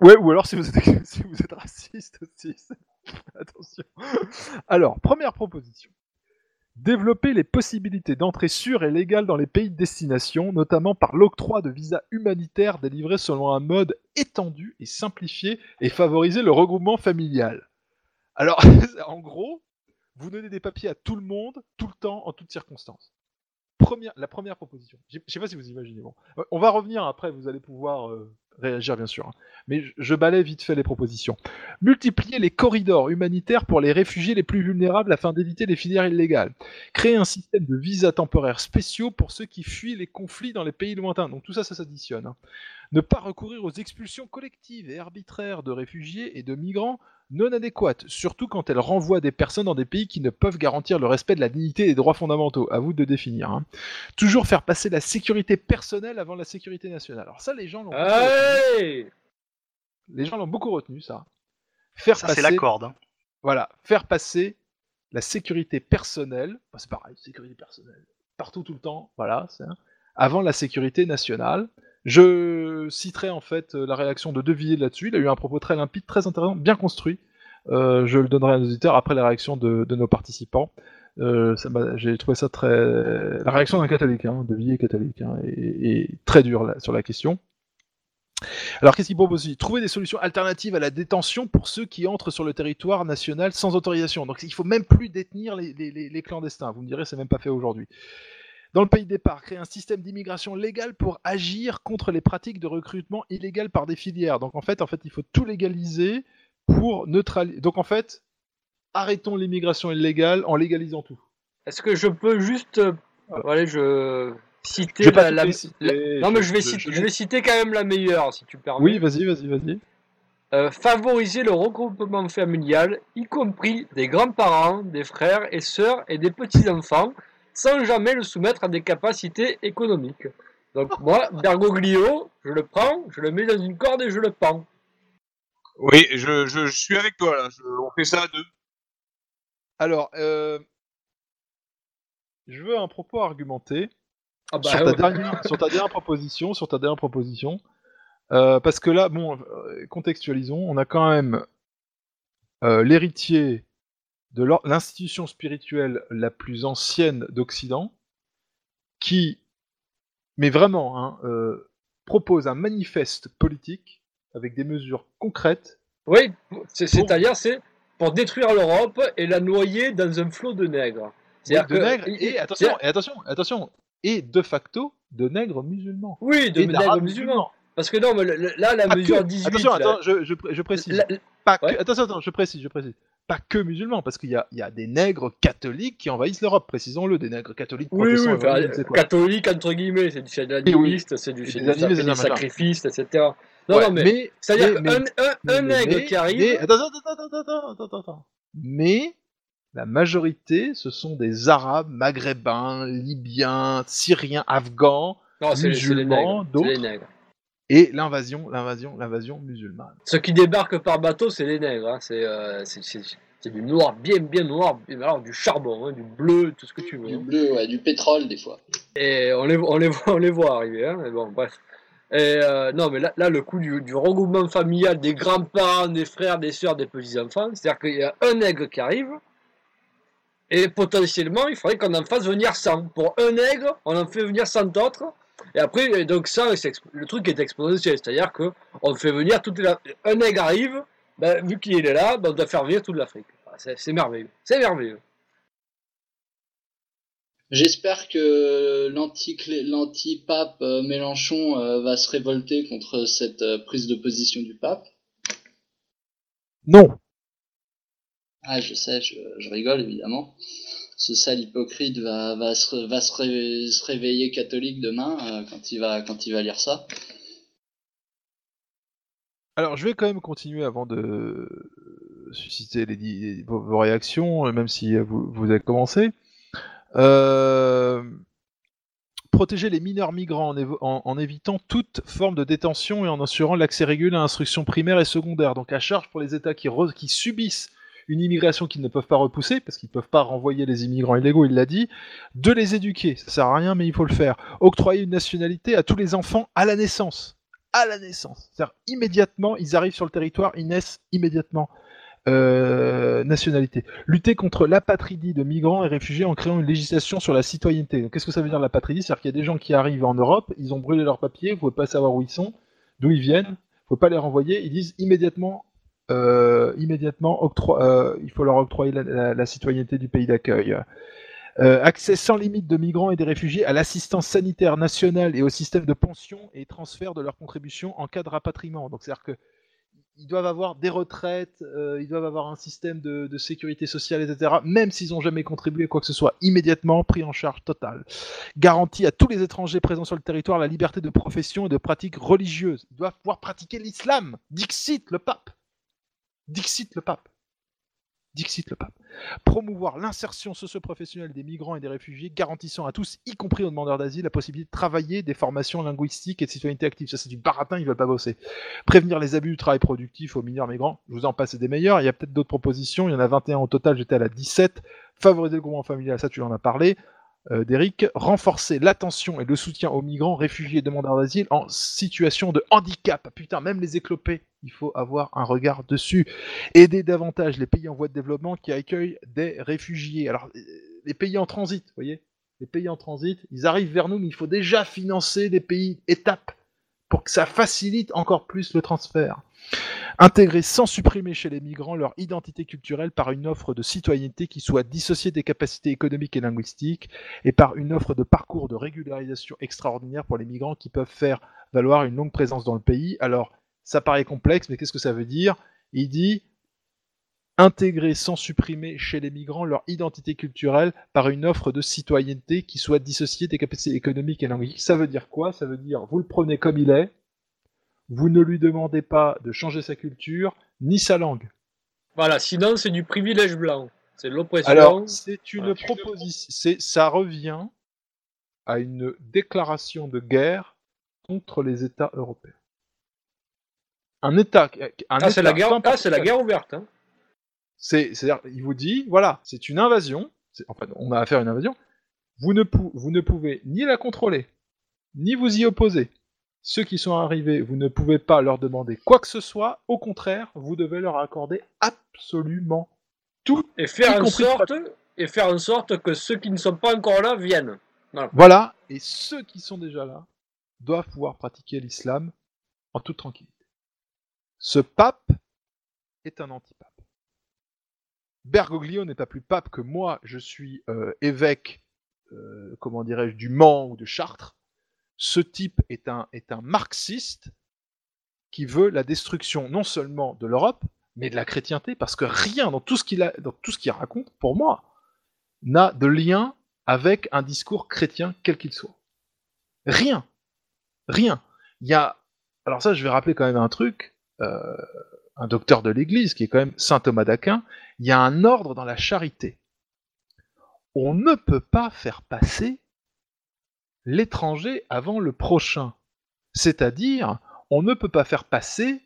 Speaker 5: Ouais, ou alors si vous êtes [laughs] si vous êtes raciste aussi. [laughs] Attention. Alors, première proposition. Développer les possibilités d'entrée sûre et légale dans les pays de destination, notamment par l'octroi de visas humanitaires délivrés selon un mode étendu et simplifié et favoriser le regroupement familial. Alors, [laughs] en gros, vous donnez des papiers à tout le monde, tout le temps, en toutes circonstances. Première, la première proposition. Je sais pas si vous imaginez. Bon. Euh, On va revenir après, vous allez pouvoir euh, réagir bien sûr. Mais je, balaye vite fait les propositions. Multiplier les corridors humanitaires pour les réfugiés les plus vulnérables afin d'éviter les filières illégales. Créer un système de visas temporaires spéciaux pour ceux qui fuient les conflits dans les pays lointains. Donc tout ça, ça s'additionne. hein. Ne pas recourir aux expulsions collectives et arbitraires de réfugiés et de migrants non adéquates, surtout quand elles renvoient des personnes dans des pays qui ne peuvent garantir le respect de la dignité et des droits fondamentaux. À vous de définir. hein. Toujours faire passer la sécurité personnelle avant la sécurité nationale. Alors ça, les gens l'ont beaucoup Les gens l'ont beaucoup retenu, ça. Faire
Speaker 11: Ça, c'est
Speaker 5: passer-
Speaker 11: la corde. hein.
Speaker 5: Voilà, faire passer la sécurité personnelle, c'est pareil, sécurité personnelle, partout, tout le temps, voilà, c'est un- avant la sécurité nationale. Je citerai en fait euh, la réaction de De Villiers là-dessus. Il a eu un propos très limpide, très intéressant, bien construit. Euh, je le donnerai à nos auditeurs après la réaction de, de nos participants. Euh, J'ai trouvé ça très. La réaction d'un catholique, hein, De Villiers est catholique, hein, et, et très dur là, sur la question. Alors qu'est-ce qu'il propose aussi? Trouver des solutions alternatives à la détention pour ceux qui entrent sur le territoire national sans autorisation. Donc il faut même plus détenir les, les- les- les clandestins. Vous me direz, c'est même pas fait aujourd'hui. Dans le pays de départ, créer un système d'immigration légale pour agir contre les pratiques de recrutement illégal par des filières. Donc en fait, en fait, il faut tout légaliser pour neutraliser. Donc en fait, arrêtons l'immigration illégale en légalisant tout.
Speaker 6: Est-ce que je peux juste, euh, voilà, je citer
Speaker 5: Je vais pas
Speaker 6: la, la-
Speaker 5: les citer,
Speaker 6: la- Non, mais
Speaker 5: je-
Speaker 6: je vais, citer,
Speaker 5: je-
Speaker 6: je vais citer quand même la meilleure, si tu permets.
Speaker 5: Oui, vas-y, vas-y, vas-y.
Speaker 6: Euh, favoriser le regroupement familial, y compris des grands-parents, des frères et sœurs et des petits-enfants, sans jamais le soumettre à des capacités économiques. Donc [laughs] moi, Bergoglio, je le prends, je le mets dans une corde et je le pends.
Speaker 12: Oui, je, je, je suis avec toi là. Je- on fait ça à deux.
Speaker 5: Alors, euh, je veux un propos argumenté
Speaker 6: Ah bah,
Speaker 5: sur, ta
Speaker 6: ouais.
Speaker 5: dernière, sur ta dernière proposition, sur ta dernière proposition, Euh, parce que là, bon, euh, contextualisons, on a quand même euh, l'héritier de l'institution spirituelle la plus ancienne d'Occident, qui, mais vraiment, hein, euh, propose un manifeste politique avec des mesures concrètes.
Speaker 6: Oui, c'est- c'est-à-dire c'est pour détruire l'Europe et la noyer dans un flot de nègres. C'est-à-dire
Speaker 5: de
Speaker 6: que-
Speaker 5: nègres et attention, et attention, attention, et de facto de nègres musulmans.
Speaker 6: Oui, de nègres musulmans. Parce que non, mais le- le- là, la
Speaker 5: Pas
Speaker 6: mesure
Speaker 5: que.
Speaker 6: 18.
Speaker 5: Attention,
Speaker 6: là-
Speaker 5: attends, je, je, je précise.
Speaker 6: La-
Speaker 5: Pas que- Attention, attends, je précise, je précise. Pas que musulmans, parce qu'il y a, y a des nègres catholiques qui envahissent l'Europe, précisons-le, des nègres catholiques
Speaker 6: Oui, oui, enfin,
Speaker 5: je ne sais quoi.
Speaker 6: catholique entre guillemets, c'est du l'animiste, c'est du,
Speaker 5: des
Speaker 6: du,
Speaker 5: animistes,
Speaker 6: c'est
Speaker 5: des
Speaker 6: des
Speaker 5: machins.
Speaker 6: sacrifices, etc. Non,
Speaker 5: Ouais,
Speaker 6: non, mais,
Speaker 5: mais-
Speaker 6: c'est-à-dire qu'un un, un
Speaker 5: mais-
Speaker 6: nègre
Speaker 5: mais-
Speaker 6: qui arrive.
Speaker 5: mais- attends, attends, attends, attends, attends, attends. Mais la majorité, ce sont des Arabes, Maghrébins, Libyens, Syriens, Afghans,
Speaker 6: Non,
Speaker 5: musulmans, d'autres.
Speaker 6: nègres.
Speaker 5: Et l'invasion, l'invasion, l'invasion musulmane.
Speaker 6: Ceux qui débarquent par bateau, c'est les nègres. hein. C'est euh, c'est- du noir, bien, bien noir, bien- alors du charbon, hein, du bleu, tout ce que tu veux.
Speaker 8: Du
Speaker 6: hein.
Speaker 8: bleu, ouais, du pétrole des fois.
Speaker 6: Et on les, on les, voit, on les voit arriver, hein, bon, bref. Et euh, non, mais là, là le coup du, du regroupement familial des grands-parents, des frères, des sœurs, des petits-enfants, c'est-à-dire qu'il y a un nègre qui arrive, et potentiellement, il faudrait qu'on en fasse venir 100. Pour un nègre, on en fait venir 100 autres, et après, et donc ça, le truc est exponentiel, c'est-à-dire que on fait venir toute la... Un nègre arrive, ben, vu qu'il est là, ben, on doit faire venir toute l'Afrique. C'est merveilleux, c'est merveilleux.
Speaker 8: J'espère que l'anti-pape euh, Mélenchon euh, va se révolter contre cette euh, prise de position du pape.
Speaker 5: Non.
Speaker 8: Ah, je sais, je, rigole évidemment. Ce sale hypocrite va, se, réveiller catholique demain euh, quand, il va, lire ça.
Speaker 5: Alors, je vais quand même continuer avant de susciter les, vos, réactions, euh, même si euh, vous, avez commencé. Euh, Protéger les mineurs migrants en, évitant toute forme de détention et en assurant l'accès régulier à l'instruction primaire et secondaire. Donc, à charge pour les États qui subissent une immigration qu'ils ne peuvent pas repousser, parce qu'ils ne peuvent pas renvoyer les immigrants illégaux, il l'a dit, de les éduquer. Ça sert à rien, mais il faut le faire. Octroyer une nationalité à tous les enfants à la naissance à la naissance. C'est-à-dire immédiatement, ils arrivent sur le territoire, ils naissent immédiatement. Euh, nationalité. Lutter contre l'apatridie de migrants et réfugiés en créant une législation sur la citoyenneté. Qu'est-ce que ça veut dire l'apatridie C'est-à-dire qu'il y a des gens qui arrivent en Europe, ils ont brûlé leurs papiers, vous pouvez pas savoir où ils sont, d'où ils viennent, vous pouvez pas les renvoyer. Ils disent immédiatement, immédiatement, octro- euh, il faut leur octroyer la, citoyenneté du pays d'accueil. Euh, accès sans limite de migrants et des réfugiés à l'assistance sanitaire nationale et au système de pension et transfert de leurs contributions en cas de rapatriement. Donc c'est-à-dire que ils doivent avoir des retraites, euh, ils doivent avoir un système de, de sécurité sociale, etc. Même s'ils n'ont jamais contribué à quoi que ce soit, immédiatement pris en charge totale. Garantie à tous les étrangers présents sur le territoire la liberté de profession et de pratique religieuse. Ils doivent pouvoir pratiquer l'islam. Dixit le pape. Dixit le pape. Dixit le pape. Promouvoir l'insertion socio-professionnelle des migrants et des réfugiés, garantissant à tous, y compris aux demandeurs d'asile, la possibilité de travailler des formations linguistiques et de citoyenneté active. Ça, c'est du baratin, ils veulent pas bosser. Prévenir les abus du travail productif aux mineurs migrants. Je vous en passe des meilleurs. Il y a peut-être d'autres propositions. Il y en a 21 au total. J'étais à la 17. Favoriser le groupement familial. Ça, tu en as parlé. Euh, d'Eric, renforcer l'attention et le soutien aux migrants, réfugiés et demandeurs d'asile en situation de handicap. Putain, même les éclopés, il faut avoir un regard dessus. Aider davantage les pays en voie de développement qui accueillent des réfugiés. Alors, euh, les pays en transit, vous voyez Les pays en transit, ils arrivent vers nous, mais il faut déjà financer les pays étapes pour que ça facilite encore plus le transfert. Intégrer sans supprimer chez les migrants leur identité culturelle par une offre de citoyenneté qui soit dissociée des capacités économiques et linguistiques et par une offre de parcours de régularisation extraordinaire pour les migrants qui peuvent faire valoir une longue présence dans le pays. Alors, ça paraît complexe, mais qu'est-ce que ça veut dire? Il dit intégrer sans supprimer chez les migrants leur identité culturelle par une offre de citoyenneté qui soit dissociée des capacités économiques et linguistiques. Ça veut dire quoi? Ça veut dire vous le prenez comme il est, vous ne lui demandez pas de changer sa culture ni sa langue.
Speaker 6: Voilà, sinon c'est du privilège blanc. C'est l'oppression.
Speaker 5: Alors, c'est une proposition, c'est, ça revient à une déclaration de guerre contre les États européens. Un État, un
Speaker 6: ah, c'est la guerre, ah, c'est la
Speaker 5: quel-
Speaker 6: guerre ouverte. Hein.
Speaker 5: C'est, c'est-à-dire, il vous dit, voilà, c'est une invasion. c'est- En fait, on a affaire à une invasion. Vous ne, pou- vous ne pouvez ni la contrôler, ni vous y opposer. Ceux qui sont arrivés, vous ne pouvez pas leur demander quoi que ce soit. Au contraire, vous devez leur accorder absolument tout.
Speaker 6: Et faire en sorte, et faire en sorte que ceux qui ne sont pas encore là viennent. Voilà.
Speaker 5: Voilà. Et ceux qui sont déjà là doivent pouvoir pratiquer l'islam en toute tranquillité. Ce pape est un antipape. Bergoglio n'est pas plus pape que moi, je suis euh, évêque, euh, comment dirais-je, du Mans ou de Chartres. Ce type est un, est un marxiste qui veut la destruction non seulement de l'Europe, mais de la chrétienté, parce que rien dans tout ce qu'il dans tout ce qu'il raconte, pour moi, n'a de lien avec un discours chrétien quel qu'il soit. Rien, rien. Il y a, alors ça, je vais rappeler quand même un truc. euh, un docteur de l'Église qui est quand même saint Thomas d'Aquin. Il y a un ordre dans la charité. On ne peut pas faire passer l'étranger avant le prochain. C'est-à-dire, on ne peut pas faire passer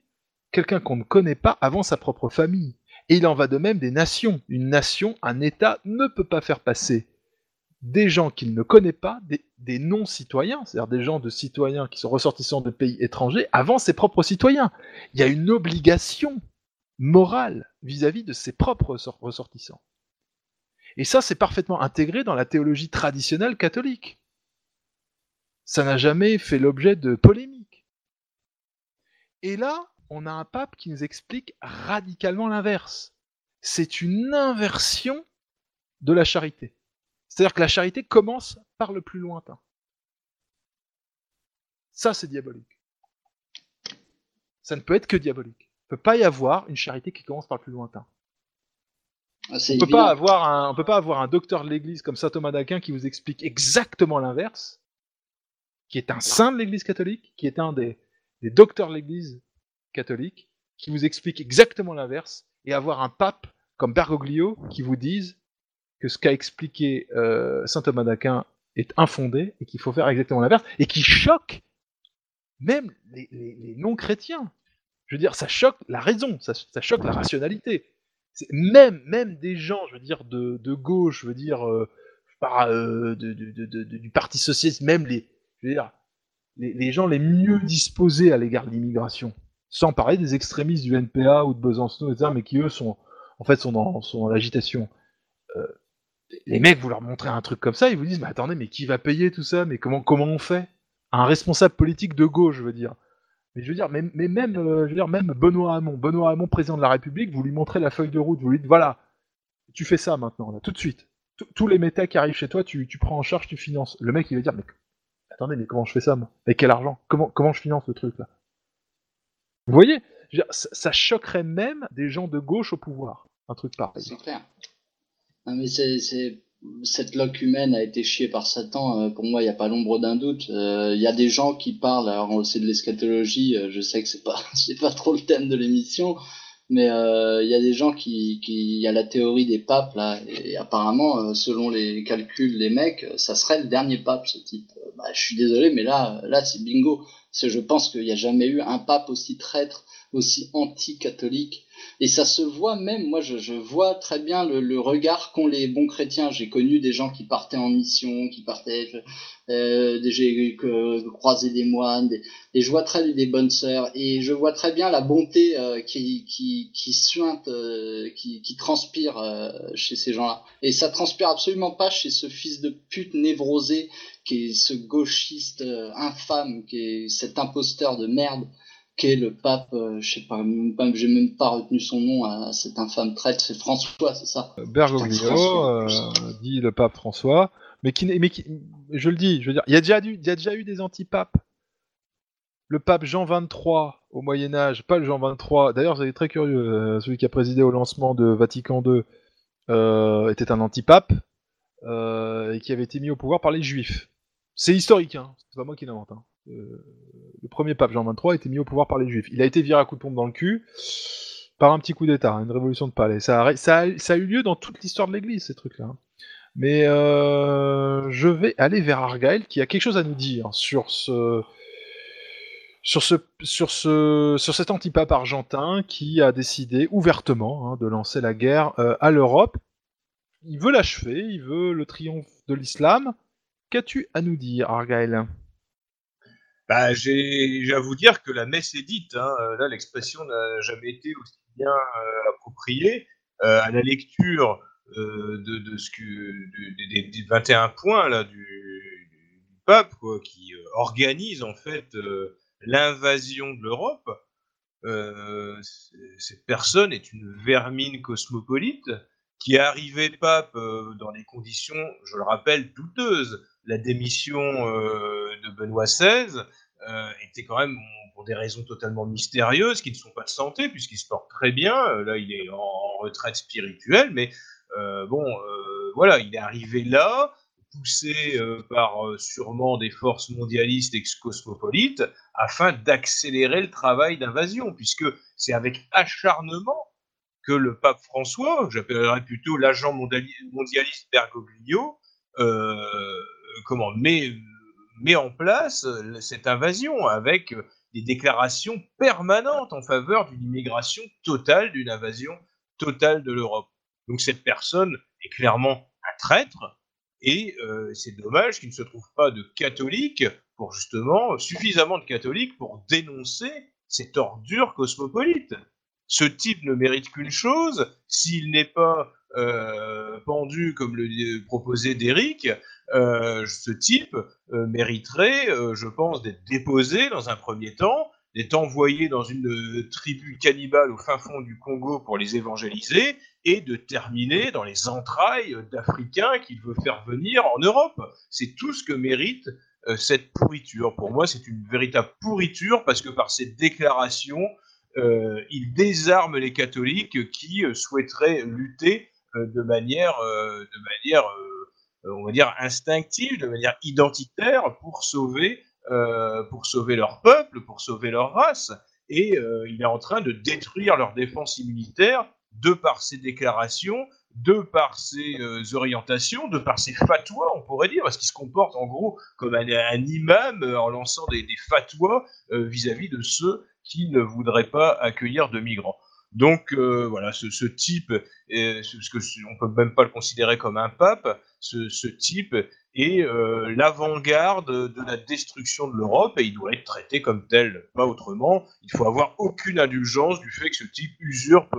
Speaker 5: quelqu'un qu'on ne connaît pas avant sa propre famille. Et il en va de même des nations. Une nation, un État ne peut pas faire passer des gens qu'il ne connaît pas, des, non-citoyens, c'est-à-dire des gens de citoyens qui sont ressortissants de pays étrangers, avant ses propres citoyens. Il y a une obligation morale vis-à-vis de ses propres ressort- ressortissants. Et ça, c'est parfaitement intégré dans la théologie traditionnelle catholique. Ça n'a jamais fait l'objet de polémiques. Et là, on a un pape qui nous explique radicalement l'inverse. C'est une inversion de la charité. C'est-à-dire que la charité commence par le plus lointain. Ça, c'est diabolique. Ça ne peut être que diabolique. Il ne peut pas y avoir une charité qui commence par le plus lointain.
Speaker 8: Ah,
Speaker 5: On peut
Speaker 8: évident.
Speaker 5: pas avoir un, on peut pas avoir un docteur de l'Église comme saint Thomas d'Aquin qui vous explique exactement l'inverse, qui est un saint de l'Église catholique, qui est un des, docteurs de l'Église catholique, qui vous explique exactement l'inverse, et avoir un pape comme Bergoglio qui vous dise que ce qu'a expliqué euh, saint Thomas d'Aquin est infondé et qu'il faut faire exactement l'inverse, et qui choque même les, non-chrétiens. Je veux dire, ça choque la raison, ça, choque la rationalité. Même, même des gens, je veux dire, de, gauche, je veux dire, euh, euh, du Parti socialiste, même les, je veux dire, les, gens les mieux disposés à l'égard de l'immigration, sans parler des extrémistes du NPA ou de Besançon, etc., mais qui eux sont, en fait, sont dans, l'agitation. Euh, les mecs, vous leur montrez un truc comme ça, ils vous disent, mais attendez, mais qui va payer tout ça? Mais comment, comment on fait? Un responsable politique de gauche, je veux dire. Mais je veux dire, mais, même, euh, je veux dire, même Benoît Hamon, Benoît Hamon, président de la République, vous lui montrez la feuille de route, vous lui dites, voilà, tu fais ça maintenant, tout de suite. Tous- les méta qui arrivent chez toi, tu, tu prends en charge, tu finances. Le mec, il va dire, mais attendez, mais comment je fais ça, moi? Avec quel argent? Comment, je finance le truc, là? Vous voyez? Ça, choquerait même des gens de gauche au pouvoir, un truc pareil.
Speaker 8: C'est clair. Non, mais c'est- cette loque humaine a été chiée par Satan. euh, pour moi, il n'y a pas l'ombre d'un doute. Euh, Il y a des gens qui parlent. Alors, c'est de l'eschatologie. euh, je sais que c'est pas, [laughs] c'est pas trop le thème de l'émission, mais euh, il y a des gens qui, qui, y a la théorie des papes là, et, apparemment, euh, selon les calculs des mecs, euh, ça serait le dernier pape, ce type. Euh, Bah, je suis désolé, mais là, là, c'est bingo. Je pense qu'il n'y a jamais eu un pape aussi traître, aussi anti-catholique. Et ça se voit même, moi je, vois très bien le, regard qu'ont les bons chrétiens. J'ai connu des gens qui partaient en mission, qui partaient, euh, j'ai euh, croisé des moines, des, et je vois très des bonnes sœurs, et je vois très bien la bonté euh, qui, qui, qui suinte, euh, qui, qui transpire euh, chez ces gens-là. Et ça transpire absolument pas chez ce fils de pute névrosé, qui est ce gauchiste infâme, qui est cet imposteur de merde qu'est le pape, euh, je sais pas, même pas- j'ai même pas retenu son nom à cet infâme traître, c'est François, c'est ça?
Speaker 5: Bergoglio,
Speaker 8: François.
Speaker 5: euh, dit le pape François, mais qui, n'est- mais qui, je le dis, je veux dire, il y a déjà, eu- il y a déjà eu des antipapes. Le pape Jean XXIII au Moyen Âge, pas le Jean XXIII. D'ailleurs, vous êtes très curieux, euh, celui qui a présidé au lancement de Vatican II euh, était un antipape euh, et qui avait été mis au pouvoir par les Juifs. C'est historique, hein. c'est pas moi qui l'invente. hein. Euh, le premier pape Jean XXIII a été mis au pouvoir par les Juifs. Il a été viré à coup de pompe dans le cul par un petit coup d'État, une révolution de palais. Ça a, eu lieu dans toute l'histoire de l'Église, ces trucs-là. hein. Mais euh, je vais aller vers Argyle qui a quelque chose à nous dire sur ce sur ce sur ce sur cet antipape argentin qui a décidé ouvertement hein, de lancer la guerre euh, à l'Europe. Il veut l'achever, il veut le triomphe de l'islam. Qu'as-tu à nous dire, Argyle?
Speaker 12: Bah, j'ai à vous dire que la messe est dite. Hein. Euh, Là, l'expression n'a jamais été aussi bien euh, appropriée. Euh, à la lecture euh, de, de ce que du- des, des- des 21 points là du, du pape quoi, qui euh, organise en fait l'invasion de l'Europe. Cette personne est une vermine cosmopolite qui est arrivée pape dans des conditions, je le rappelle, douteuses. La démission Benoît XVI euh, était quand même pour des raisons totalement mystérieuses qui ne sont pas de santé puisqu'il se porte très bien. Euh, Là, il est en, retraite spirituelle, mais euh, bon, voilà, il est arrivé là, poussé par sûrement des forces mondialistes et cosmopolites, afin d'accélérer le travail d'invasion, puisque c'est avec acharnement que le pape François, j'appellerais plutôt l'agent mondialiste Bergoglio, comment, met, met en place euh, cette invasion avec euh, des déclarations permanentes en faveur d'une immigration totale, d'une invasion totale de l'Europe. Donc cette personne est clairement un traître, et euh, c'est dommage qu'il ne se trouve pas de catholiques pour justement suffisamment de catholiques pour dénoncer cette ordure cosmopolite. Ce type ne mérite qu'une chose, s'il n'est pas pendu comme le proposait Derrick, ce type euh, mériterait, euh, je pense, d'être déposé dans un premier temps, d'être envoyé dans une euh, tribu cannibale au fin fond du Congo pour les évangéliser, et de terminer dans les entrailles d'Africains qu'il veut faire venir en Europe. C'est tout ce que mérite euh, cette pourriture. Pour moi, c'est une véritable pourriture parce que par cette déclaration, euh, il désarme les catholiques qui euh, souhaiteraient lutter euh, de manière, euh, de manière, euh, on va dire instinctive, de manière identitaire pour sauver, euh, pour sauver leur peuple, pour sauver leur race. Et euh, il est en train de détruire leur défense immunitaire de par ses déclarations, de par ses euh, orientations, de par ses fatwas, on pourrait dire, parce qu'il se comporte en gros comme un, imam euh, en lançant des, des fatwas euh, vis-à-vis de ceux qui ne voudraient pas accueillir de migrants. Donc euh, voilà, ce, ce type, euh, ce que on peut même pas le considérer comme un pape, ce, type est euh, l'avant-garde de la destruction de l'Europe et il doit être traité comme tel, pas autrement. Il faut avoir aucune indulgence du fait que ce type usurpe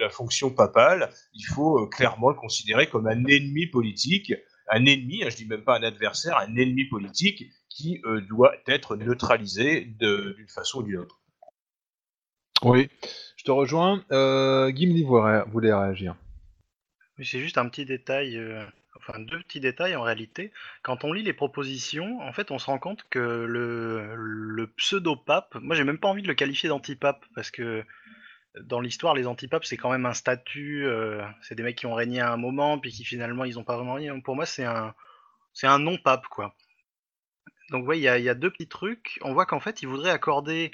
Speaker 12: la fonction papale. Il faut euh, clairement le considérer comme un ennemi politique, un ennemi, hein, je dis même pas un adversaire, un ennemi politique qui euh, doit être neutralisé d'une façon ou d'une autre.
Speaker 5: Oui, je te rejoins. Gimli voulait, voulait réagir.
Speaker 11: Oui, c'est juste un petit détail, euh, enfin deux petits détails en réalité. Quand on lit les propositions, en fait, on se rend compte que le, pseudo-pape, moi j'ai même pas envie de le qualifier d'antipape parce que dans l'histoire, les antipapes c'est quand même un statut, euh, c'est des mecs qui ont régné à un moment puis qui finalement ils ont pas vraiment régné. Pour moi, c'est un, c'est un non-pape quoi. Donc, ouais, il y a, deux petits trucs. On voit qu'en fait, il voudrait accorder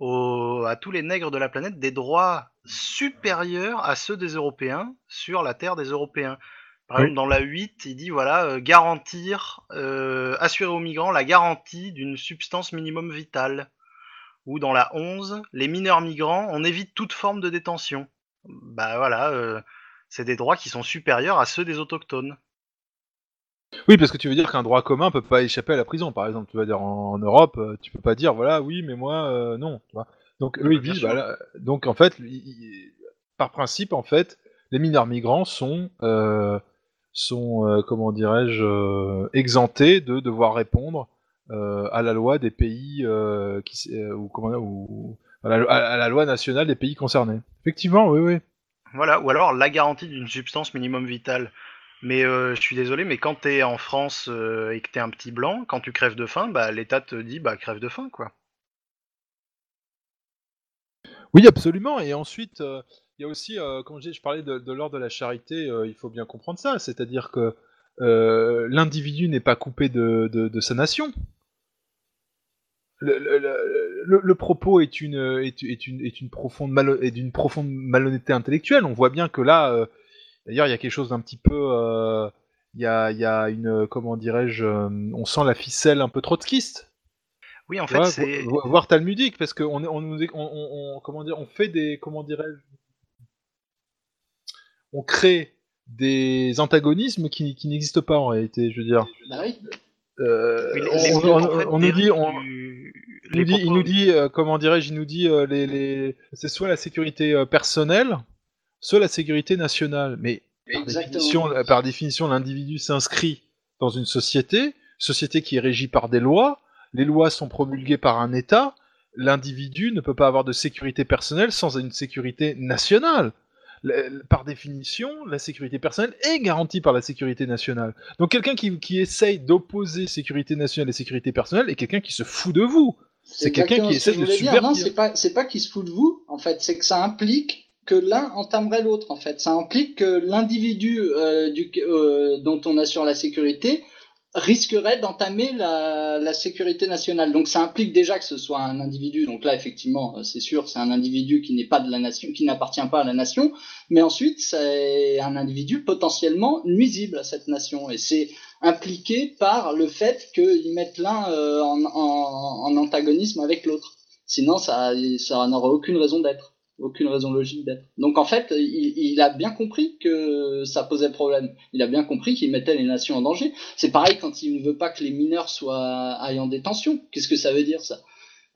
Speaker 11: à tous les nègres de la planète des droits supérieurs à ceux des Européens sur la terre des Européens. Par
Speaker 5: Oui.
Speaker 11: exemple, dans la 8, il dit voilà, euh, garantir, euh, assurer aux migrants la garantie d'une substance minimum vitale. Ou dans la 11, les mineurs migrants, on évite toute forme de détention. Bah voilà, euh, c'est des droits qui sont supérieurs à ceux des autochtones.
Speaker 5: Oui, parce que tu veux dire qu'un droit commun peut pas échapper à la prison, par exemple. Tu vas dire en, en Europe, tu peux pas dire voilà, oui, mais moi, non. Tu vois. Donc eux, ils disent,
Speaker 11: sûr.
Speaker 5: bah, là, donc en fait, ils- par principe, en fait, les mineurs migrants sont, euh, sont, euh, comment dirais-je, euh, exemptés de devoir répondre à la loi des pays qui, s- ou comment, ou à la, à- à la loi nationale des pays concernés. Effectivement, oui, oui.
Speaker 11: Voilà, ou alors la garantie d'une substance minimum vitale. Mais je suis désolé, mais quand t'es en France et que t'es un petit blanc, quand tu crèves de faim, bah l'État te dit bah crève de faim quoi.
Speaker 5: Oui, absolument. Et ensuite, euh, il y a aussi, euh, comme je, parlais de, l'ordre de la charité, euh, il faut bien comprendre ça. C'est-à-dire que euh, l'individu n'est pas coupé de, sa nation. Le, propos est une, est, une, est une profonde est d'une profonde malhonnêteté intellectuelle. On voit bien que là, d'ailleurs, il y a quelque chose d'un petit peu, il y, a, il y a une, comment dirais-je, on sent la ficelle un peu trotskiste.
Speaker 11: Oui, en fait,
Speaker 5: vois,
Speaker 11: c'est
Speaker 5: vo- vo- voire talmudique, parce qu'on on, on, on- on- comment dire, on fait des, comment dirais-je, on crée des antagonismes qui, qui n'existent pas en réalité, je veux dire.
Speaker 8: Bah oui.
Speaker 5: Euh,
Speaker 11: Oui, les-
Speaker 5: on, on-
Speaker 11: en
Speaker 5: on-
Speaker 11: fait,
Speaker 5: on nous dit, on,
Speaker 11: du-
Speaker 5: nous dit, il nous dit, euh, comment dirais-je, il nous dit euh, les, les, c'est soit la sécurité euh, personnelle, soit la sécurité nationale. Mais par
Speaker 8: Exactement.
Speaker 5: définition, euh, par définition, l'individu s'inscrit dans une société, société qui est régie par des lois. Les lois sont promulguées par un État. L'individu ne peut pas avoir de sécurité personnelle sans une sécurité nationale. Le- Par définition, la sécurité personnelle est garantie par la sécurité nationale. Donc quelqu'un qui, qui essaye d'opposer sécurité nationale et sécurité personnelle est quelqu'un qui se fout de vous. C'est quelqu'un qui
Speaker 8: que
Speaker 5: essaie de subvertir.
Speaker 8: Non, c'est pas, c'est pas qu'il se fout de vous, en fait, c'est que ça implique que l'un entamerait l'autre, en fait. Ça implique que l'individu euh, euh, dont on assure la sécurité risquerait d'entamer la, sécurité nationale. Donc ça implique déjà que ce soit un individu. Donc là, effectivement, euh, c'est sûr, c'est un individu qui n'est pas de la nation, qui n'appartient pas à la nation. Mais ensuite, c'est un individu potentiellement nuisible à cette nation. Et c'est impliqué par le fait qu'ils mettent l'un euh, en antagonisme avec l'autre. Sinon, ça, ça n'aurait aucune raison d'être, aucune raison logique d'être. Donc en fait, il, il a bien compris que ça posait problème. Il a bien compris qu'il mettait les nations en danger. C'est pareil quand il ne veut pas que les mineurs soient aillent en détention. Qu'est-ce que ça veut dire ça?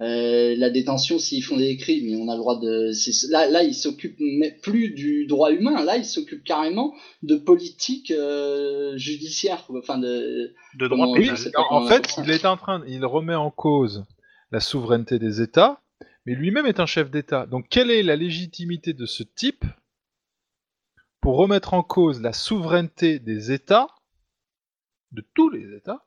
Speaker 8: Euh, la détention s'ils font des crimes, mais on a le droit de. Là, là, il s'occupe plus du droit humain. Là, il s'occupe carrément de politique euh, judiciaire, enfin de.
Speaker 11: De
Speaker 8: comment-
Speaker 11: droit
Speaker 5: Oui,
Speaker 8: sais pas
Speaker 5: en
Speaker 8: comment
Speaker 5: fait, il est en train, il remet en cause la souveraineté des États, mais lui-même est un chef d'État. Donc, quelle est la légitimité de ce type pour remettre en cause la souveraineté des États, de tous les États,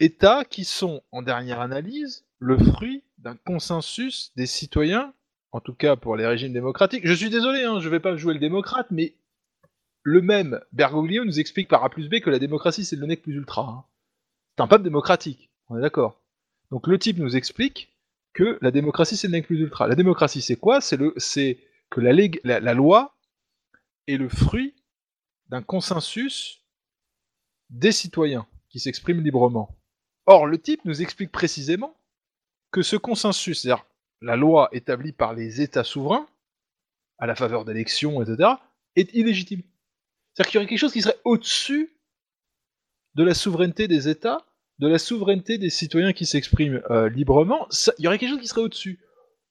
Speaker 5: États qui sont, en dernière analyse, le fruit d'un consensus des citoyens en tout cas pour les régimes démocratiques. Je suis désolé, hein, je vais pas jouer le démocrate, mais le même Bergoglio nous explique par A plus B que la démocratie c'est le nec plus ultra. hein. C'est un pape démocratique, on est d'accord. Donc le type nous explique que la démocratie c'est plus ultra. La démocratie c'est quoi? C'est que la, la loi est le fruit d'un consensus des citoyens qui s'expriment librement. Or, le type nous explique précisément que ce consensus, c'est-à-dire la loi établie par les États souverains, à la faveur d'élections, etc., est illégitime. C'est-à-dire qu'il y aurait quelque chose qui serait au-dessus de la souveraineté des États, de la souveraineté des citoyens qui s'expriment euh, librement. Il y aurait quelque chose qui serait au-dessus.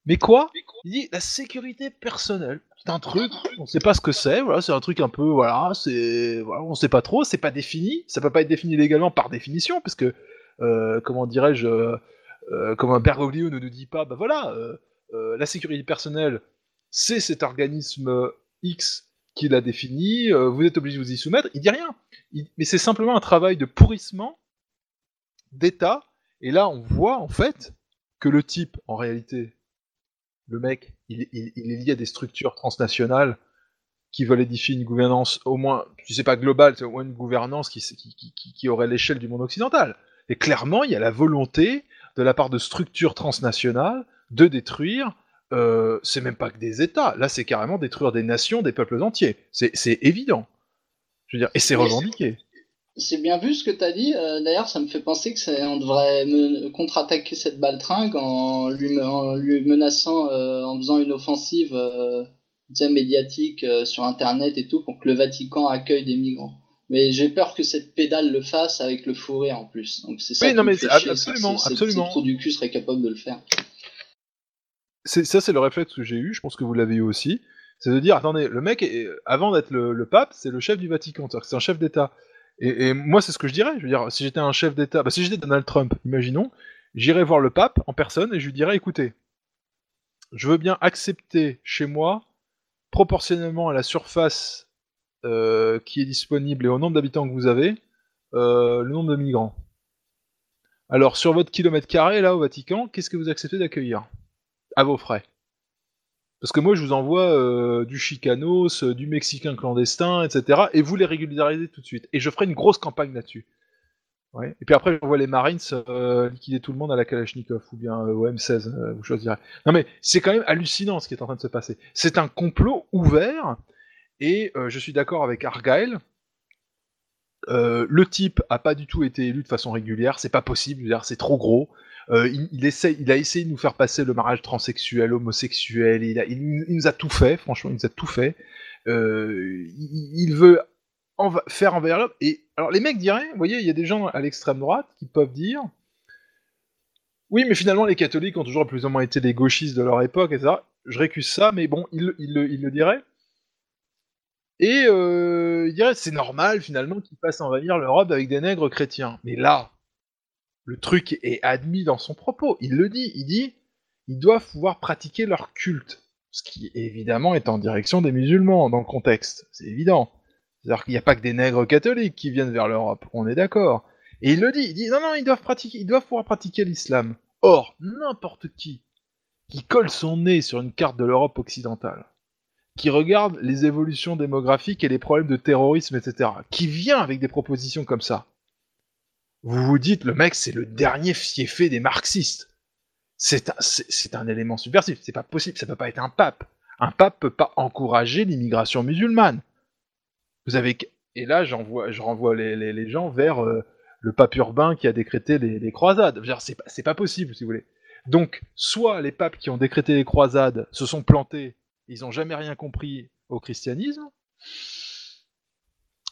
Speaker 5: Mais quoi? Il dit la sécurité personnelle. C'est un truc, on sait pas ce que c'est, voilà, c'est un truc un peu, voilà, c'est, voilà, on sait pas trop, c'est pas défini, ça peut pas être défini légalement par définition, parce que, euh, comment dirais-je, euh, comme un Bergoglio ne nous dit pas, bah voilà, la sécurité personnelle, c'est cet organisme X qui l'a défini, vous êtes obligé de vous y soumettre, il dit rien. Il- mais c'est simplement un travail de pourrissement d'État, et là on voit en fait que le type, en réalité, le mec, il, il- il est lié à des structures transnationales qui veulent édifier une gouvernance au moins, je sais pas globale, c'est au moins une gouvernance qui, qui, qui- aurait l'échelle du monde occidental. Et clairement, il y a la volonté de la part de structures transnationales de détruire, euh, c'est même pas que des États, là c'est carrément détruire des nations, des peuples entiers. C'est évident. Je veux dire, et c'est revendiqué.
Speaker 8: C'est bien vu ce que tu as dit. euh, D'ailleurs, ça me fait penser que on devrait contre-attaquer cette baltringue en lui, me- en lui menaçant, euh, en faisant une offensive euh, médiatique sur Internet et tout pour que le Vatican accueille des migrants. Mais j'ai peur que cette pédale le fasse avec le fourré en plus. Donc c'est ça
Speaker 5: Oui, non, mais
Speaker 8: chier,
Speaker 5: absolument,
Speaker 8: ce-
Speaker 5: absolument.
Speaker 8: Ce du cul serait capable de le faire.
Speaker 5: ça c'est le réflexe que j'ai eu, je pense que vous l'avez eu aussi, c'est de dire attendez, le mec est- avant d'être le, le pape, c'est le chef du Vatican, c'est un chef d'État. Et, moi c'est ce que je dirais, je veux dire si j'étais un chef d'État, bah, si j'étais Donald Trump, imaginons, j'irais voir le pape en personne et je lui dirais écoutez, je veux bien accepter chez moi proportionnellement à la surface euh, qui est disponible et au nombre d'habitants que vous avez, euh, le nombre de migrants. Alors sur votre kilomètre carré là au Vatican, qu'est-ce que vous acceptez d'accueillir? À vos frais. Parce que moi, je vous envoie euh, du chicanos, euh, du mexicain clandestin, etc. Et vous les régularisez tout de suite. Et je ferai une grosse campagne là-dessus. Et puis après, j'envoie les Marines euh, liquider tout le monde à la Kalachnikov ou bien au M16, euh, vous choisirez. Non mais c'est quand même hallucinant ce qui est en train de se passer. C'est un complot ouvert. Et je suis d'accord avec Argyle. Le type a pas du tout été élu de façon régulière, c'est pas possible, c'est trop gros. Euh, il, il a essayé de nous faire passer le mariage transsexuel, homosexuel, il, a- il- il nous a tout fait, franchement, il nous a tout fait. Euh, il, veut faire envers l'homme. Et alors les mecs diraient, vous voyez, il y a des gens à l'extrême droite qui peuvent dire, oui, mais finalement les catholiques ont toujours plus ou moins été les gauchistes de leur époque, etc. Je récuse ça, mais bon, il, le- le-. Et euh, il dirait c'est normal finalement qu'ils fassent envahir l'Europe avec des nègres chrétiens. Mais là, le truc est admis dans son propos. Il le dit. Il dit ils doivent pouvoir pratiquer leur culte. Ce qui évidemment est en direction des musulmans dans le contexte. C'est évident. C'est-à-dire qu'il n'y a pas que des nègres catholiques qui viennent vers l'Europe. On est d'accord. Et il le dit. Il dit non, non, ils doivent pouvoir pratiquer l'islam. Or, n'importe qui qui colle son nez sur une carte de l'Europe occidentale, qui regarde les évolutions démographiques et les problèmes de terrorisme, etc., qui vient avec des propositions comme ça, vous vous dites, le mec, c'est le dernier fiefé des marxistes. C'est un, élément subversif. C'est pas possible. Ça peut pas être un pape. Un pape peut pas encourager l'immigration musulmane. Vous avez et là, je renvoie les, gens vers euh, le pape urbain qui a décrété les, croisades. C'est pas, possible, si vous voulez. Donc, soit les papes qui ont décrété les croisades se sont plantés, ils ont jamais rien compris au christianisme,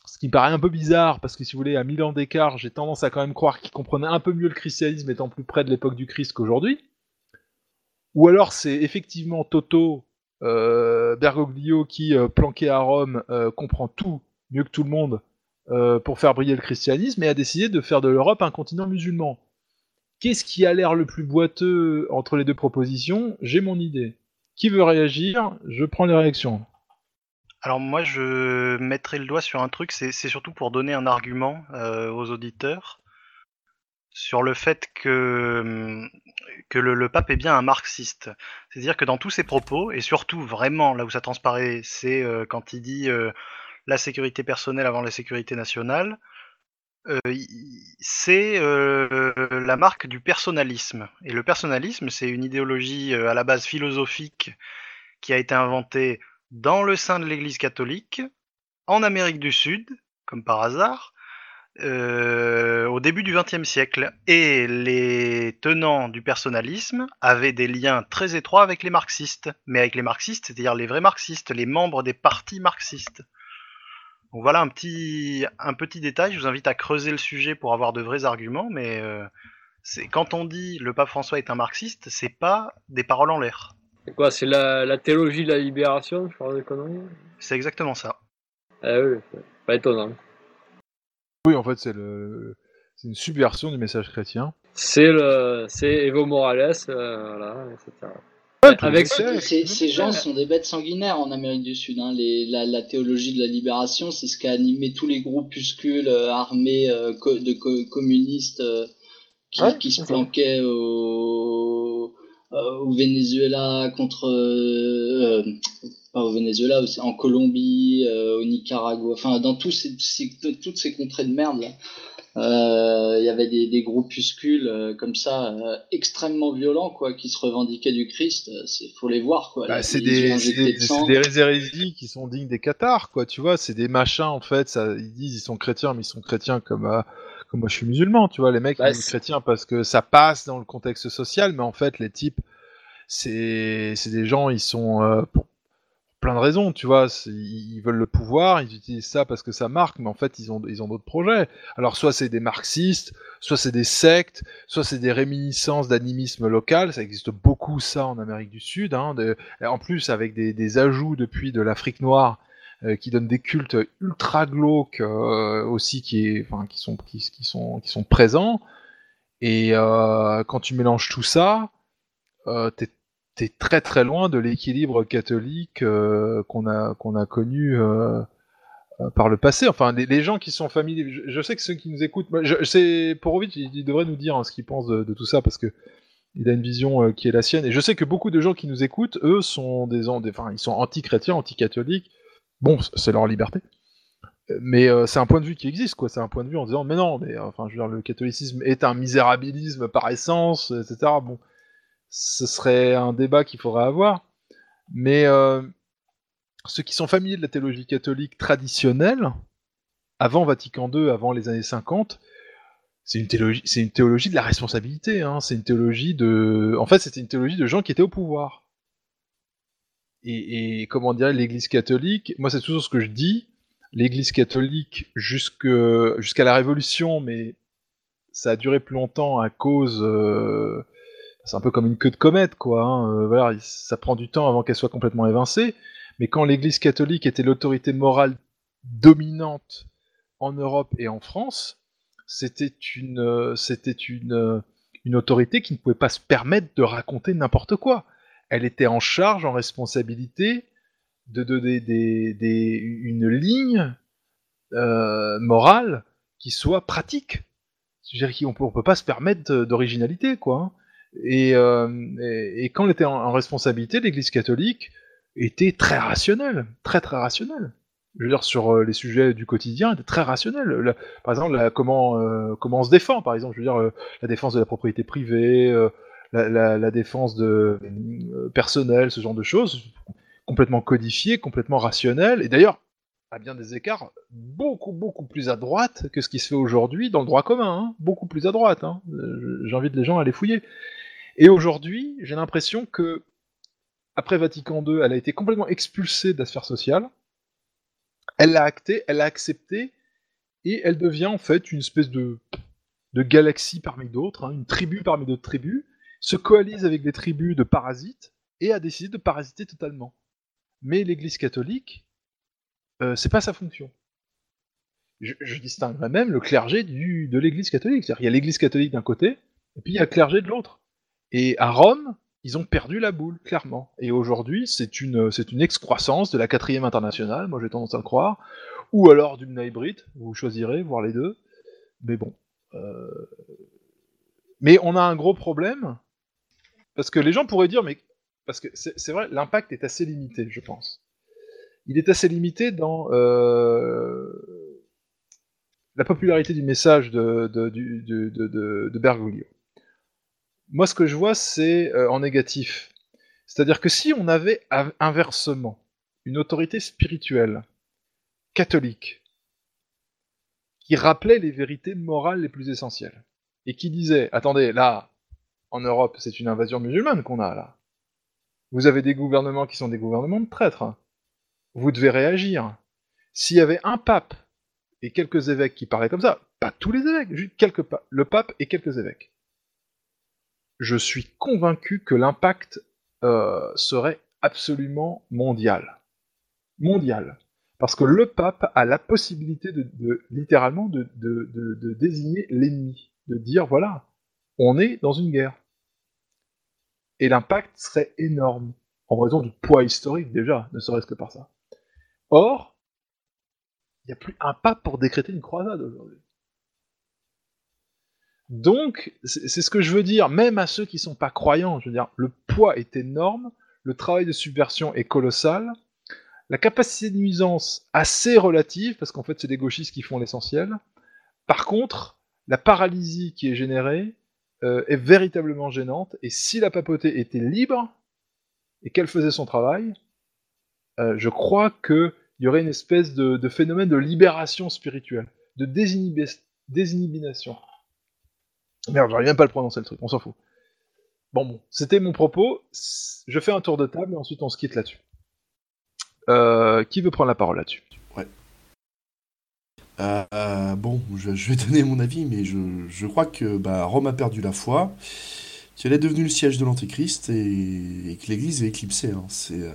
Speaker 5: ce qui paraît un peu bizarre, parce que si vous voulez, à mille ans d'écart, j'ai tendance à quand même croire qu'ils comprenaient un peu mieux le christianisme étant plus près de l'époque du Christ qu'aujourd'hui. Ou alors c'est effectivement Toto euh, Bergoglio qui, euh, planqué à Rome, euh, comprend tout mieux que tout le monde pour faire briller le christianisme et a décidé de faire de l'Europe un continent musulman. Qu'est-ce qui a l'air le plus boiteux entre les deux propositions? J'ai mon idée. Qui veut réagir? Je prends les réactions.
Speaker 11: Alors moi, je mettrai le doigt sur un truc, c'est surtout pour donner un argument euh, aux auditeurs. sur le fait que, que le, pape est bien un marxiste. C'est-à-dire que dans tous ses propos, et surtout vraiment là où ça transparaît, c'est euh, quand il dit euh, la sécurité personnelle avant la sécurité nationale, c'est la marque du personnalisme. Et le personnalisme, c'est une idéologie à la base philosophique qui a été inventée dans le sein de l'Église catholique, en Amérique du Sud, comme par hasard, euh, au début du XXe siècle. Et les tenants du personnalisme avaient des liens très étroits avec les marxistes, mais avec les marxistes, c'est-à-dire les vrais marxistes, les membres des partis marxistes. Donc voilà un petit, un petit détail. Je vous invite à creuser le sujet pour avoir de vrais arguments, mais euh, quand on dit le pape François est un marxiste, c'est pas des paroles en l'air.
Speaker 6: C'est quoi C'est la, la théologie de la libération, je parle des conneries
Speaker 11: C'est exactement ça.
Speaker 6: Ah oui, pas étonnant.
Speaker 5: Oui, en fait, c'est le, c'est une subversion du message chrétien.
Speaker 6: C'est le, c'est Evo Morales, euh, voilà, etc. Avec
Speaker 8: ces, ces gens sont des bêtes sanguinaires en Amérique du Sud. Hein. Les, la, la théologie de la libération, c'est ce qui a animé tous les groupuscules euh, armés euh, co- de co- communistes euh, qui,
Speaker 6: Ouais,
Speaker 8: qui se planquaient au, au Venezuela contre euh, euh, pas au Venezuela, aussi, en Colombie, euh, au Nicaragua, enfin dans tous ces, ces- toutes ces contrées de merde là. Euh, Il y avait des, des groupuscules euh, comme ça euh, extrêmement violents quoi, qui se revendiquaient du Christ. euh, C'est faut les voir quoi.
Speaker 5: Bah, c'est des, des, hérésies qui sont dignes des cathares, quoi, tu vois, c'est des machins, en fait, ça, ils disent ils sont chrétiens, mais ils sont chrétiens comme, moi je suis musulman, tu vois, les mecs,
Speaker 6: Bah,
Speaker 5: ils sont
Speaker 6: c'est-
Speaker 5: chrétiens parce que ça passe dans le contexte social, mais en fait, les types, c'est, des gens, ils sont, euh, pour plein de raisons, tu vois, ils veulent le pouvoir, ils utilisent ça parce que ça marque, mais en fait, ils ont, ils ont d'autres projets. Alors, soit c'est des marxistes, soit c'est des sectes, soit c'est des réminiscences d'animisme local, ça existe beaucoup ça en Amérique du Sud, hein, de- en plus avec des, des ajouts depuis de l'Afrique noire qui donnent des cultes ultra glauques euh, aussi qui, sont, présents. Et euh, quand tu mélanges tout ça, euh, t'es t'es très très loin de l'équilibre catholique euh, qu'on a connu euh, euh, par le passé. Enfin, les, gens qui sont familiers, je, sais que ceux qui nous écoutent, c'est Porovitch, il, devrait nous dire hein, ce qu'il pense de, tout ça parce que il a une vision euh, qui est la sienne. Et je sais que beaucoup de gens qui nous écoutent, eux, sont anti-chrétiens, anti-catholiques. Bon, c'est leur liberté. Mais euh, c'est un point de vue qui existe, quoi. C'est un point de vue en disant, mais non, mais euh, enfin, je veux dire, le catholicisme est un misérabilisme par essence, etc. Bon, ce serait un débat qu'il faudrait avoir. Mais euh, ceux qui sont familiers de la théologie catholique traditionnelle, avant Vatican II, avant les années 50, c'est une théologie, c'est une théologie de la responsabilité. Hein. C'est une théologie de, en fait, c'était une théologie de gens qui étaient au pouvoir. Et, et comment dire, l'Église catholique, moi c'est toujours ce que je dis, l'Église catholique jusqu'à la Révolution, mais ça a duré plus longtemps à cause, euh, c'est un peu comme une queue de comète, quoi. hein, euh, ça prend du temps avant qu'elle soit complètement évincée. Mais quand l'Église catholique était l'autorité morale dominante en Europe et en France, c'était une autorité qui ne pouvait pas se permettre de raconter n'importe quoi. Elle était en charge, en responsabilité de donner une ligne euh, morale qui soit pratique. C'est-à-dire qu'on peut, on peut pas se permettre d'originalité, quoi. hein. Et, euh, et, quand elle était en, responsabilité, l'Église catholique était très rationnelle, très très rationnelle. Je veux dire, sur euh, les sujets du quotidien, était très rationnelle. Par exemple, comment, comment on se défend, par exemple, je veux dire, la défense de la propriété privée, la, défense de euh, personnelle, ce genre de choses, complètement codifiées, complètement rationnelles. Et d'ailleurs, à bien des écarts, beaucoup, beaucoup plus à droite que ce qui se fait aujourd'hui dans le droit commun. hein. Beaucoup plus à droite. hein. Euh, J'invite les gens à aller fouiller. Et aujourd'hui, j'ai l'impression que, après Vatican II, elle a été complètement expulsée de la sphère sociale. Elle l'a acté, elle l'a accepté, et elle devient en fait une espèce de, de galaxie parmi d'autres, hein, une tribu parmi d'autres tribus, se coalise avec des tribus de parasites, et a décidé de parasiter totalement. Mais l'Église catholique, euh, c'est pas sa fonction. Je, je distinguerais même le clergé de l'Église catholique. C'est-à-dire qu'il y a l'Église catholique d'un côté, et puis il y a le clergé de l'autre. Et à Rome, ils ont perdu la boule, clairement. Et aujourd'hui, c'est une, c'est une excroissance de la quatrième internationale, moi j'ai tendance à le croire, ou alors d'une hybride, vous choisirez, voir les deux. Mais bon, euh, Mais on a un gros problème, parce que les gens pourraient dire, mais parce que c'est vrai, l'impact est assez limité, je pense. Il est assez limité dans euh, la popularité du message de, Bergoglio. Moi, ce que je vois, c'est euh, en négatif. C'est-à-dire que si on avait av- inversement une autorité spirituelle catholique qui rappelait les vérités morales les plus essentielles et qui disait attendez là en Europe c'est une invasion musulmane qu'on a là. Vous avez des gouvernements qui sont des gouvernements de traîtres. Vous devez réagir. S'il y avait un pape et quelques évêques qui parlaient comme ça pas tous les évêques juste quelques le pape et quelques évêques je suis convaincu que l'impact euh, serait absolument mondial. Mondial. Parce que le pape a la possibilité de, littéralement de désigner l'ennemi, de dire voilà, on est dans une guerre. Et l'impact serait énorme, en raison du poids historique déjà, ne serait-ce que par ça. Or, il n'y a plus un pape pour décréter une croisade aujourd'hui. Donc, c'est ce que je veux dire, même à ceux qui sont pas croyants, je veux dire, le poids est énorme, le travail de subversion est colossal, la capacité de nuisance assez relative, parce qu'en fait c'est les gauchistes qui font l'essentiel. Par contre, la paralysie qui est générée euh, est véritablement gênante, et si la papauté était libre, et qu'elle faisait son travail, euh, je crois qu'il y aurait une espèce de, phénomène de libération spirituelle, de désinhibi- désinhibination. Merde, j'arrive même pas à le prononcer le truc, on s'en fout. Bon, bon, c'était mon propos. Je fais un tour de table et ensuite on se quitte là-dessus. Euh, qui veut prendre la parole là-dessus?
Speaker 7: Euh, bon, je, vais [laughs] donner mon avis, mais je, crois que bah, Rome a perdu la foi, qu'elle est devenue le siège de l'Antéchrist et, que l'Église est éclipsée. hein. C'est, euh,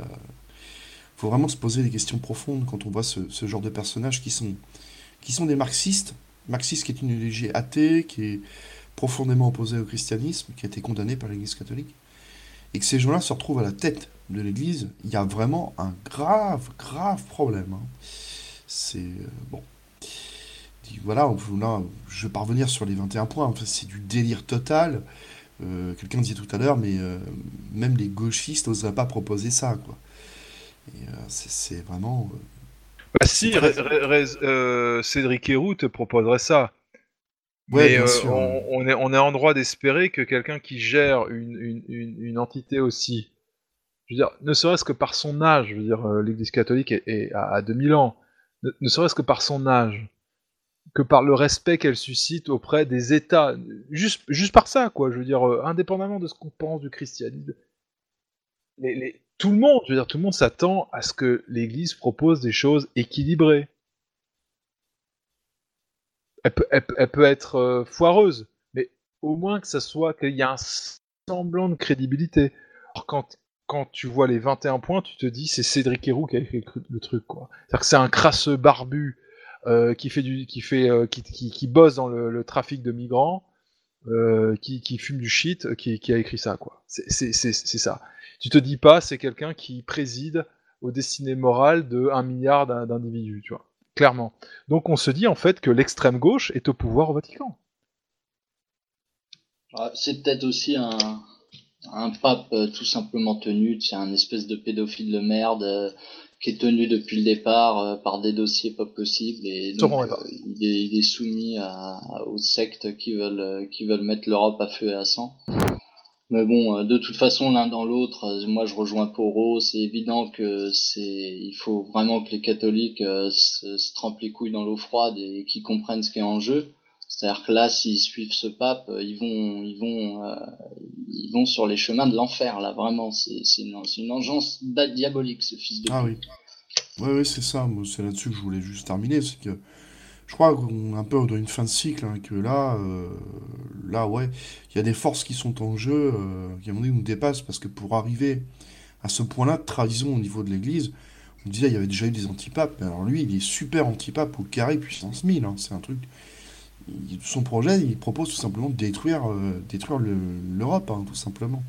Speaker 7: faut vraiment se poser des questions profondes quand on voit ce, genre de personnages qui sont, des marxistes. Marxiste qui est une idéologie athée, qui est profondément opposée au christianisme, qui a été condamné par l'Église catholique. Et que ces gens-là se retrouvent à la tête de l'Église, il y a vraiment un grave, grave problème. hein. C'est... euh, bon. Voilà, là, je vais pas revenir sur les 21 points, enfin, c'est du délire total. Euh, Quelqu'un disait tout à l'heure, mais euh, même les gauchistes n'oseraient pas proposer ça, quoi. Euh, c'est vraiment...
Speaker 5: Bah si,
Speaker 7: très-
Speaker 5: Cédric Héroux te proposerait ça.
Speaker 7: Ouais,
Speaker 5: Mais
Speaker 7: bien sûr.
Speaker 5: on, on est, on est en droit d'espérer que quelqu'un qui gère une, une, une, une entité aussi, je veux dire, ne serait-ce que par son âge, je veux dire, l'Église catholique est, est à, à 2000 ans, ne, ne serait-ce que par son âge, que par le respect qu'elle suscite auprès des États, juste, juste par ça, quoi, je veux dire, euh, indépendamment de ce qu'on pense du christianisme, tout le monde, je veux dire, tout le monde s'attend à ce que l'Église propose des choses équilibrées. Elle peut, être euh, foireuse, mais au moins que ça soit qu'il y a un semblant de crédibilité. Alors quand, quand tu vois les 21 points, tu te dis c'est Cédric Héroux qui a écrit le truc, quoi. C'est-à-dire que c'est un crasseux barbu euh, qui fait du, qui fait, euh, qui, qui, qui bosse dans le, trafic de migrants, euh, qui, qui fume du shit, qui, qui a écrit ça, quoi. C'est ça. Tu te dis pas c'est quelqu'un qui préside aux destinées morales de un milliard d'in- d'individus, tu vois. Clairement. Donc on se dit en fait que l'extrême gauche est au pouvoir au Vatican.
Speaker 8: Ouais, C'est peut-être aussi un, un pape tout simplement tenu, c'est un espèce de pédophile de merde qui est tenu depuis le départ euh, par des dossiers pas possibles et donc euh, il, est, il est soumis à, à- aux sectes qui veulent euh, qui veulent mettre l'Europe à feu et à sang. Mais bon, de toute façon, l'un dans l'autre, moi je rejoins Poro, c'est évident que c'est, il faut vraiment que les catholiques se, se trempent les couilles dans l'eau froide et qu'ils comprennent ce qui est en jeu. C'est-à-dire que là, s'ils suivent ce pape, euh, ils vont, ils vont, euh, ils vont sur les chemins de l'enfer. Là, vraiment, c'est, une, une engeance diabolique, ce fils de
Speaker 7: Ah
Speaker 8: pute.
Speaker 7: oui. Ouais, c'est ça. C'est là-dessus que je voulais juste terminer. C'est que je crois qu'on est un peu dans une fin de cycle. hein, que là, euh, là, ouais, il y a des forces qui sont en jeu, euh, qui à un moment donné nous dépassent. Parce que pour arriver à ce point-là de trahison au niveau de l'Église, on disait il y avait déjà eu des antipapes. Mais alors lui, il est super antipape au carré puissance 1000. hein, c'est un truc. Il- son projet, il propose tout simplement de détruire, euh, détruire le- l'Europe, hein, tout simplement.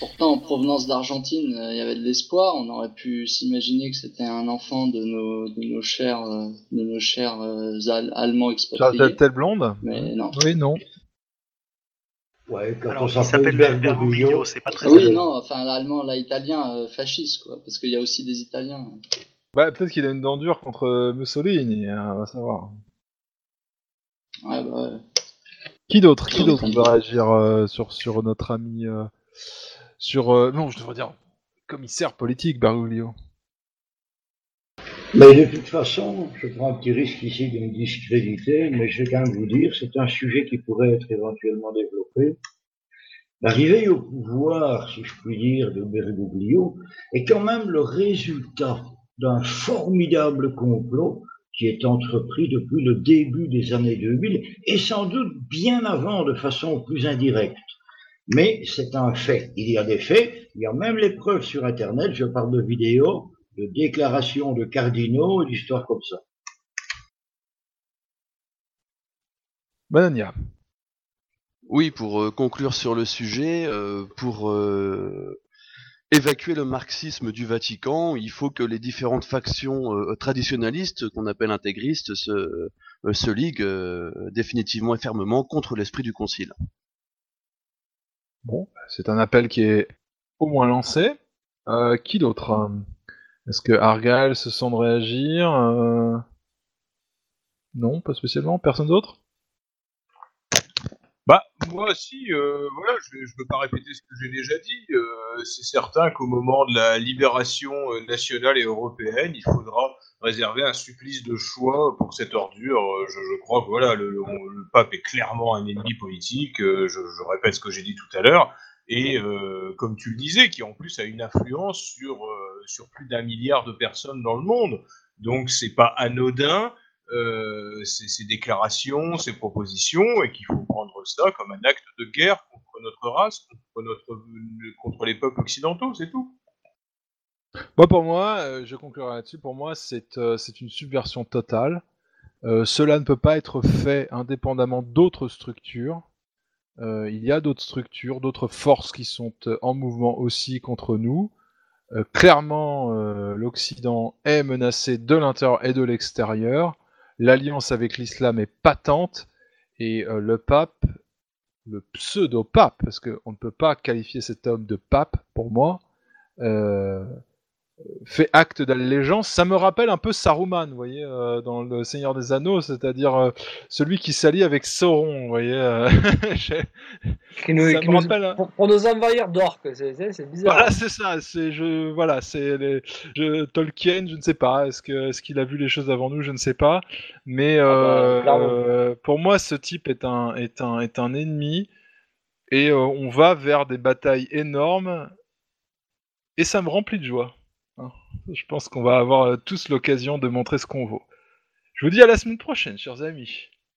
Speaker 8: Pourtant, en provenance d'Argentine, euh, il y avait de l'espoir. On aurait pu s'imaginer que c'était un enfant de nos, de nos chers, euh, de nos chers euh, Al- Allemands
Speaker 5: Telle,
Speaker 8: expatriés.
Speaker 5: telle- blonde
Speaker 8: Mais non.
Speaker 5: Oui, non.
Speaker 10: Ouais, quand
Speaker 11: Alors,
Speaker 10: on
Speaker 11: il
Speaker 10: s'appelle Bergoglio,
Speaker 11: c'est pas très
Speaker 8: Ah oui, non, enfin l'allemand, l'italien, euh, fasciste, quoi, parce qu'il y a aussi des Italiens.
Speaker 5: Bah, peut-être qu'il a une dent dure contre Mussolini, hein, on va savoir.
Speaker 8: Ouais, bah.
Speaker 5: Qui d'autre Qui d'autre veut réagir euh, sur, sur notre ami. euh, sur. euh, non, je devrais dire. Commissaire politique, Bergoglio.
Speaker 10: Mais de toute façon, je prends un petit risque ici de me discréditer, mais je vais quand même vous dire, c'est un sujet qui pourrait être éventuellement développé. L'arrivée au pouvoir, si je puis dire, de Bergoglio est quand même le résultat d'un formidable complot qui est entrepris depuis le début des années 2000 et sans doute bien avant de façon plus indirecte. Mais c'est un fait. Il y a des faits, il y a même les preuves sur Internet, je parle de vidéos, de déclarations de cardinaux d'histoires comme ça.
Speaker 5: Banania.
Speaker 9: Oui, pour euh, conclure sur le sujet, euh, pour euh, évacuer le marxisme du Vatican, il faut que les différentes factions euh, traditionnalistes, qu'on appelle intégristes, se, euh, liguent euh, définitivement et fermement contre l'esprit du Concile.
Speaker 5: Bon, c'est un appel qui est au moins lancé. Euh, qui d'autre hein? Est-ce que Argyle se sent de réagir? Non, pas spécialement. Personne d'autre?
Speaker 12: Bah, moi aussi, euh, voilà, je ne veux pas répéter ce que j'ai déjà dit. euh, c'est certain qu'au moment de la libération euh, nationale et européenne, il faudra réserver un supplice de choix pour cette ordure. Euh, Je, je crois que voilà, le, le- pape est clairement un ennemi politique. euh, je, je répète ce que j'ai dit tout à l'heure. Et euh, comme tu le disais, qui en plus a une influence sur, sur plus d'un milliard de personnes dans le monde. Donc c'est pas anodin euh, ces, déclarations, ces propositions, et qu'il faut prendre ça comme un acte de guerre contre notre race, contre, les peuples occidentaux, c'est tout.
Speaker 5: Moi, pour moi, euh, je conclurai là-dessus. Pour moi, c'est euh, une subversion totale. Cela ne peut pas être fait indépendamment d'autres structures. Il y a d'autres structures, d'autres forces qui sont en mouvement aussi contre nous. Clairement, l'Occident est menacé de l'intérieur et de l'extérieur. L'alliance avec l'islam est patente et euh, le pape, le pseudo-pape, parce qu'on ne peut pas qualifier cet homme de pape pour moi, euh, fait acte d'allégeance. Ça me rappelle un peu Saruman, vous voyez, euh, dans le Seigneur des Anneaux, c'est-à-dire euh, celui qui s'allie avec Sauron, vous voyez. euh, [laughs] j'ai-
Speaker 6: Qui nous-
Speaker 5: ça
Speaker 6: qui
Speaker 5: me
Speaker 6: nous-
Speaker 5: rappelle.
Speaker 6: pour, pour nous envahir d'orques, c'est bizarre.
Speaker 5: Voilà, c'est ça. C'est je voilà, c'est les je, Tolkien. Je ne sais pas. Est-ce que est-ce qu'il a vu les choses avant nous Je ne sais pas. Mais
Speaker 6: clairement.
Speaker 5: euh, pour moi, ce type est un est un est un ennemi et on va vers des batailles énormes et ça me remplit de joie. Hein. Je pense qu'on va avoir euh, tous l'occasion de montrer ce qu'on vaut. Je vous dis à la semaine prochaine, chers amis.